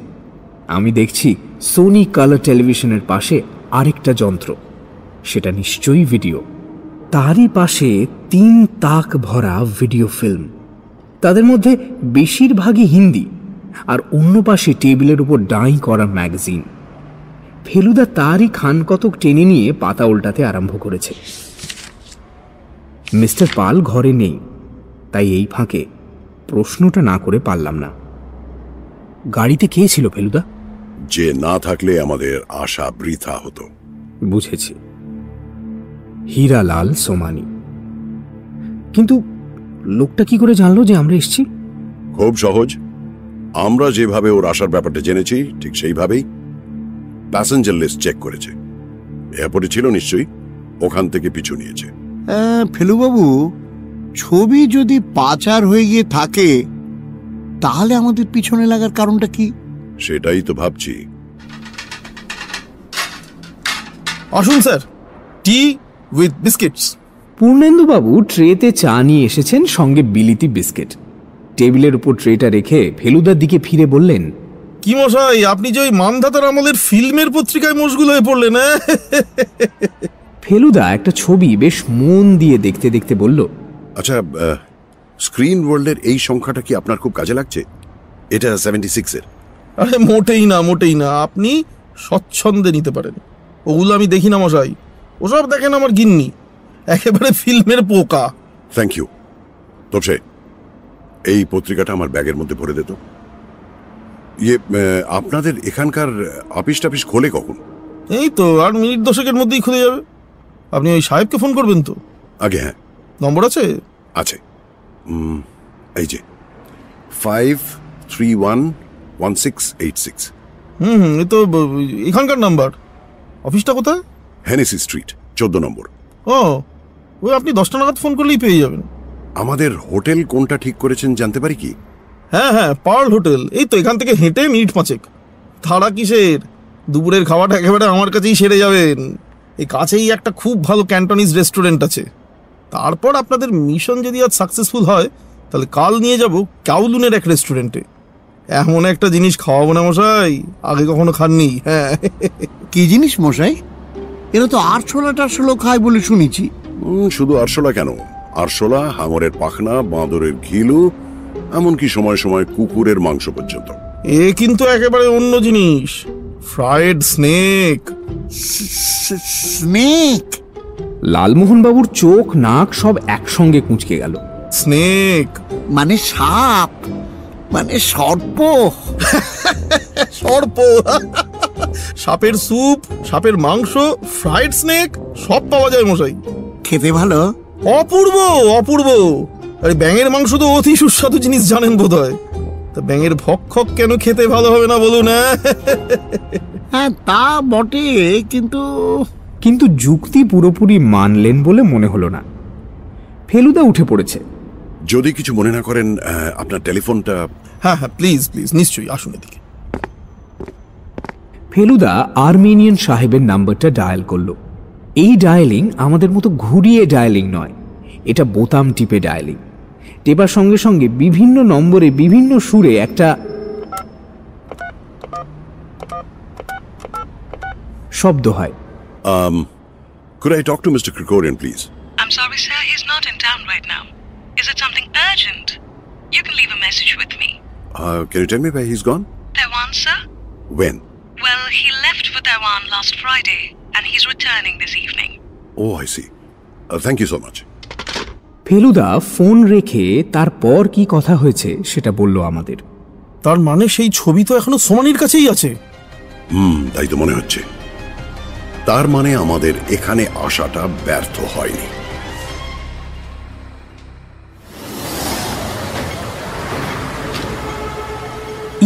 আমি দেখছি সোনি কালার টেলিভিশনের পাশে আরেকটা যন্ত্র। সেটা নিশ্চয়ই ভিডিও। তারই পাশে তিন তাক ভরা ভিডিও ফিল্ম। তাদের মধ্যে বেশিরভাগই হিন্দি আর অন্য পাশে টেবিলের উপর ডাই করা ম্যাগাজিন। ফেলুদা তারই খান কতক টেনে নিয়ে পাতা উল্টাতে আরম্ভ করেছে। মিস্টার পাল ঘরে নেই তাই এই ফাঁকে প্রশ্নটা না করে পারলাম না। গাড়িতে কে ছিল ফেলুদা? যে না থাকলে আমাদের আশা বৃথা হতো। বুঝেছি। হীরালাল সোমানি। কিন্তু লোকটা কি করে জানলো যে আমরা এসছি? খুব সহজ। আমরা যেভাবে ওর আসার ব্যাপারটা জেনেছি ঠিক সেইভাবেই প্যাসেঞ্জার লিস্ট চেক করেছে। এয়ারপোর্টে ছিল নিশ্চয়ই ওখান থেকে পিছু নিয়েছে। ফেলুবাবু ছবি যদি পাচার হয়ে গিয়ে থাকে তাহলে আমাদের পিছনে লাগার কারণটা কি? সেটাই তো ভাবছি। আসুন স্যার। Tea with biscuits. পূর্ণেন্দুবাবু ট্রেতে চা নিয়ে এসেছেন সঙ্গে বিলিতি বিস্কিট। টেবিলের উপর ট্রেটা রেখে ফেলুদার দিকে ফিরে বললেন কি মশাই আপনি যে ওই মানধাতার আমলের ফিল্মের পত্রিকায় মশগুল হয়ে পড়লেন হ্যাঁ? ফেলুদা একটা ছবি বেশ মন দিয়ে দেখতে দেখতে বলল আচ্ছা স্ক্রিন ওয়ার্ল্ডের এই সংখ্যাটা কি আপনার খুব কাজে লাগছে? এটা সেভেন্টি সিক্সের আরে মোটেই না মোটেই না। আপনি স্বচ্ছন্দে নিতে পারেন। ওগুলো আমি দেখি না মশাই। ওসব দেখেন আমার গিন্নি। একেবারে ফিল্মের পোকা। থ্যাংক ইউ তবে এই পত্রিকাটা আমার ব্যাগের মধ্যে ভরে দিত ইয়ে আপনাদের এখানকার অফিস টাফিস খোলে কখন? এই তো আর মিনিট দশকের মধ্যেই খুলে যাবে। আপনি ওই সাহেবকে ফোন করবেন তো। আগে হ্যাঁ। নম্বর আছে? আছে। এই যে। Five three one one six eight six hmm hmm এ তো এখানকার নাম্বার। অফিসটা কোথায়? হেনেসি স্ট্রিট চোদ্দ নম্বর। ও ওই আপনি দশটা নাগাদ ফোন করলেই পেয়ে যাবেন। আমাদের হোটেল কোনটা ঠিক করেছেন জানতে পারি কি? হ্যাঁ হ্যাঁ পার্ল হোটেল। এই তো এখান থেকে হেঁটে মিনিট পাঁচেক। তারা কিসের? দুপুরের খাওয়াটা একেবারে আমার কাছেই সেরে যাবেন। এই কাছেই একটা খুব ভালো ক্যান্টনিজ রেস্টুরেন্ট আছে। তারপর আপনাদের মিশন যদি আজ সাকসেসফুল হয় তাহলে কাল নিয়ে যাব কাউলুনের এক রেস্টুরেন্টে এমন একটা জিনিস খাওয়াবো না মশাই আগে কখনো খাননি হ্যাঁ। কি জিনিস মশাই? এরা তো আরশোলা টারশোলা খায় বলে শুনেছি। শুধু আরশোলা কেন? আরশোলা হাঙরের পাখনা বাঁদরের ঘিলু এমনকি সময় সময় কুকুরের মাংস পর্যন্ত। এ কিন্তু একেবারে অন্য জিনিস। Fried snake snake. লালমোহনবাবুর চোখ নাক সব একসঙ্গে কুঁচকে গেল। স্নেক। মানে সাপ। মানে সর্প। সর্প। সাপের স্যুপ সাপের মাংস ফ্রাইড স্নেক সব পাওয়া যায় মশাই। খেতে ভালো? অপূর্ব অপূর্ব। আরে ব্যাঙের মাংস তো অতি সুস্বাদু জিনিস জানেন বোধ হয় তা ব্যাঙের ভক্ষক কেন খেতে ভালো হবে না বলুন হ্যাঁ? হ্যাঁ তা বটে কিন্তু কিন্তু যুক্তি পুরোপুরি মানলেন বলে মনে হলো না। ফেলুদা উঠে পড়েছে। যদি কিছু মনে না করেন আপনার টেলিফোনটা হ্যাঁ হ্যাঁ প্লিজ প্লিজ নিশ্চয়ই আসুন এদিকে। ফেলুদা আর্মেনিয়ান সাহেবের নাম্বারটা ডায়াল করল। এই ডায়ালিং আমাদের মতো ঘুরিয়ে ডায়ালিং নয় এটা বোতাম টিপে ডায়ালিং। টেপার সঙ্গে সঙ্গে বিভিন্ন নম্বরে বিভিন্ন সুরে একটা শব্দ হয় Um, could I talk to Mr. Krikorian, please? I'm sorry, sir. He's not in town right now. Is it something urgent? You can leave a message with me. Uh, can you tell me where he's gone? Taiwan, sir? When? Well, he left for Taiwan last Friday, and he's returning this evening. Oh, I see. Uh, thank you so much. Feluda phone রেখে তারপর কি কথা হয়েছে সেটা বলল আমাদের তার মানে সেই ছবি তো এখনও সোমানির কাছেই আছে হুম তাই তো মনে হচ্ছে তার মানে আমাদের এখানে আসাটা ব্যর্থ হয়নি।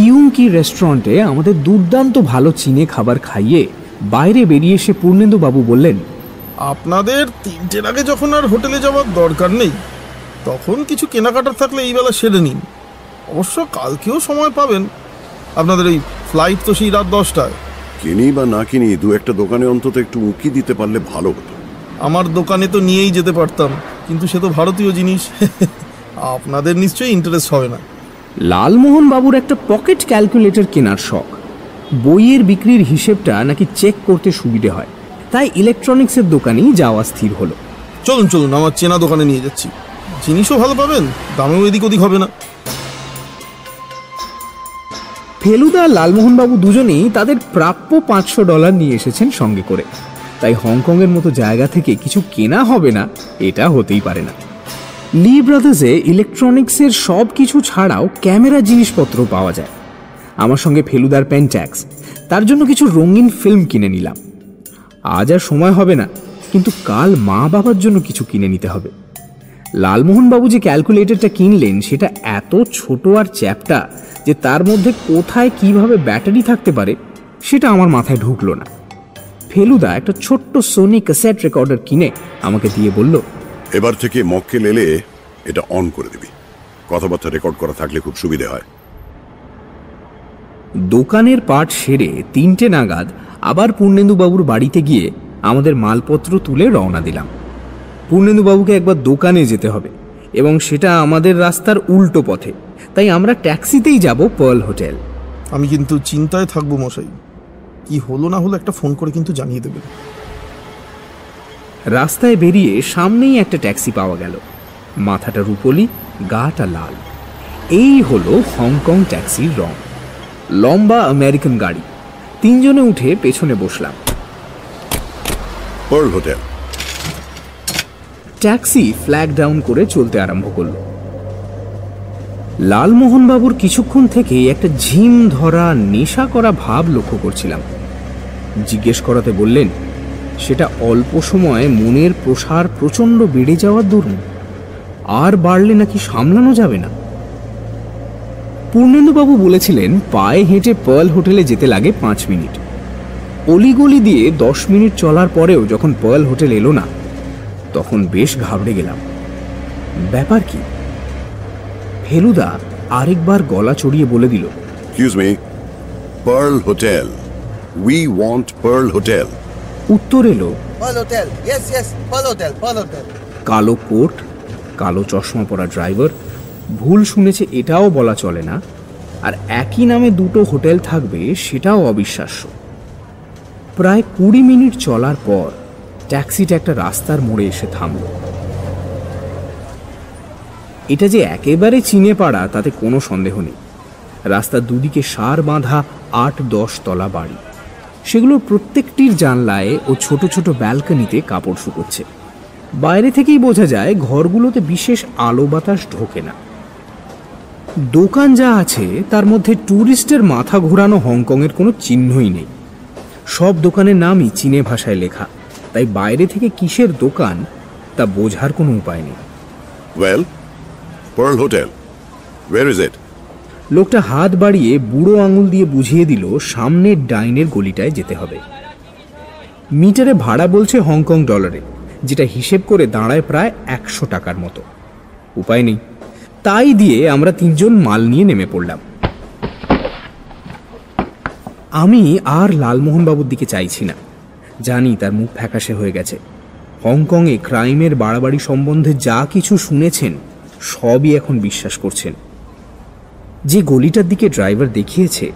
ইউঙ্কি রেস্টুরেন্টে আমাদের দুর্দান্ত ভালো চিনে খাবার খাইয়ে বাইরে বেরিয়ে এসে পূর্ণেন্দু বাবু বললেন আপনাদের তিনটের আগে যখন আর হোটেলে যাওয়ার দরকার নেই তখন কিছু কেনাকাটার থাকলে এই বেলা সেরে নিন। অবশ্য কালকেও সময় পাবেন। আপনাদের এই ফ্লাইট তো সেই রাত দশটায়। কিনি বা না কিনি দু একটা দোকানে অন্তত একটু উঁকি দিতে পারলে ভালো হতো। আমার দোকানে তো নিয়েই যেতে পারতাম কিন্তু সে তো ভারতীয় জিনিস। আপনাদের নিশ্চয়ই ইন্টারেস্ট হবে না। লালমোহন বাবুর একটা পকেট ক্যালকুলেটর কেনার শখ। বইয়ের বিক্রির হিসেবটা নাকি চেক করতে সুবিধে হয়। তাই ইলেকট্রনিক্সের দোকানেই যাওয়া স্থির হলো। চলুন চলুন আমার চেনা দোকানে নিয়ে যাচ্ছি। জিনিসও ভালো পাবেন দামেও এদিক ওদিক হবে না। ফেলুদা আর লালমোহনবাবু দুজনেই তাদের প্রাপ্য পাঁচশো ডলার নিয়ে এসেছেন সঙ্গে করে। তাই হংকংয়ের মতো জায়গা থেকে কিছু কেনা হবে না, এটা হতেই পারে না। লি ব্রাদার্সে ইলেকট্রনিক্সের সব কিছু ছাড়াও ক্যামেরা জিনিসপত্র পাওয়া যায়। আমার সঙ্গে ফেলুদার পেন্ট্যাক্স তার জন্য কিছু রঙিন ফিল্ম কিনে নিলাম। আজ আর সময় হবে না, কিন্তু কাল মা বাবার জন্য কিছু কিনে নিতে হবে। লালমোহনবাবু যে ক্যালকুলেটরটা কিনলেন সেটা এত ছোট আর চ্যাপটা যে তার মধ্যে কোথায় কীভাবে ব্যাটারি থাকতে পারে সেটা আমার মাথায় ঢুকলো না। ফেলুদা একটা ছোট্ট সোনি ক্যাসেট রেকর্ডার কিনে আমাকে দিয়ে বলল এবার থেকে মক্কেল এলে এটা অন করে দিবি। কথাবার্তা রেকর্ড করা থাকলে খুব সুবিধে হয়। দোকানের পাট সেরে তিনটে নাগাদ আবার পূর্ণেন্দুবাবুর বাড়িতে গিয়ে আমাদের মালপত্র তুলে রওনা দিলাম। পূর্ণেন্দুবাবুকে একবার দোকানে যেতে হবে এবং সেটা আমাদের রাস্তার উল্টো পথে। তাই আমরা ট্যাক্সিতেই যাব পার্ল হোটেল। আমি কিন্তু চিন্তায় থাকব মশাই। কি হলো না হলো একটা ফোন করে কিন্তু জানিয়ে দেবে রাস্তায় বেরিয়ে সামনেই একটা ট্যাক্সি পাওয়া গেল। মাথাটা রুপলি গাটা লাল। এই হলো হংকং ট্যাক্সির রং। লম্বা আমেরিকান গাড়ি। তিনজনে উঠে পেছনে বসলাম। Pearl hotel. Taxi flag down করে চলতে আরম্ভ করল। লালমোহনবাবুর কিছুক্ষণ থেকে একটা ঝিম ধরা নেশা করা ভাব লক্ষ্য করছিলাম। জিজ্ঞেস করাতে বললেন, সেটা অল্প সময়ে মনের প্রসার প্রচণ্ড বেড়ে যাওয়ার দরুন। আর বাড়লে নাকি সামলানো যাবে না? পূর্ণেন্দুবাবু বলেছিলেন, পায়ে হেঁটে পার্ল হোটেলে যেতে লাগে পাঁচ মিনিট। অলিগলি দিয়ে দশ মিনিট চলার পরেও যখন পার্ল হোটেল এলো না তখন বেশ ঘাবড়ে গেলাম ব্যাপার কি ফেলুদা আরেকবার গলা চড়িয়ে বলে দিল pearl hotel we want pearl hotel উত্তর এলো Pearl Hotel. Yes, yes. Pearl Hotel. Pearl Hotel. কালো কোট কালো চশমা পরা ড্রাইভার ভুল শুনেছে এটাও বলা চলে না আর একই নামে দুটো হোটেল থাকবে সেটাও অবিশ্বাস্য প্রায় কুড়ি মিনিট চলার পর ট্যাক্সিটা একটা রাস্তার মোড়ে এসে থামল। এটা যে একেবারে চিনে পাড়া তাতে কোনো সন্দেহ নেই। রাস্তার দুদিকে সার বাঁধা আট দশ তলা বাড়ি। সেগুলোর প্রত্যেকটির জানলায় ও ছোট ছোট ব্যালকনিতে কাপড় শুকোচ্ছে। বাইরে থেকেই বোঝা যায়, ঘরগুলোতে বিশেষ আলো বাতাস ঢোকে না। দোকান যা আছে, তার মধ্যে ট্যুরিস্টের মাথা ঘোরানো হংকংয়ের কোনো চিহ্নই নেই। সব দোকানের নামই চীনে ভাষায় লেখা। তাই বাইরে থেকে কিসের দোকান তা বোঝার কোনো উপায় নেই। Well pearl hotel where is it লোকটা হাত বাড়িয়ে বুড়ো আঙুল দিয়ে বুঝিয়ে দিল সামনের ডাইনের গলিটায় যেতে হবে। মিটারে ভাড়া বলছে হংকং ডলারে যেটা হিসেব করে দাঁড়ায় প্রায় একশো টাকার মতো। উপায় নেই। তাই দিয়ে আমরা তিনজন মাল নিয়ে নেমে পড়লাম। আমি আর লালমোহনবাবুর দিকে চাইছি না। জানি তার মুখ ফ্যাকাশে হয়ে গেছে। হংকংয়ে ক্রাইমের বাড়াবাড়ি সম্বন্ধে যা কিছু শুনেছেন, সবই এখন বিশ্বাস করছেন। যে গলিটার দিকে ড্রাইভার দেখিয়েছে,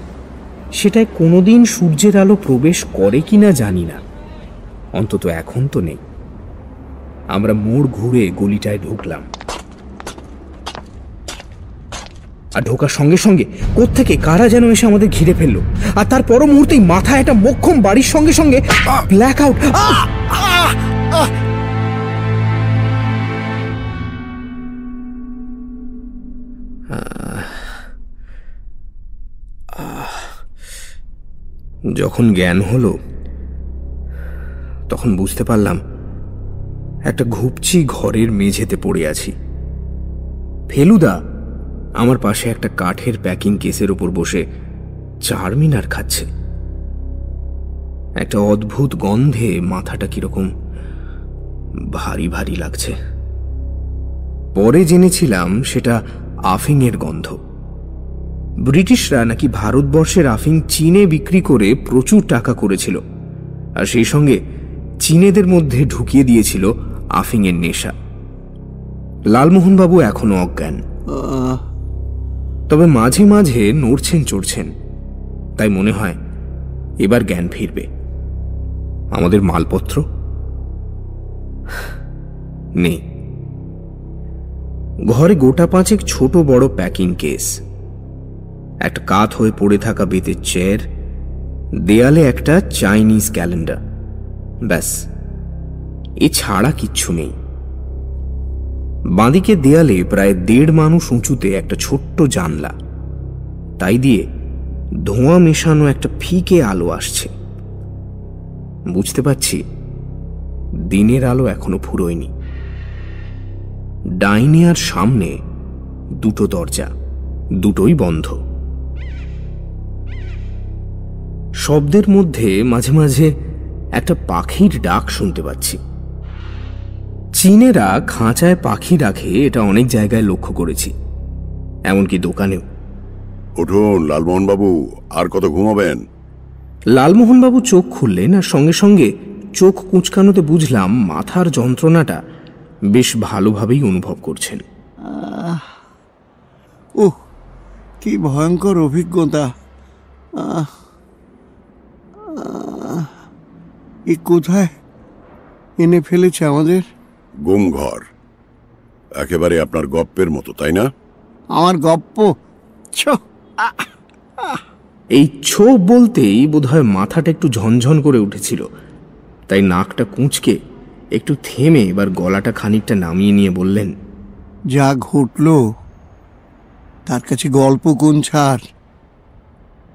সেটায় কোনোদিন সূর্যের আলো প্রবেশ করে কিনা জানি না। অন্তত এখন তো নেই। আমরা মোড় ঘুরে গলিটায় ঢুকলাম। আর ঢোকার সঙ্গে সঙ্গে কোত্থেকে কারা যেন এসে আমাদের ঘিরে ফেলল? আর তার পর মুহূর্তেই মাথায় একটা মক্ষম বাড়ির সঙ্গে সঙ্গে ব্ল্যাক আউট যখন জ্ঞান হলো, তখন বুঝতে পারলাম একটা ঘুপচি ঘরের মেঝেতে পড়ে আছি। ফেলুদা আমার পাশে একটা কাঠের প্যাকিং কেসের উপর বসে চারমিনার খাচ্ছে। একটা অদ্ভুত গন্ধে মাথাটা কীরকম ভারী ভারী লাগছে। পরে জেনেছিলাম সেটা আফিংয়ের গন্ধ। ব্রিটিশরা নাকি ভারতবর্ষের আফিং চীনে বিক্রি করে প্রচুর টাকা করেছিল, আর সেই সঙ্গে চীনেদের মধ্যে ঢুকিয়ে দিয়েছিল আফিংয়ের নেশা। লালমোহনবাবু এখনও অজ্ঞান। তবে মাঝে মাঝে নড়ছেন চড়ছেন। তাই মনে হয় এবার জ্ঞান ফিরবে। আমাদের মালপত্র? নেই। ঘরে গোটা পাঁচেক ছোট বড় প্যাকিং কেস। একটা কাত হয়ে পড়ে থাকা বেতের চেয়ার, দেয়ালে একটা চাইনিজ ক্যালেন্ডার। ব্যাস এছাড়া কিচ্ছু নেই। বাঁদিকে দেয়ালে প্রায় দেড় মানুষ উঁচুতে একটা ছোট্ট জানলা। তাই দিয়ে ধোঁয়া মেশানো একটা ফিকে আলো আসছে। বুঝতে পারছি, দিনের আলো এখনও ফুরোয়নি। ডাইনিয়ার সামনে দুটো দরজা, দুটোই বন্ধ। শব্দের মধ্যে মাঝে মাঝে একটা পাখির ডাক শুনতে পাচ্ছি। চীনেরা খাঁচায় পাখি রাখে এটা অনেক জায়গায় লক্ষ্য করেছি। এমনকি দোকানেও। উঠুন লালমোহন বাবু আর কত ঘুমাবেন? লালমোহনবাবু চোখ খুললেন আর সঙ্গে সঙ্গে চোখ কুঁচকানোতে বুঝলাম মাথার যন্ত্রণাটা বেশ ভালোভাবেই অনুভব করছেন। ও কি ভয়ঙ্কর অভিজ্ঞতা। এ কোথায় এনে ফেলেছে আমাদের? গুম ঘর একেবারে আপনার গপ্পের মতো তাই না? আমার গপ্প? ছ এই ছো বলতেই বোধহয় মাথাটা একটু ঝনঝন করে উঠেছিল। তাই নাকটা কুঁচকে একটু থেমে এবার গলাটা খানিকটা নামিয়ে নিয়ে বললেন যা ঘটল তার কাছে গল্প কোন ছাড়?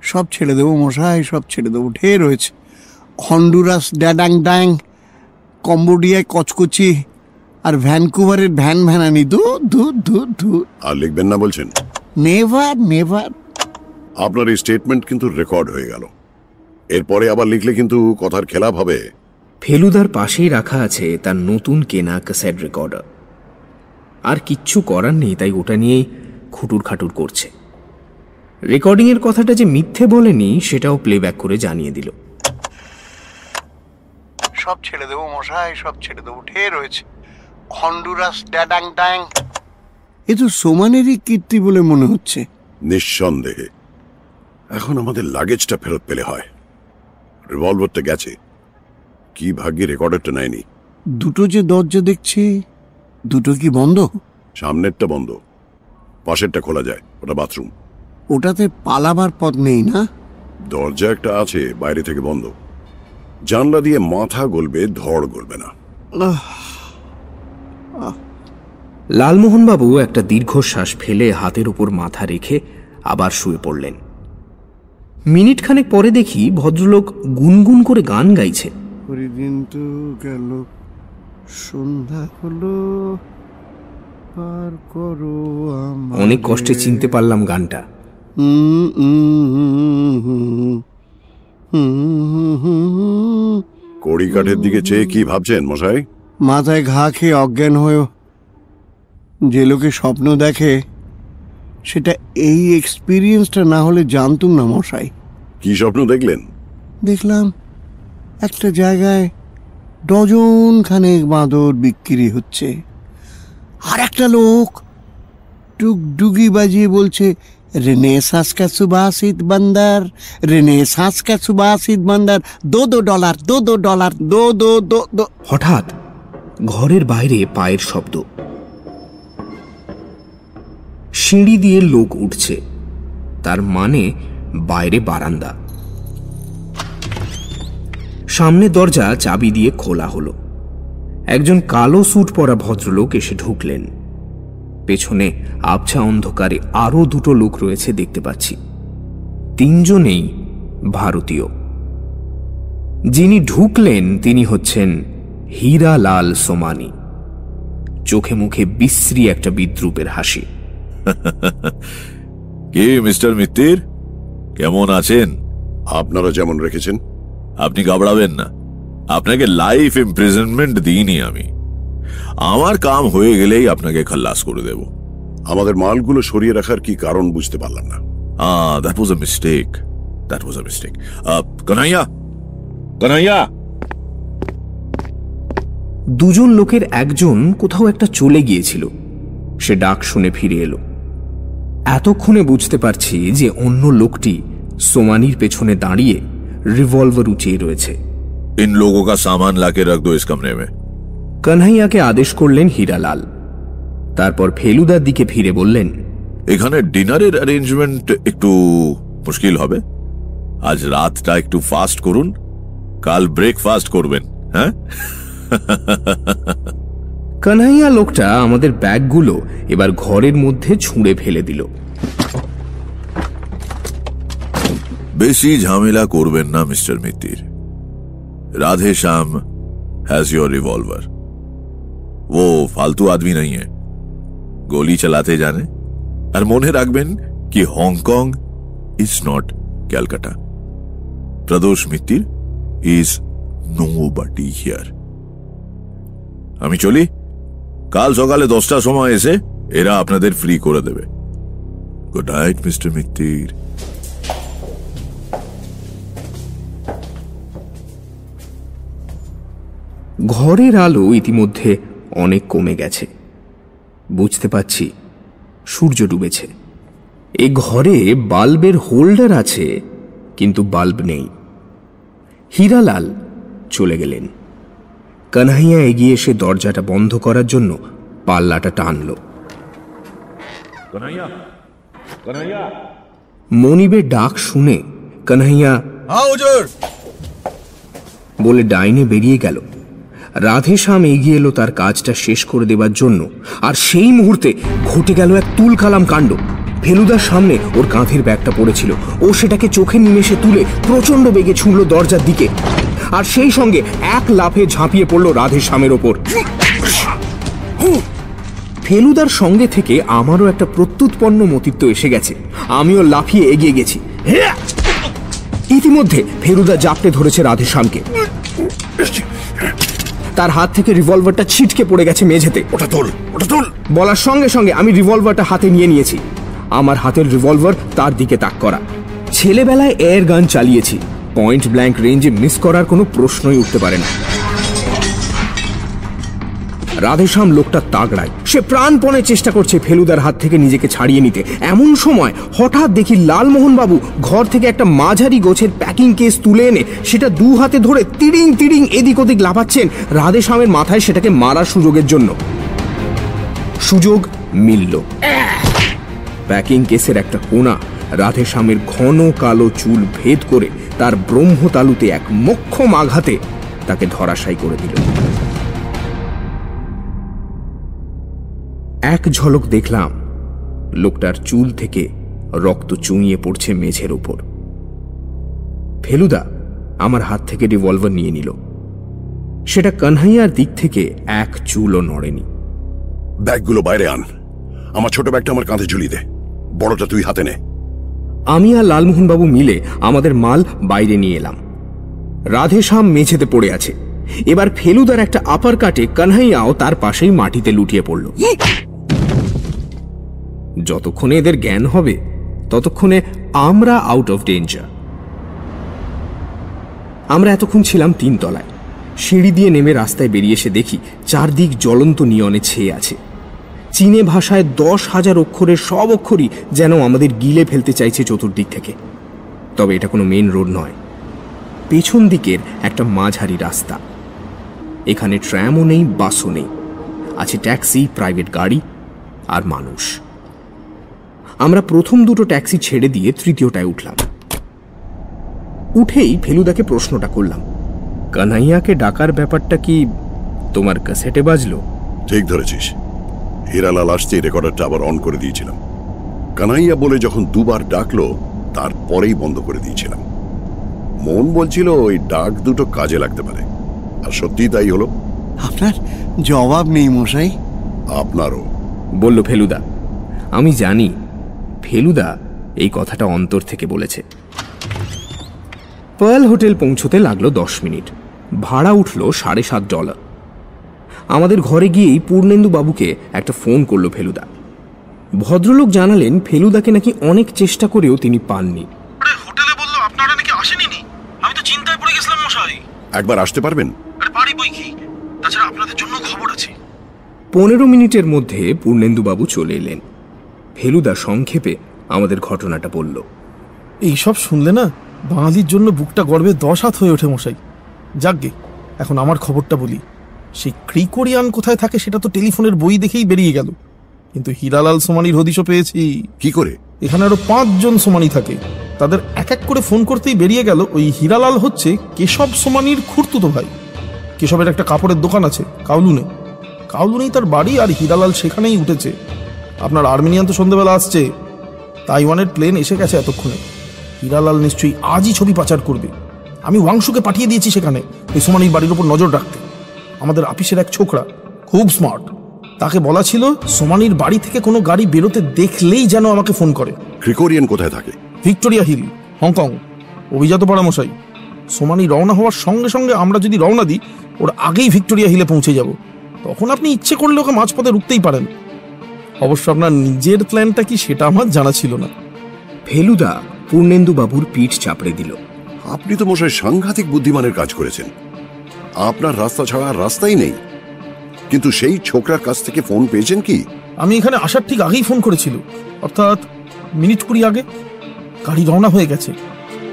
সব ছেড়ে দেবো মশাই সব ছেড়ে দেবো ঢের রয়েছে হন্ডুরাস ড্যাডাং ড্যাং কম্বোডিয়ায় কচকচি আর ভ্যানকুভারের ভ্যান ভ্যানানি দূর দূর দূর দূর আর লিখবেন না বলছেন? Never never. আপনার এই স্টেটমেন্ট কিন্তু রেকর্ড হয়ে গেল। এরপরে আবার লিখলে কিন্তু কথার খেলাপ হবে। ফেলুদার পাশেই রাখা আছে তার নতুন কেনা ক্যাসেট রেকর্ডার আর কিচ্ছু করার নেই তাই ওটা নিয়েই খুটুর খাটুর করছে। রেকর্ডিংয়ের কথাটা যে মিথ্যে বলেনি সেটাও প্লেব্যাক করে জানিয়ে দিল। সব ছেড়ে দেবো মশাই সব ছেড়ে দেবো উঠে রয়েছে হন্ডুরাস ড্যাডাং ড্যাং এ তো সোমানেরই কীর্তি বলে মনে হচ্ছে। নিঃসন্দেহে। এখন আমাদের লাগেজটা ফেরত পেলে হয়। রিভলভারটা গেছে। কি ভাগ্যে রেকর্ডারটা নেয়নি। দুটো যে দরজা দেখছি দুটো কি বন্ধ? সামনেরটা বন্ধ। পাশেরটা খোলা যায় ওটা বাথরুম। ওটাতে পালাবার পথ নেই না? দরজা একটা আছে বাইরে থেকে বন্ধ। জানলা দিয়ে মাথা গলবে ধড় গলবে না। লালমোহনবাবু একটা দীর্ঘশ্বাস ফেলে হাতের উপর মাথা রেখে আবার শুয়ে পড়লেন মিনিট খানেক পরে দেখি ভদ্রলোক গুনগুন করে গান গাইছে হরিদিন তো গেল সন্ধ্যা হলো পার করো। অনেক কষ্টে চিনতে পারলাম গানটা হুম, হুম, হুম, হুম, হুম, হুম। কড়ি কাঠের দিকে চেয়ে কি ভাবছেন মশাই মাথায় ঘা খেয়ে অজ্ঞান হয়েও যে লোকে স্বপ্ন দেখে সেটা এই এক্সপিরিয়েন্সটা না হলে জানতুম না মশাই। কি স্বপ্ন দেখলেন? দেখলাম একটা জায়গায় ডজন খানেক বাঁদর বিক্রি হচ্ছে। আর একটা লোক টুকডুগি বাজিয়ে বলছে রেনেসাস কা সুবাসিত বান্দার রেনেসাস কা সুবাসিত বান্দার দো দো ডলার দো দো ডলার দো দো দো দো। হঠাৎ ঘরের বাইরে পায়ের শব্দ। সিঁড়ি দিয়ে লোক উঠছে। তার মানে বাইরে বারান্দা। সামনে দরজা চাবি দিয়ে খোলা হলো। একজন কালো স্যুট পরা ভদ্রলোক এসে ঢুকলেন। পেছনে আবছা অন্ধকারে আরও দুটো লোক রয়েছে দেখতে পাচ্ছি। তিনজনেই ভারতীয়। যিনি ঢুকলেন তিনি হচ্ছেন হীরালাল সোমানি। চোখে মুখে বিশ্রী একটা বিদ্রুপের হাসি। কি মিস্টার মিত্তির? কেমন আছেন? আপনারা যেমন রেখেছেন। আপনি ঘাবড়াবেন না। আপনাকে লাইফ ইমপ্রিজনমেন্ট দিইনি আমি। আমার কাম হয়ে গেলেই আপনাকে খাল্লাস করে দেব। আমাদের মালগুলো সরিয়ে রাখার কি কারণ বুঝতে পারলাম না। Ah, that was a mistake. That was a mistake. Uh, Kanaiya Kanaiya দুজন লোকের একজন কোথাও একটা চলে গিয়েছিল সে ডাক শুনে ফিরে এলো এতক্ষণে বুঝতে পারছি যে অন্য লোকটি সোমানির পেছনে দাঁড়িয়ে রিভলভার উঁচিয়ে রয়েছে इन लोगों का सामान लाके रख दो इस कमरे में কানহাইয়াকে আদেশ করলেন হীরালাল তারপর ফেলুদার দিকে ফিরে বললেন এখানে ডিনারের অ্যারেঞ্জমেন্ট একটু মুশকিল হবে আজ রাতটা একটু ফাস্ট করুন কাল ব্রেকফাস্ট করবেন হ্যাঁ কানহাইয়া লোকটা আমাদের ব্যাগগুলো এবার ঘরের মধ্যে ছুঁড়ে ফেলে দিল বেশি ঝামেলা করবেন না mister Mitter Radhe Shyam has your revolver वो फालतू आदमी नहीं है गोली चलाते जाने और মনে রাখবেন কি Hong Kong is not Calcutta Pradosh Mitter is nobody here আমি চলি। কাল সকালে দশটার সময় এসে এরা আপনাদের ফ্রি করে দেবে। গুড নাইট মিস্টার মিত্তির ঘরের আলো ইতিমধ্যে অনেক কমে গেছে। বুঝতে পারছি, সূর্য ডুবেছে। এ ঘরে বাল্বের হোল্ডার আছে, কিন্তু বাল্ব নেই। হীরালাল চলে গেলেন। কানহাইয়া এগিয়ে এসে দরজাটা বন্ধ করার জন্য পাল্লাটা টানল। মনিবের ডাক শুনে কানহাইয়া হ্যাঁ, বলে ডাইনে বেরিয়ে গেল। রাধেশ্যাম এগিয়ে এলো তার কাজটা শেষ করে দেবার জন্য। আর সেই মুহূর্তে ঘটে গেল এক তুল কালাম কাণ্ড। ফেলুদার সামনে ওর কাঁধের ব্যাগটা পড়েছিল। ও সেটাকে চোখে নিমেষে তুলে প্রচণ্ড বেগে ছুঁড়ল দরজার দিকে। আর সেই সঙ্গে এক লাফে ঝাঁপিয়ে পড়ল রাধেশ্যামের ওপর। ফেলুদার সঙ্গে থেকে আমারও একটা প্রত্যুৎপন্ন মতিত্ব এসে গেছে। আমিও লাফিয়ে এগিয়ে গেছি। ইতিমধ্যে ফেলুদা জাপটে ধরেছে রাধেশ্যামকে তার হাত থেকে রিভলভারটা ছিটকে পড়ে গেছে মেঝেতে। ওটা তোল ওটা তোল। বলার সঙ্গে সঙ্গে আমি রিভলভারটা হাতে নিয়ে নিয়েছি। আমার হাতের রিভলভার তার দিকে তাক করা। ছেলেবেলায় এয়ার গান চালিয়েছি। পয়েন্ট ব্ল্যাঙ্ক রেঞ্জে মিস করার কোনো প্রশ্নই উঠতে পারে না। রাধেশ্যাম লোকটা তাগড়ায়। সে প্রাণপণে চেষ্টা করছে ফেলুদার হাত থেকে নিজেকে ছাড়িয়ে নিতে। এমন সময় হঠাৎ দেখি লালমোহন বাবু ঘর থেকে একটা মাঝারি গোছের প্যাকিং কেস তুলে এনে সেটা দু হাতে ধরে তিড়িং তিড়িং এদিক ওদিক লাফাচ্ছেন রাধেশ্যামের মাথায় সেটাকে মারার সুযোগের জন্য। সুযোগ মিলল। প্যাকিং কেসের একটা কোণা রাধেশ্যামের ঘন কালো চুল ভেদ করে তার ব্রহ্মতালুতে এক মক্ষম আঘাতে তাকে ধরাশায়ী করে দিল। এক ঝলক দেখলাম, লোকটার চুল থেকে রক্ত চুঁইয়ে পড়ছে মেঝের উপর ফেলুদা আমার হাত থেকে রিভলভার নিয়ে নিল। সেটা কানহাইয়ার দিক থেকে এক চুলও নড়েনি। ব্যাগগুলো বাইরে আন। আমার ছোট ব্যাগটা আমার কাঁধে ঝুলিয়ে দে। বড়টা তুই হাতে নে। আমি আর লালমোহনবাবু মিলে আমাদের মাল বাইরে নিয়ে এলাম। রাধেশ্যাম মেঝেতে পড়ে আছে। এবার ফেলুদার একটা আপার কাটে কানহাইয়াও তার পাশেই মাটিতে লুটিয়ে পড়ল। যতক্ষণে এদের জ্ঞান হবে, ততক্ষণে আমরা আউট অফ ডেঞ্জার আমরা এতক্ষণ ছিলাম তিন তলায় সিঁড়ি দিয়ে নেমে রাস্তায় বেরিয়ে এসে দেখি চারদিক জ্বলন্ত নিয়নে ছেয়ে আছে। চীনে ভাষায় দশ হাজার অক্ষরের সব অক্ষরই যেন আমাদের গিলে ফেলতে চাইছে চতুর্দিক থেকে। তবে এটা কোনো মেন রোড নয়। পেছন দিকের একটা মাঝারি রাস্তা। এখানে ট্র্যামও নেই, বাসও নেই। আছে ট্যাক্সি, প্রাইভেট গাড়ি আর মানুষ। আমরা প্রথম দুটো ট্যাক্সি ছেড়ে দিয়ে তৃতীয়টায় উঠলাম। উঠেই ফেলুদাকে প্রশ্নটা করলাম, কানাইয়াকে ডাকার ব্যাপারটা কি তোমার কাসেটে বাজলো? ঠিক ধরেছিস। হীরালাল আসতে রেকর্ডারটা আবার অন করে দিয়েছিলাম। কানাইয়া বলে যখন দুবার ডাকলো তারপরেই বন্ধ করে দিয়েছিলাম। মন বলছিল ওই ডাক দুটো কাজে লাগতে পারে। আর সত্যিই তাই হলো। আপনার জবাব নেই মশাই। আপনারও। বলল ফেলুদা আমি জানি ফেলুদা এই কথাটা অন্তর থেকে বলেছে। পার্ল হোটেল পৌঁছতে লাগল দশ মিনিট। ভাড়া উঠল সাড়ে সাত ডলার। আমাদের ঘরে গিয়েই পূর্ণেন্দু বাবুকে একটা ফোন করল ফেলুদা। ভদ্রলোক জানালেন ফেলুদাকে নাকি অনেক চেষ্টা করেও তিনি পাননি। আপনারা নাকি আসেনি আমি তো চিন্তায় পড়ে গেছিলাম মশাই। একবার আসতে পারবেন? আরে পারি বই কি? তাছাড়া আপনাদের জন্য খবর আছে। পনেরো মিনিটের মধ্যে পূর্ণেন্দুবাবু চলে এলেন। ফেলুদা সংক্ষেপে আমাদের ঘটনাটা বলল। এইসব শুনলে না বাঙালির জন্য বুকটা গর্বে দশ হাত হয়ে ওঠে মশাই। যাকগে এখন আমার খবরটা বলি। সেই ক্রিকোরিয়ান কোথায় থাকে সেটা তো টেলিফোনের বই দেখেই বেরিয়ে গেল। কিন্তু হীরালাল সোমানির হদিশও পেয়েছি। কি করে? এখানে আরও পাঁচজন সোমানি থাকে। তাদের এক এক করে ফোন করতেই বেরিয়ে গেল ওই হীরালাল হচ্ছে কেশব সোমানির খুঁড়তুতো ভাই। কেশবের একটা কাপড়ের দোকান আছে কাউলুনে। কাউলুনেই তার বাড়ি আর হীরালাল সেখানেই উঠেছে। আপনার আর্মেনিয়ান তো সন্ধ্যেবেলা আসছে। তাইওয়ানের প্লেন এসে গেছে এতক্ষণে। হীরালাল নিশ্চয়ই আজই ছবি পাচার করবে। আমি ওয়াংশুকে পাঠিয়ে দিয়েছি সেখানে। ওই সোমানির বাড়ির উপর নজর রাখতে। আমাদের আপিসের এক ছোকরা খুব স্মার্ট তাকে বলা ছিল সোমানির বাড়ি থেকে কোনো গাড়ি বেরোতে দেখলেই যেন আমাকে ফোন করে। ক্রিকোরিয়ান কোথায় থাকে? Victoria hill Hong Kong. অভিজাত পরামশাই সোমানি রওনা হওয়ার সঙ্গে সঙ্গে আমরা যদি রওনা দিই ওর আগেই ভিক্টোরিয়া হিলে পৌঁছে যাব। তখন আপনি ইচ্ছে করলে ওকে মাঝপথে রুখতেই পারেন। অবশ্য আপনার নিজের প্ল্যানটা কি সেটা আমার জানা ছিল না। ফেলুদা পূর্ণেন্দুবাবুর পিঠ চাপড়ে দিল। আপনি তো মশাই সাংঘাতিক বুদ্ধিমানের কাজ করেছেন। আপনার রাস্তা ছাড়া আর রাস্তাই নেই। কিন্তু সেই ছোকরার কাছ থেকে ফোন পেয়েছেন কি? আমি এখানে আসার ঠিক আগেই ফোন করেছিল। অর্থাৎ মিনিট কুড়ি আগে। গাড়ি রওনা হয়ে গেছে।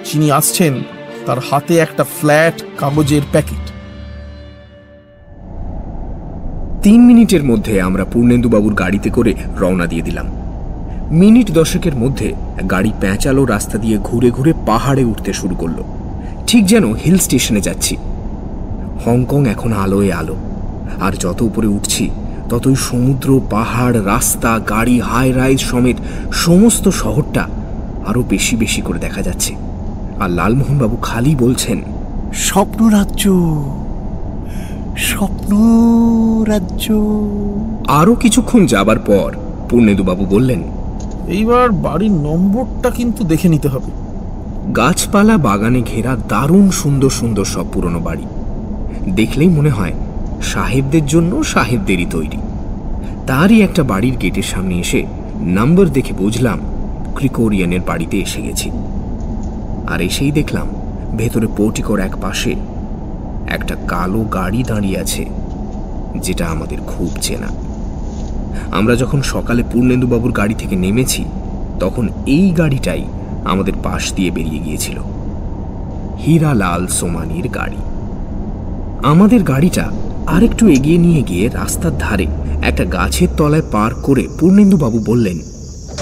যিনি আসছেন তার হাতে একটা ফ্ল্যাট কাগজের প্যাকেট। তিন মিনিটের মধ্যে আমরা পূর্ণেন্দুবাবুর গাড়িতে করে রওনা দিয়ে দিলাম। মিনিট দশেকের মধ্যে গাড়ি প্যাঁচালো রাস্তা দিয়ে ঘুরে ঘুরে পাহাড়ে উঠতে শুরু করল। ঠিক যেন হিল স্টেশনে যাচ্ছি। হংকং এখন আলোয় আলো। আর যত উপরে উঠছি ততই সমুদ্র পাহাড় রাস্তা গাড়ি হাই রাইজ সমেত সমস্ত শহরটা আরও বেশি বেশি করে দেখা যাচ্ছে। আর লালমোহনবাবু খালি বলছেন স্বপ্ন রাজ্য স্বপ্ন রাজ্য আরও কিছুক্ষণ যাবার পর পূর্ণেন্দুবাবু বললেন এইবার বাড়ির নম্বরটা কিন্তু দেখে নিতে হবে। গাছপালা বাগানে ঘেরা দারুণ সুন্দর সুন্দর সব পুরনো বাড়ি। দেখলেই মনে হয় সাহেবদের জন্য সাহেবদেরই তৈরি। তারই একটা বাড়ির গেটের সামনে এসে নাম্বার দেখে বুঝলাম ক্রিকোরিয়ানের বাড়িতে এসে গেছি। আর এসেই দেখলাম ভেতরে পোর্টিকোর এক পাশে একটা কালো গাড়ি দাঁড়িয়ে আছে, যেটা আমাদের খুব চেনা। আমরা যখন সকালে পূর্ণেন্দুবাবুর গাড়ি থেকে নেমেছি, তখন এই গাড়িটাই আমাদের পাশ দিয়ে বেরিয়ে গিয়েছিল। হীরালাল সোমানির গাড়ি। আমাদের গাড়িটা আরেকটু এগিয়ে নিয়ে গিয়ে রাস্তার ধারে একটা গাছের তলায় পার করে পূর্ণেন্দুবাবু বললেন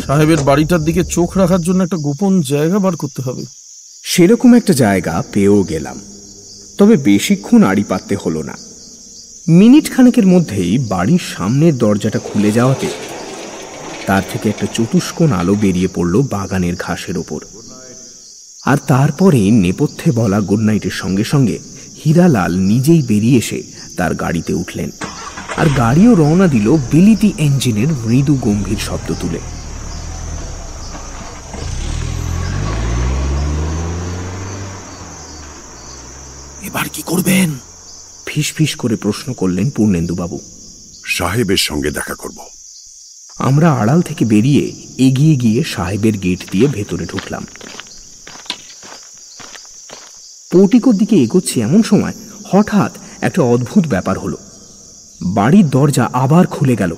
সাহেবের বাড়িটার দিকে চোখ রাখার জন্য একটা গোপন জায়গা বার করতে হবে। সেরকম একটা জায়গা পেয়েও গেলাম তবে বেশিক্ষণ আড়ি পাততে হলো না। মিনিট খানেকের মধ্যেই বাড়ির সামনের দরজাটা খুলে যাওয়াতে তার থেকে একটা চতুষ্কোণ আলো বেরিয়ে পড়ল বাগানের ঘাসের ওপর। আর তারপরে নেপথ্যে বলা গুড নাইটের সঙ্গে সঙ্গে হীরালাল নিজেই বেরিয়ে এসে তার গাড়িতে উঠলেন আর গাড়িও রওনা দিল বিলিতি ইঞ্জিনের মৃদু গম্ভীর শব্দ তুলে। এবার কি করবেন? ফিস ফিস করে প্রশ্ন করলেন পূর্ণেন্দুবাবু। সাহেবের সঙ্গে দেখা করব। আমরা আড়াল থেকে বেরিয়ে এগিয়ে গিয়ে সাহেবের গেট দিয়ে ভেতরে ঢুকলাম। পোর্টিকোর দিকে এগোচ্ছি এমন সময় হঠাৎ একটা অদ্ভুত ব্যাপার হলো। বাড়ির দরজা আবার খুলে গেল।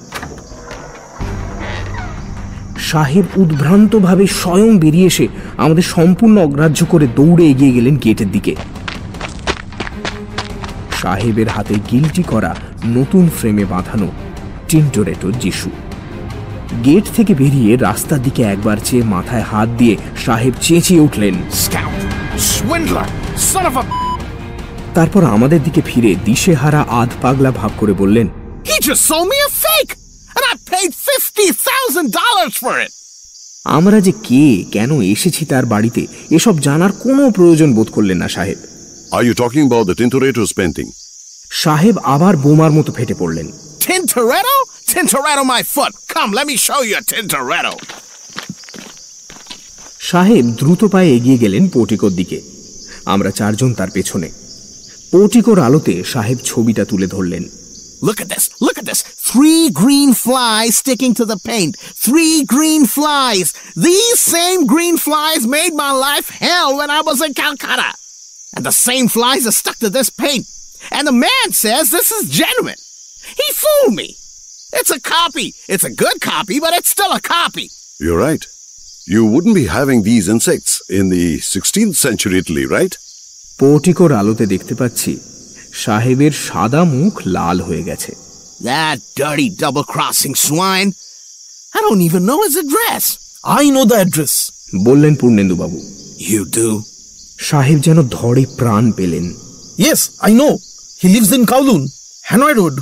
সাহেব উদ্ভ্রান্তভাবে স্বয়ং বেরিয়ে এসে আমাদের সম্পূর্ণ অগ্রাহ্য করে দৌড়ে এগিয়ে গেলেন গেটের দিকে। সাহেবের হাতে গিলটি করা নতুন ফ্রেমে বাঁধানো টিন্টোরেটো যিশু। গেট থেকে বেরিয়ে রাস্তার দিকে একবার চেয়ে মাথায় হাত দিয়ে সাহেব চেঁচিয়ে উঠলেন তারপর আমাদের দিকে ফিরে দিশেহারা আধ পাগলা ভাব করে বললেন He just sold me a fake, and I paid fifty thousand dollars for it. আমরা যে কে কেন এসেছি তার বাড়িতে এসব জানার কোনো প্রয়োজন বোধ করলেন না সাহেব Are you talking about the Tintoretto's painting? সাহেব আবার বোমার মতো ফেটে পড়লেন Tintoretto? Tintoretto my foot. Come, let me show you a Tintoretto. সাহেব দ্রুত পায়ে এগিয়ে গেলেন পোর্টিকোর দিকে আমরা চারজন তার পেছনে পোর্টিকোর আলোতে সাহেব ছবিটা তুলে ধরলেন Look at this. Look at this. Three green flies sticking to the paint. Three green flies. These same green flies made my life hell when I was in Calcutta. And the same flies are stuck to this paint. And the man says this is genuine. He fooled me. It's a copy. It's a good copy, but it's still a copy. You're right. You wouldn't be having these insects in the 16th century Italy, right? পোর্টিকোর আলোতে দেখতে পাচ্ছি সাহেবের সাদা মুখ লাল হয়ে গেছে That dirty double crossing swine. I don't even know his address. I know the address. বললেন পূর্ণেন্দুবাবু You do? সাহেব যেন ধরে প্রাণ পেলেন Yes, I know. He lives in Kowloon, Hanoi Road.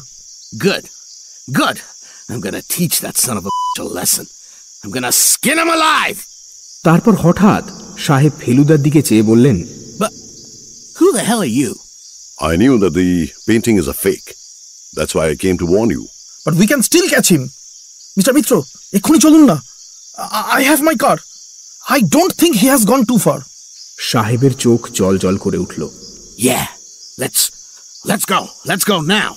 Good. Good. I'm gonna teach that son of a bitch a lesson. I'm gonna skin him alive. তারপর হঠাৎ সাহেব ফেলুদার দিকে চেয়ে বললেন Who the hell are you? I knew that the painting is a fake. That's why I came to warn you. But we can still catch him. Mr. Mitro, এক্ষুনি চলুন না I- I have my car. I don't think he has gone too far. সাহেবের চোখ জল জল করে উঠল Yeah. Let's let's go. Let's go now.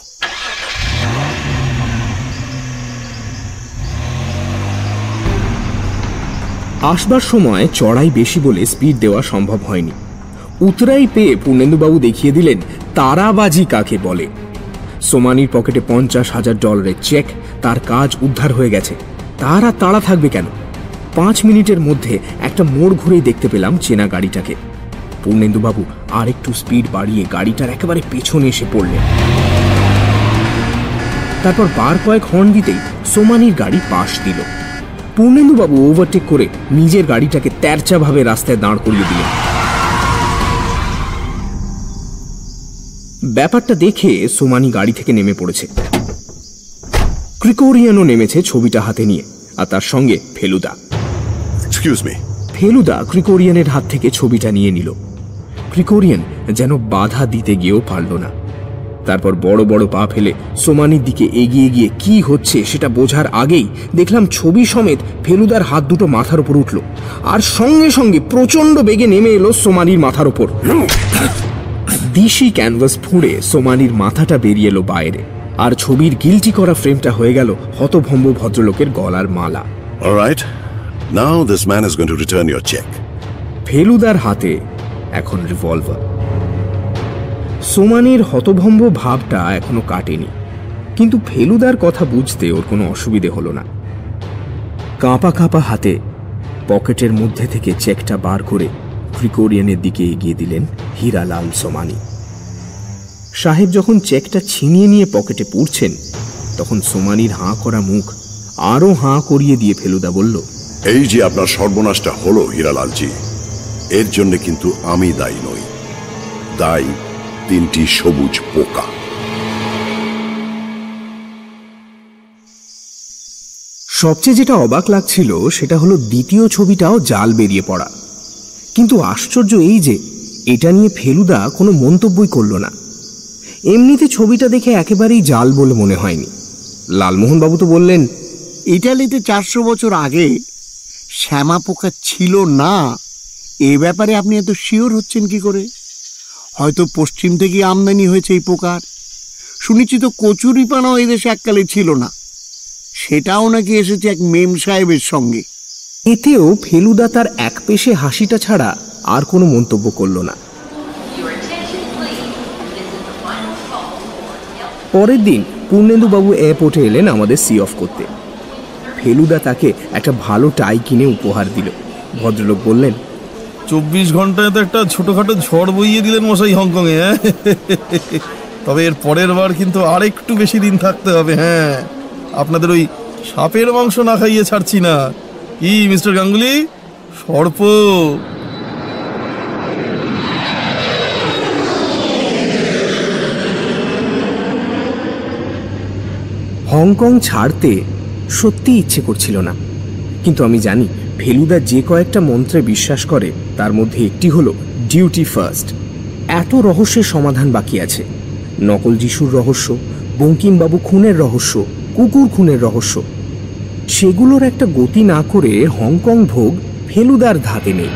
আসবার সময় চড়াই বেশি বলে স্পিড দেওয়া সম্ভব হয়নি। উতরাই পেয়ে পূর্ণেন্দুবাবু দেখিয়ে দিলেন, তারাবাজি কাকে বলে? সোমানির পকেটে পঞ্চাশ হাজার ডলারের চেক তার কাজ উদ্ধার হয়ে গেছে। তার তাড়া থাকবে কেন? পাঁচ মিনিটের মধ্যে একটা মোড় ঘুরেই দেখতে পেলাম চেনা গাড়িটাকে। পূর্ণেন্দুবাবু আর একটু স্পিড বাড়িয়ে গাড়িটার একেবারে পেছনে এসে পড়লেন। তারপর বার কয়েক হর্ন দিতেই সোমানির গাড়ি পাশ দিল। পূর্ণেন্দুবাবু ওভারটেক করে নিজের গাড়িটাকে তেরচাভাবে রাস্তায় দাঁড় করিয়ে দিলেন। ব্যাপারটা দেখে সোমানি গাড়ি থেকে নেমে পড়েছে। ক্রিকোরিয়ানও নেমেছে ছবিটা হাতে নিয়ে আর তার সঙ্গে ফেলুদা. ফেলুদা ক্রিকোরিয়ানের হাত থেকে ছবিটা নিয়ে নিল। ক্রিকোরিয়ান যেন বাধা দিতে গিয়েও পারল না। তারপর বড় বড় পা ফেলে সোমানির দিকে এগিয়ে গিয়ে কি হচ্ছে সেটা বোঝার আগেই দেখলাম ছবি সমেত ফেলুদার হাত দুটো মাথার উপর উঠল। আর সঙ্গে সঙ্গে প্রচণ্ড বেগে নেমে এলো সোমানির মাথার উপর। দিশি ক্যানভাস ফুঁড়ে সোমানির মাথাটা বেরিয়ে এলো বাইরে। আর ছবির গিলটি করা ফ্রেমটা হয়ে গেল হতভম্ব ভদ্রলোকের গলার মালা। Your ফেলুদার হাতে এখন রিভলভার সোমানির হতভম্ব ভাবটা এখনও কাটেনি। কিন্তু ফেলুদার কথা বুঝতে ওর কোনো অসুবিধে হলো না। কাঁপা কাঁপা হাতে পকেটের মধ্যে থেকে চেকটা বার করে ক্রিকোরিয়ানের দিকে এগিয়ে দিলেন হীরালাল সোমানি। সাহেব যখন চেকটা ছিনিয়ে নিয়ে পকেটে পুড়ছেন, তখন সোমানির হাঁ করা মুখ আরও হাঁ করিয়ে দিয়ে ফেলুদা বলল, এই যে আপনার সর্বনাশটা হলো হীরালালজি, এর জন্য কিন্তু আমি দায়ী নই। দায়ী তিনটি সবুজ পোকা। সবচেয়ে যেটা অবাক লাগছিল সেটা হলো দ্বিতীয় ছবিটাও জাল বেরিয়ে পড়া। কিন্তু আশ্চর্য এই যে এটা নিয়ে ফেলুদা কোনো মন্তব্যই করল না। এমনিতে ছবিটা দেখে একেবারেই জাল বলে মনে হয়নি। লালমোহনবাবু তো বললেন ইটালিতে চারশো বছর আগে শ্যামা পোকা ছিল না। এ ব্যাপারে আপনি এত শিওর হচ্ছেন কি করে? হয়তো পশ্চিম থেকে আমদানি হয়েছে এই পোকার। শুনেছি তো কচুরিপানাও এদেশে এককালে ছিল না। সেটাও নাকি এসেছে এক মেম সাহেবের সঙ্গে। এতেও ফেলুদা তার এক পেশে হাসিটা ছাড়া আর কোনো মন্তব্য করল না। পরের দিন পূর্ণেন্দুবাবু এয়ারপোর্টে এলেন আমাদের সি অফ করতে। ফেলুদা তাকে একটা ভালো টাই কিনে উপহার দিল। ভদ্রলোক বললেন চব্বিশ ঘন্টায় তো একটা ছোটখাটো ঝড় বইয়ে দিলেন মশাই হংকংয়ে হ্যাঁ? তবে এর পরের বার কিন্তু আর একটু বেশি দিন থাকতে হবে হ্যাঁ? আপনাদের ওই সাপের মাংস না খাইয়ে ছাড়ছি না। কি, মিস্টার গাঙ্গুলি? সর্প! হংকং ছাড়তে সত্যি ইচ্ছে করছিল না। কিন্তু আমি জানি ফেলুদা যে কয়েকটা মন্ত্রে বিশ্বাস করে, তার মধ্যে একটি হল ডিউটি ফার্স্ট এত রহস্যের সমাধান বাকি আছে। নকল যিশুর রহস্য, বঙ্কিমবাবু খুনের রহস্য, কুকুর খুনের রহস্য। সেগুলোর একটা গতি না করে হংকং ভোগ ফেলুদার ধাতে নেই।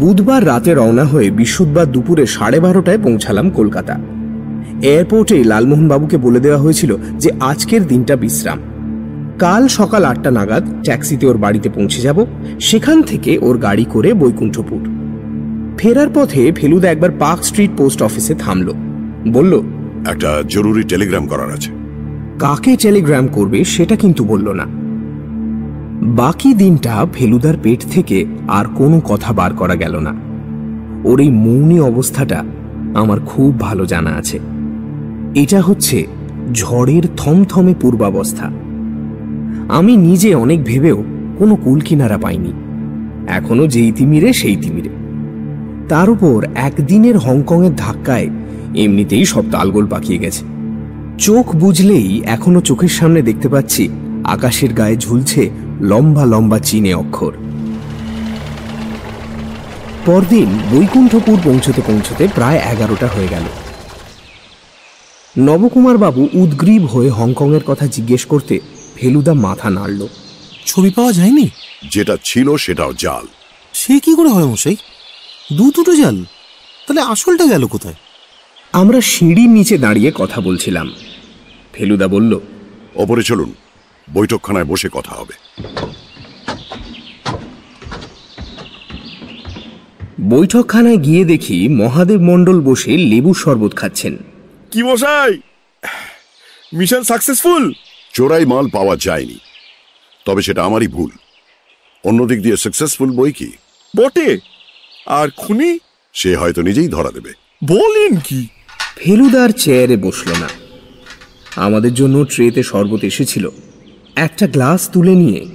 বুধবার রাতে রওনা হয়ে বৃহস্পতিবার দুপুরে সাড়ে বারোটায় পৌঁছালাম কলকাতা। এয়ারপোর্টে লালমোহনবাবুকে বলে দেওয়া হয়েছিল যে আজকের দিনটা বিশ্রাম। কাল সকাল আটটা নাগাদ ট্যাক্সিতে ওর বাড়িতে পৌঁছে যাব সেখান থেকে ওর গাড়ি করে বৈকুণ্ঠপুর। ফেরার পথে ফেলুদা একবার পার্ক স্ট্রিট পোস্ট অফিসে থামল। বলল একটা জরুরি টেলিগ্রাম করার আছে। কাকে টেলিগ্রাম করবে সেটা কিন্তু বলল না। বাকি দিনটা ফেলুদার পেট থেকে আর কোনো কথা বার করা গেল না। ওর এই মৌনি অবস্থাটা আমার খুব ভালো জানা আছে। এটা হচ্ছে ঝড়ের থমথমে পূর্বাবস্থা। আমি নিজে অনেক ভেবেও কোনো কুল কিনারা পাইনি। এখনও যেই তিমিরে, সেই তিমিরে। তার উপর একদিনের হংকংয়ের ধাক্কায় এমনিতেই সব তালগোল পাকিয়ে গেছে। চোখ বুঝলেই এখনও চোখের সামনে দেখতে পাচ্ছি আকাশের গায়ে ঝুলছে লম্বা লম্বা চীনে অক্ষর। পরদিন বৈকুণ্ঠপুর পৌঁছতে পৌঁছতে প্রায় এগারোটা হয়ে গেল। নবকুমার বাবু উদ্গ্রীব হয়ে হংকংয়ের কথা জিজ্ঞেস করতে ফেলুদা মাথা নাড়ল। ছবি পাওয়া যায়নি? যেটা ছিল সেটাও জাল। সে কি করে হয় মশাই? দু দুটো জাল। তাহলে আসলটা গেল কোথায়? আমরা সিঁড়ির নিচে দাঁড়িয়ে কথা বলছিলাম। ফেলুদা বলল ওপরে চলুন বৈঠকখানায় বসে কথা হবে। বৈঠকখানায় গিয়ে দেখি মহাদেব মণ্ডল বসে লেবু শরবত খাচ্ছেন। কি মশাই? Mission successful? চোরাই মাল পাওয়া যায়নি। তবে সেটা আমারই ভুল। অন্যদিক দিয়ে সাকসেসফুল বই কি? বটে। আর খুনি? সে হয়তো নিজেই ধরা দেবে। বলেন কি? ফেলুদার চেয়ারে বসল না। আমাদের জন্য ট্রেতে শরবত এসেছিল। একটা গ্লাস তুলে নিয়ে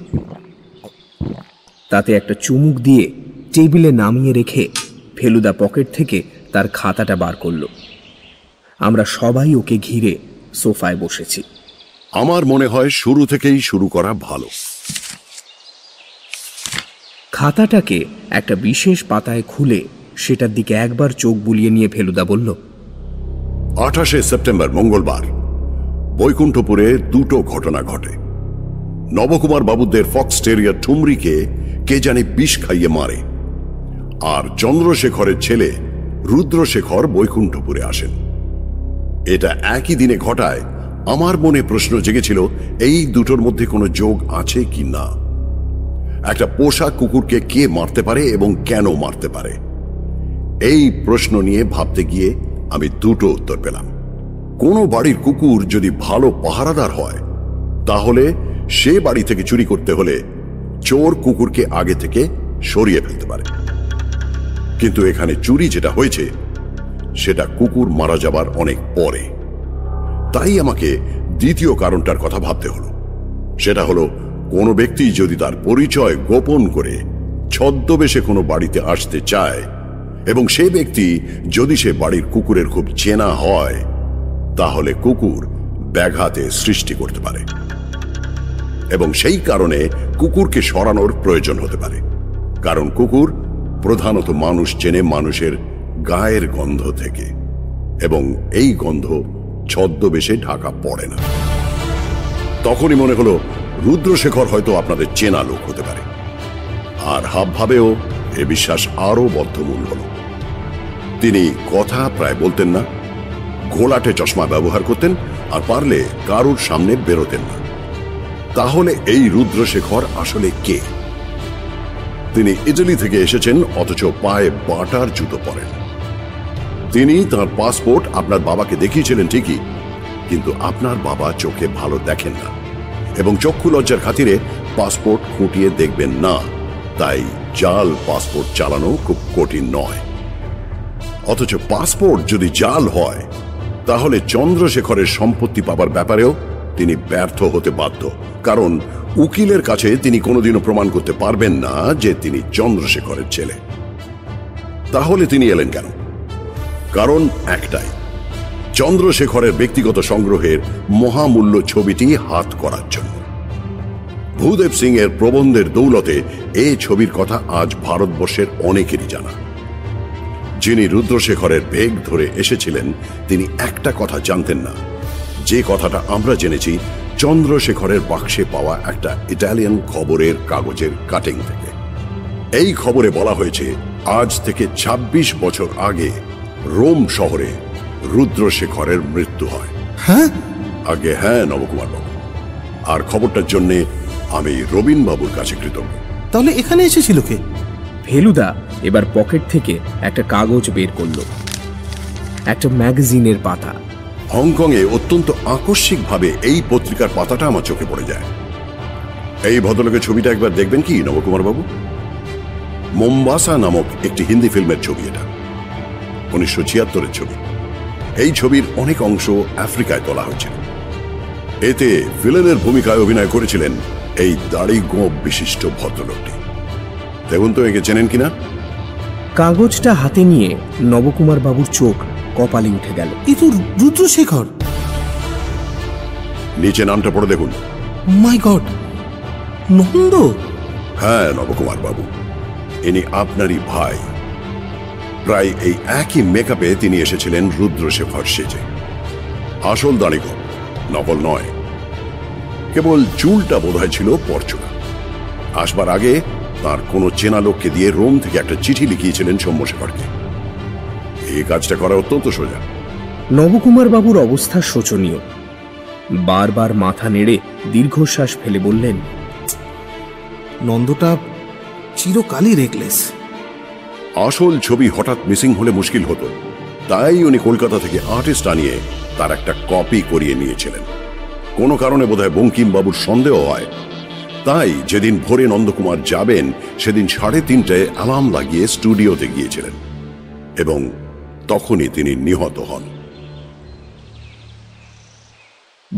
তাতে একটা চুমুক দিয়ে টেবিলে নামিয়ে রেখে ফেলুদা পকেট থেকে তার খাতাটা বার করল। আমরা সবাই ওকে ঘিরে সোফায় বসেছি। আমার মনে হয় শুরু থেকেই শুরু করা ভালো। খাতাটাকে একটা বিশেষ পাতায় খুলে সেটার দিকে একবার চোখ বুলিয়ে নিয়ে ফেলুদা বলল আঠাশে সেপ্টেম্বর মঙ্গলবার বৈকুণ্ঠপুরে দুটো ঘটনা ঘটে। নবকুমার বাবুদের ফক্স টেরিয়ার ঠুমরিকে কে জানে বিষ খাইয়ে মারে। আর চন্দ্রশেখরের ছেলে রুদ্রশেখর বৈকুণ্ঠপুরে আসেন। এটা একই দিনে ঘটায়। আমার মনে প্রশ্ন জেগেছিল, এই দুটোর মধ্যে কোনো যোগ আছে কি না? একটা পোষা কুকুরকে কে মারতে পারে এবং কেন মারতে পারে? এই প্রশ্ন নিয়ে ভাবতে গিয়ে আমি দুটো উত্তর পেলাম। কোনো বাড়ির কুকুর যদি ভালো পাহারাদার হয়, তাহলে সে বাড়ি থেকে চুরি করতে হলে চোর কুকুরকে আগে থেকে সরিয়ে ফেলতে পারে। কিন্তু এখানে চুরি যেটা হয়েছে, সেটা কুকুর মারা যাবার অনেক পরে। তাই আমাকে দ্বিতীয় কারণটার কথা ভাবতে হলো। সেটা হলো, কোনো ব্যক্তি যদি তার পরিচয় গোপন করে ছদ্মবেশে কোনো বাড়িতে আসতে চায়, এবং সে ব্যক্তি যদি সে বাড়ির কুকুরের খুব চেনা হয়, তাহলে কুকুর ব্যাঘাতে সৃষ্টি করতে পারে। এবং সেই কারণে কুকুরকে সরানোর প্রয়োজন হতে পারে। কারণ কুকুর প্রধানত মানুষ চেনে মানুষের গায়ের গন্ধ থেকে এবং এই গন্ধ ছদ্মবেশে ঢাকা পড়ে না। তখনই মনে হলো রুদ্রশেখর হয়তো আপনাদের চেনা লোক হতে পারে। আর হাবভাবেও এ বিশ্বাস আরও বদ্ধমূল হল। তিনি কথা প্রায় বলতেন না, ঘোলাটে চশমা ব্যবহার করতেন আর পারলে কারুর সামনে বেরোতেন না। তাহলে এই রুদ্রশেখর আসলে কে? তিনি ইটালি থেকে এসেছেন, অথচ পায়ে বাটার জুতো পরেন। তিনি তার পাসপোর্ট আপনার বাবাকে দেখিয়েছিলেন ঠিকই, কিন্তু আপনার বাবা চোখে ভালো দেখেন না এবং চক্ষু লজ্জার খাতিরে পাসপোর্ট খুঁটিয়ে দেখবেন না। তাই জাল পাসপোর্ট চালানো খুব কঠিন নয়। অথচ পাসপোর্ট যদি জাল হয়, তাহলে চন্দ্রশেখরের সম্পত্তি পাবার ব্যাপারেও তিনি ব্যর্থ হতে বাধ্য। কারণ উকিলের কাছে তিনি কোনোদিনও প্রমাণ করতে পারবেন না যে তিনি চন্দ্রশেখরের ছেলে। তাহলে তিনি এলেন কেন? কারণ একটাই, চন্দ্রশেখরের ব্যক্তিগত সংগ্রহের মহামূল্য ছবিটি হাত করার জন্য। ভূদেব সিং এর প্রবন্ধের দৌলতে এই ছবির কথা আজ ভারতবর্ষের অনেকেরই জানা। যিনি রুদ্রশেখরের বেগ ধরে এসেছিলেন, তিনি একটা কথা জানতেন না। যে কথাটা আমরা জেনেছি চন্দ্রশেখরের বাক্সে পাওয়া একটা ইটালিয়ান খবরের কাগজের কাটিং থেকে। এই খবরে বলা হয়েছে আজ থেকে ২৬ বছর আগে রোম শহরে রুদ্রশেখরের মৃত্যু হয়। হ্যাঁ? আগে হ্যাঁ নবকুমার বাবু। আর খবরটার জন্য আমি রবীন বাবুর কাছে কৃতজ্ঞ। তাহলে এখানে এসেছিল কে? ফেলুদা এবার পকেট থেকে একটা কাগজ বের করল। একটা ম্যাগাজিনের পাতা। হংকংয়ে অত্যন্ত আকস্মিকভাবে এই পত্রিকার পাতাটা আমার চোখে পড়ে যায়। এই ভদ্রলোকের ছবিটা একবার দেখবেন কি নবকুমার বাবু মোম্বাসা নামক একটি হিন্দি ফিল্মের ছবি এটা, উনিশশো ছিয়াত্তরের ছবি। এই ছবির অনেক অংশ আফ্রিকায় তোলা হয়েছিল। এতে ভিলেনের ভূমিকায় অভিনয় করেছিলেন এই দাড়ি গোপ বিশিষ্ট ভদ্রলোকটি। দেখুন তো, একে চেনেন কিনা? কাগজটা হাতে নিয়ে নবকুমার বাবুর চোখ কপালে উঠে গেল। এ তো রুদ্রশেখর। নিচে নামটা পড়ে দেখুন। My god Nanda? হ্যাঁ নবকুমার বাবু। ইনি আপনারই ভাই। প্রায় এই একই মেকআপে তিনি এসেছিলেন রুদ্রশেখর সেজে। আসল দাঁড়িগ নকল নয়। কেবল চুলটা বোধহয় ছিল পরচুলা। আসবার আগে তার কোনো চেনা লোককে দিয়ে রোম থেকে একটা চিঠি লিখিয়েছিলেন সৌম্যশেখরকে। এই কাজটা করা অত্যন্ত সোজা। নবকুমার বাবুর অবস্থা শোচনীয়। বারবার মাথা নেড়ে দীর্ঘশ্বাস ফেলে বললেন নন্দটা চিরকালই রেকলেস আসল ছবি হঠাৎ মিসিং হলে মুশকিল হতো। তাই উনি কলকাতা থেকে আর্টিস্ট আনিয়ে তার একটা কপি করিয়ে নিয়েছিলেন। কোনো কারণে বোধহয় বঙ্কিম বাবুর সন্দেহ হয়। তাই যেদিন ভোরে নন্দকুমার যাবেন সেদিন সাড়ে তিনটায় অ্যালার্ম লাগিয়ে স্টুডিওতে গিয়েছিলেন। এবং তখনই তিনি নিহত হন।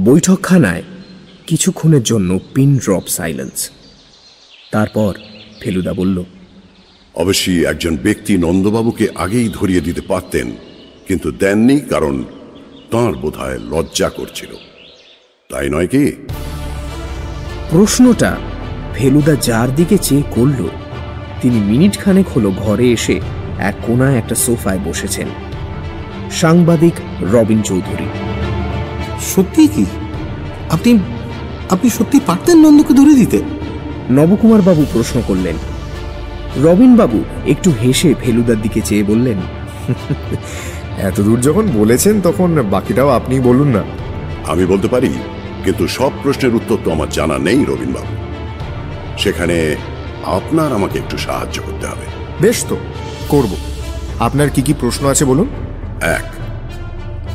বৈঠকখানায় কিছুক্ষণের জন্য পিন ড্রপ সাইলেন্স। তারপর ফেলুদা বলল অবশ্যই একজন ব্যক্তি নন্দবাবুকে আগেই ধরিয়ে দিতে পারতেন কিন্তু দেননি কারণ তাঁর বোধহয় লজ্জা করছিল। তাই নয় কি? প্রশ্নটা ফেলুদা যার দিকে চেয়ে করল তিনি মিনিট খানেক হলো ঘরে এসে এক কোনায় একটা সোফায় বসেছেন সাংবাদিক রবিন চৌধুরী। সত্যি কি? আপনি আপনি সত্যি পারতেন নন্দকে ধরে দিতে? নবকুমার বাবু প্রশ্ন করলেন। রবিন বাবু একটু হেসে ফেলুদার দিকে চেয়ে বললেন এত দূর যখন বলেছেন তখন বাকিটাও আপনি বলুন না। আমি বলতে পারি কিন্তু সব প্রশ্নের উত্তর তো আমার জানা নেই রবীনবাবু। সেখানে আপনার আমাকে একটু সাহায্য করতে হবে। বেশ তো। করব। আপনার কি কি প্রশ্ন আছে বলুন? এক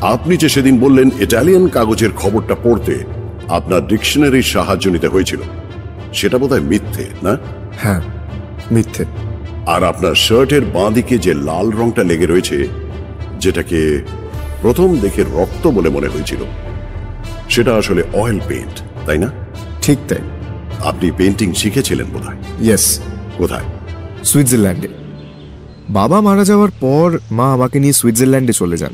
আপনি যে সেদিন বললেন ইটালিয়ান কাগজের খবরটা পড়তে আপনার ডিকশনারির সাহায্য নিতে হয়েছিল সেটা বোধহয় মিথ্যে না? হ্যাঁ মিথ্যে। আর আপনার শার্টের বাঁ দিকে যে লাল রংটা লেগে রয়েছে যেটাকে প্রথম দেখে রক্ত বলে মনে হয়েছিল সেটা আসলে অয়েল পেইন্ট তাই না? ঠিক তাই। আপনি পেন্টিং শিখেছিলেন বোধহয়? ইয়েস কোথায়? সুইজারল্যান্ডে। বাবা মারা যাওয়ার পর মা আমাকে নিয়ে সুইজারল্যান্ডে চলে যান।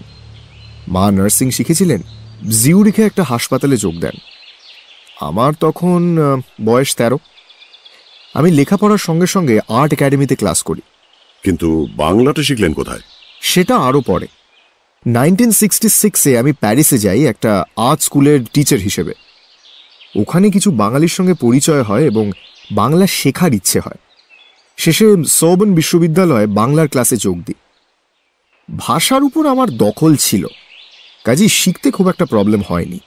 মা নার্সিং শিখেছিলেন জিউরিখে একটা হাসপাতালে যোগ দেন। আমার তখন বয়স তেরো। আমি লেখাপড়ার সঙ্গে সঙ্গে আর্ট একাডেমিতে ক্লাস করি। কিন্তু বাংলাটা শিখলেন কোথায়? সেটা আরও পরে। নাইনটিন সিক্সটি সিক্সে আমি প্যারিসে যাই একটা আর্ট স্কুলের টিচার হিসেবে। ওখানে কিছু বাঙালির সঙ্গে পরিচয় হয় এবং বাংলা শেখার ইচ্ছে হয়। শেষে সৌবন বিশ্ববিদ্যালয়ে বাংলার ক্লাসে যোগ দিই। ভাষার উপর আমার দখল ছিল। কাজেই শিখতে খুব একটা প্রবলেম হয়নি।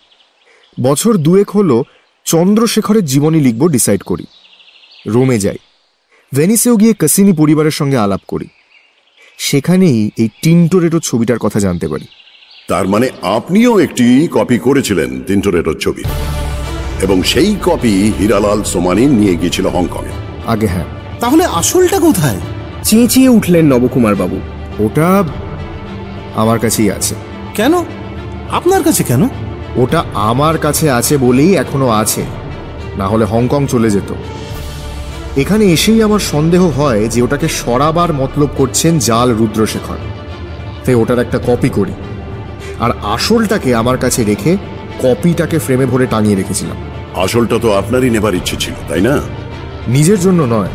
বছর দুয়েক হলো চন্দ্রশেখরের জীবনী লিখব ডিসাইড করি। রোমে যাই। ভেনিসেও গিয়ে কাসিনি পরিবারের সঙ্গে আলাপ করি। সেখানেই এই টিন্টোরেটো ছবিটার কথা জানতে পারি। তার মানে আপনিও একটি কপি করেছিলেন তিনটোরেটোর ছবি। এবং সেই কপি হীরালাল সোমানি নিয়ে গিয়েছিল হংকংয়ে। আগে হ্যাঁ। তাহলে আসলটা কোথায়? চেঁচিয়ে উঠলেন নবকুমার বাবু। ওটা আমার কাছেই আছে। কেন? আপনার কাছে কেন? ওটা আমার কাছে আছে বলেই এখনও আছে। না হলে হংকং চলে যেত। এখানে এসেই আমার সন্দেহ হয় যে ওটাকে সরাবার মতলব করছেন জাল রুদ্রশেখর। তাই ওটার একটা কপি করি। আর আসলটাকে আমার কাছে রেখে কপিটাকে ফ্রেমে ভরে টাঙিয়ে রেখেছিলাম। আসলটা তো আপনারই নেবার ইচ্ছে ছিল তাই না? নিজের জন্য নয়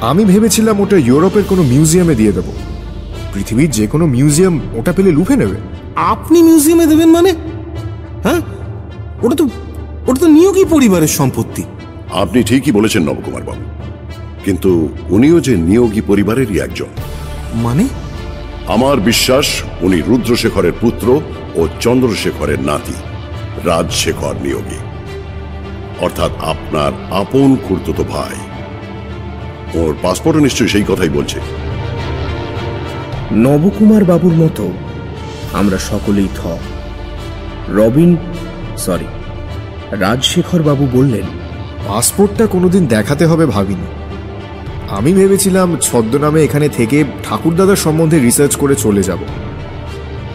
আমি ভেবেছিলাম ওটা ইউরোপের কোনো মিউজিয়ামে দিয়ে দেব। পৃথিবীর যে কোনো মিউজিয়াম ওটা পেলে লুফে নেবে। আপনি মিউজিয়ামে দেবেন মানে? হ্যাঁ? ওটা তো ওটা তো নিয়োগী পরিবারের সম্পত্তি। আপনি ঠিকই বলেছেন নবকুমার বাবু কিন্তু উনিও যে নিয়োগী পরিবারেরই একজন। মানে? আমার বিশ্বাস উনি রুদ্রশেখরের পুত্র ও চন্দ্রশেখরের নাতি রাজশেখর নিয়োগী। অর্থাৎ আপনার আপন খুর্তুতো ভাই। ওর পাসপোর্টও নিশ্চয়ই সেই কথাই বলছে। নবকুমার বাবুর মতো আমরা সকলেই থ। রবিন সরি রাজশেখর বাবু বললেন পাসপোর্টটা কোনোদিন দেখাতে হবে ভাবিনি। আমি ভেবেছিলাম ছদ্মনামে এখানে থেকে ঠাকুরদাদার সম্বন্ধে রিসার্চ করে চলে যাব।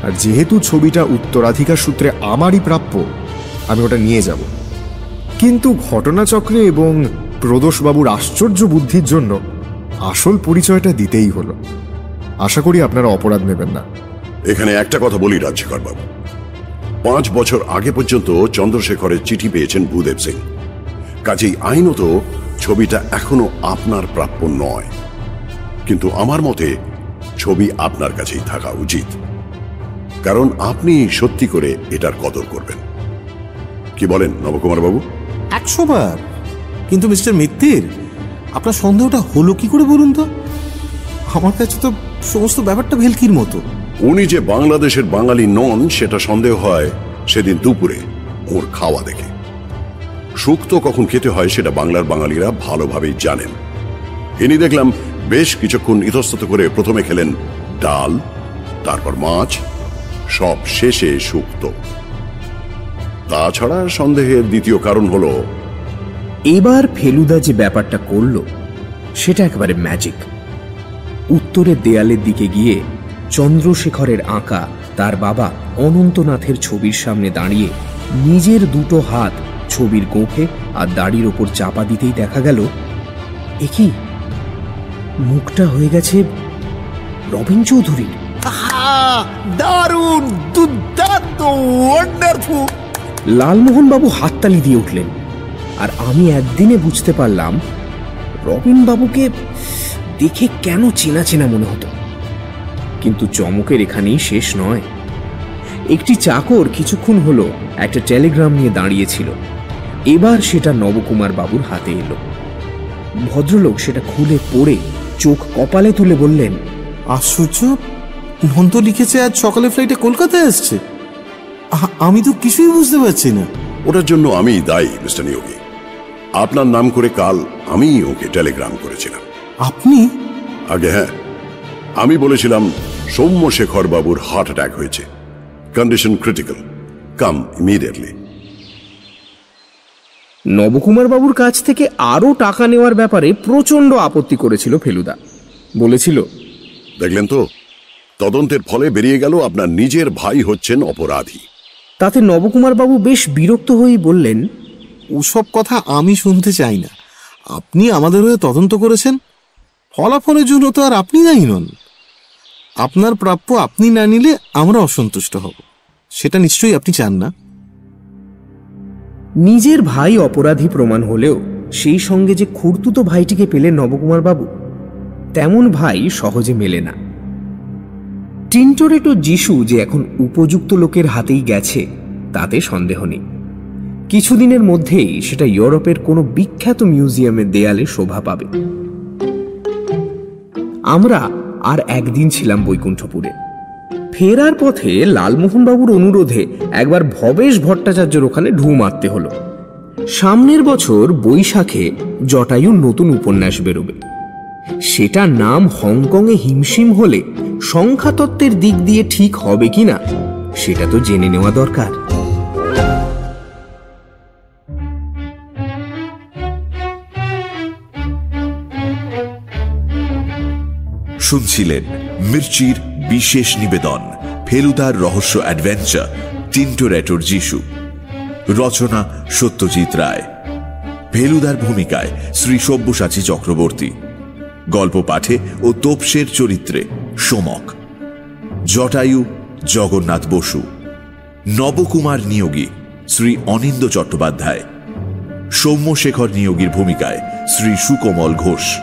আর যেহেতু ছবিটা উত্তরাধিকার সূত্রে আমারই প্রাপ্য আমি ওটা নিয়ে যাব। কিন্তু ঘটনাচক্রে এবং প্রদোষবাবুর আশ্চর্য বুদ্ধির জন্য আসল পরিচয়টা দিতেই হলো। আশা করি আপনারা অপরাধ নেবেন না। এখানে একটা কথা বলি রাজশেখর বাবু পাঁচ বছর আগে পর্যন্ত চন্দ্রশেখরের চিঠি পেয়েছেন ভূদেব সিং। কাজেই আইনত ছবিটা এখনও আপনার প্রাপ্য নয়। কিন্তু আমার মতে ছবি আপনার কাছেই থাকা উচিত। কারণ আপনি সত্যি করে এটার কদর করবেন। কি বলেন নবকুমার বাবু একশো বার কিন্তু মিস্টার মিত্তির, আপনার সন্দেহটা হলো কি করে বলুন তো? আমার কাছে তো সমস্ত ব্যাপারটা ভেলকির মতো। উনি যে বাংলাদেশের বাঙালি নন, সেটা সন্দেহ হয় সেদিন দুপুরে ওর খাওয়া দেখে। শুক্তো কখন খেতে হয় সেটা বাংলার বাঙালিরা ভালোভাবেই জানেন। ইনি দেখলাম বেশ কিছুক্ষণ ইতস্তত করে প্রথমে খেলেন ডাল, তারপর মাছ, সব শেষে শুক্তো তাছাড়া সন্দেহের দ্বিতীয় কারণ হলো এবার ফেলুদা যে ব্যাপারটা করল সেটা একেবারে ম্যাজিক উত্তরের দেয়ালের দিকে গিয়ে চন্দ্রশেখরের আঁকা তার বাবা অনন্তনাথের ছবির সামনে দাঁড়িয়ে নিজের দুটো হাত ছবির গোঁফে আর দাড়ির ওপর চাপা দিতেই দেখা গেল একি মুখটা হয়ে গেছে রবিন চৌধুরীর দারুণ দুর্দান্ত ওয়ান্ডারফুল লালমোহনবাবু হাততালি দিয়ে উঠলেন। আর আমি একদিনে বুঝতে পারলাম রবিন বাবুকে দেখে কেন চেনা চেনা মনে হতো। কিন্তু চমকের এখানেই শেষ নয়। একটি চাকর কিছুক্ষণ হলো একটা টেলিগ্রাম নিয়ে দাঁড়িয়েছিল। এবার সেটা নবকুমার বাবুর হাতে এলো। ভদ্রলোক সেটা খুলে পড়ে চোখ কপালে তুলে বললেন আশ্চর্য! নন্দ লিখেছে আজ সকালে ফ্লাইটে কলকাতায় আসছে। আমি তো কিছুই বুঝতে পারছি না। ওটার জন্য আমি দায়ী মিস্টার নিয়োগী। আপনার নাম করে কাল আমি ওকে টেলিগ্রাম করেছিলাম। আপনি? আগে হ্যাঁ আমি বলেছিলাম সৌম্যশেখর বাবুর হার্ট অ্যাটাক হয়েছে। Condition critical come immediately Nabakumar বাবুর কাছ থেকে আরও টাকা নেওয়ার ব্যাপারে প্রচণ্ড আপত্তি করেছিল ফেলুদা। বলেছিল দেখলেন তো তদন্তের ফলে বেরিয়ে গেল আপনার নিজের ভাই হচ্ছেন অপরাধী। তাতে নবকুমার বাবু বেশ বিরক্ত হয়েই বললেন ওসব কথা আমি শুনতে চাই না। আপনি আমাদের হয়ে তদন্ত করেছেন? ফলাফলের জন্য তো আর আপনি দায়ী নন। আপনার প্রাপ্য আপনি না নিলে আমরা অসন্তুষ্ট হব। সেটা নিশ্চয়ই আপনি চান না। নিজের ভাই অপরাধী প্রমাণ হলেও সেই সঙ্গে যে খুঁড়তুতো ভাইটিকে পেলেন নবকুমার বাবু, তেমন ভাই সহজে মেলে না। টিন্টোরেটো যিশু যে এখন উপযুক্ত লোকের হাতেই গেছে, তাতে সন্দেহ নেই। কিছুদিনের মধ্যেই সেটা ইউরোপের কোনো বিখ্যাত মিউজিয়ামের দেয়ালে শোভা পাবে। আমরা আর একদিন ছিলাম বৈকুণ্ঠপুরে। ফেরার পথে লালমোহনবাবুর অনুরোধে একবার ভবেশ ভট্টাচার্যের ওখানে ঢু মারতে হলো। সামনের বছর বৈশাখে জটায়ুর নতুন উপন্যাস বেরোবে। সেটা নাম হংকংয়ে হিমশিম হলে সংখ্যাতত্ত্বের দিক দিয়ে ঠিক হবে কিনা, সেটা তো জেনে নেওয়া দরকার। শুনছিলেন মির্চির বিশেষ নিবেদন, ফেলুদার রহস্য অ্যাডভেঞ্চার টিন্টোরেটোর যিশু। রচনা সত্যজিৎ রায়। ফেলুদার ভূমিকায় শ্রী সব্যসাচী চক্রবর্তী। গল্প পাঠে ও তোপসের চরিত্রে সোমক। জটায়ু জগন্নাথ বসু। নবকুমার নিয়োগী শ্রী অনিন্দ চট্টোপাধ্যায়। সৌম্যশেখর নিয়োগীর ভূমিকায় শ্রী সুকোমল ঘোষ।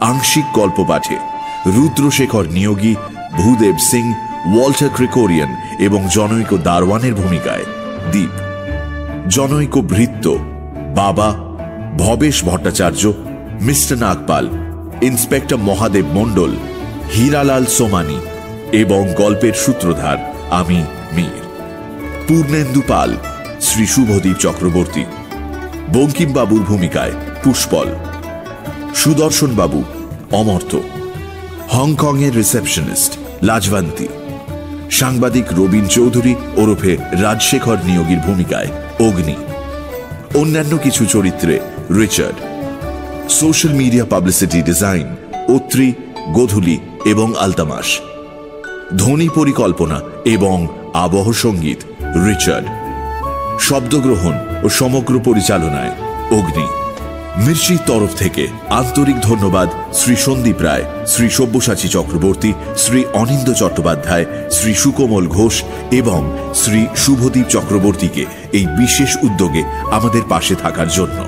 আংশিক গল্প পাঠে রুদ্রশেখর নিয়োগী, ভূদেব সিং, ওয়াল্টার ক্রিকোরিয়ান এবং জনৈক দারওয়ানের ভূমিকায়। দ্বীপ জনৈক ভৃত্য, বাবা, ভবেশ ভট্টাচার্য, মিস্টার নাগপাল, ইন্সপেক্টর মহাদেব মণ্ডল, হীরালাল সোমানি এবং গল্পের সূত্রধার আমি মীর। পূর্ণেন্দু পাল, শ্রী শুভদীপ চক্রবর্তী। বঙ্কিমবাবুর ভূমিকায় পুষ্পল। সুদর্শন বাবু অমর্ত্য। হংকংয়ের রিসেপশনিস্ট লাজবন্তী সাংবাদিক রবীন চৌধুরী ওরফে রাজশেখর নিয়োগীর ভূমিকায় অগ্নি। অন্যান্য কিছু চরিত্রে Richard. Social media publicity design Atri Godhuli এবং আলতামাস। ধ্বনি পরিকল্পনা এবং আবহ সংগীত, রিচার্ড। শব্দগ্রহণ ও সমগ্র পরিচালনায় অগ্নি। মির্চির তরফ থেকে আন্তরিক ধন্যবাদ শ্রী সন্দীপ রায়, শ্রী সব্যসাচী চক্রবর্তী, শ্রী অনিন্দ চট্টোপাধ্যায়, শ্রী সুকোমল ঘোষ এবং শ্রী শুভদীপ চক্রবর্তীকে এই বিশেষ উদ্যোগে আমাদের পাশে থাকার জন্য।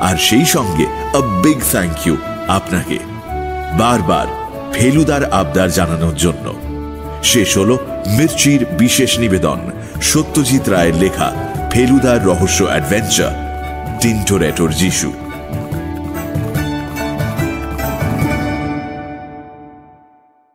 আর সেই সঙ্গে আ বিগ থ্যাংক ইউ আপনাকে। বারবার ফেলুদার আবদার জানানোর জন্য। শেষ হল মির্চির বিশেষ নিবেদন, সত্যজিৎ রায়ের লেখা ফেলুদার রহস্য অ্যাডভেঞ্চার টিন্টোরেটোর যিশু।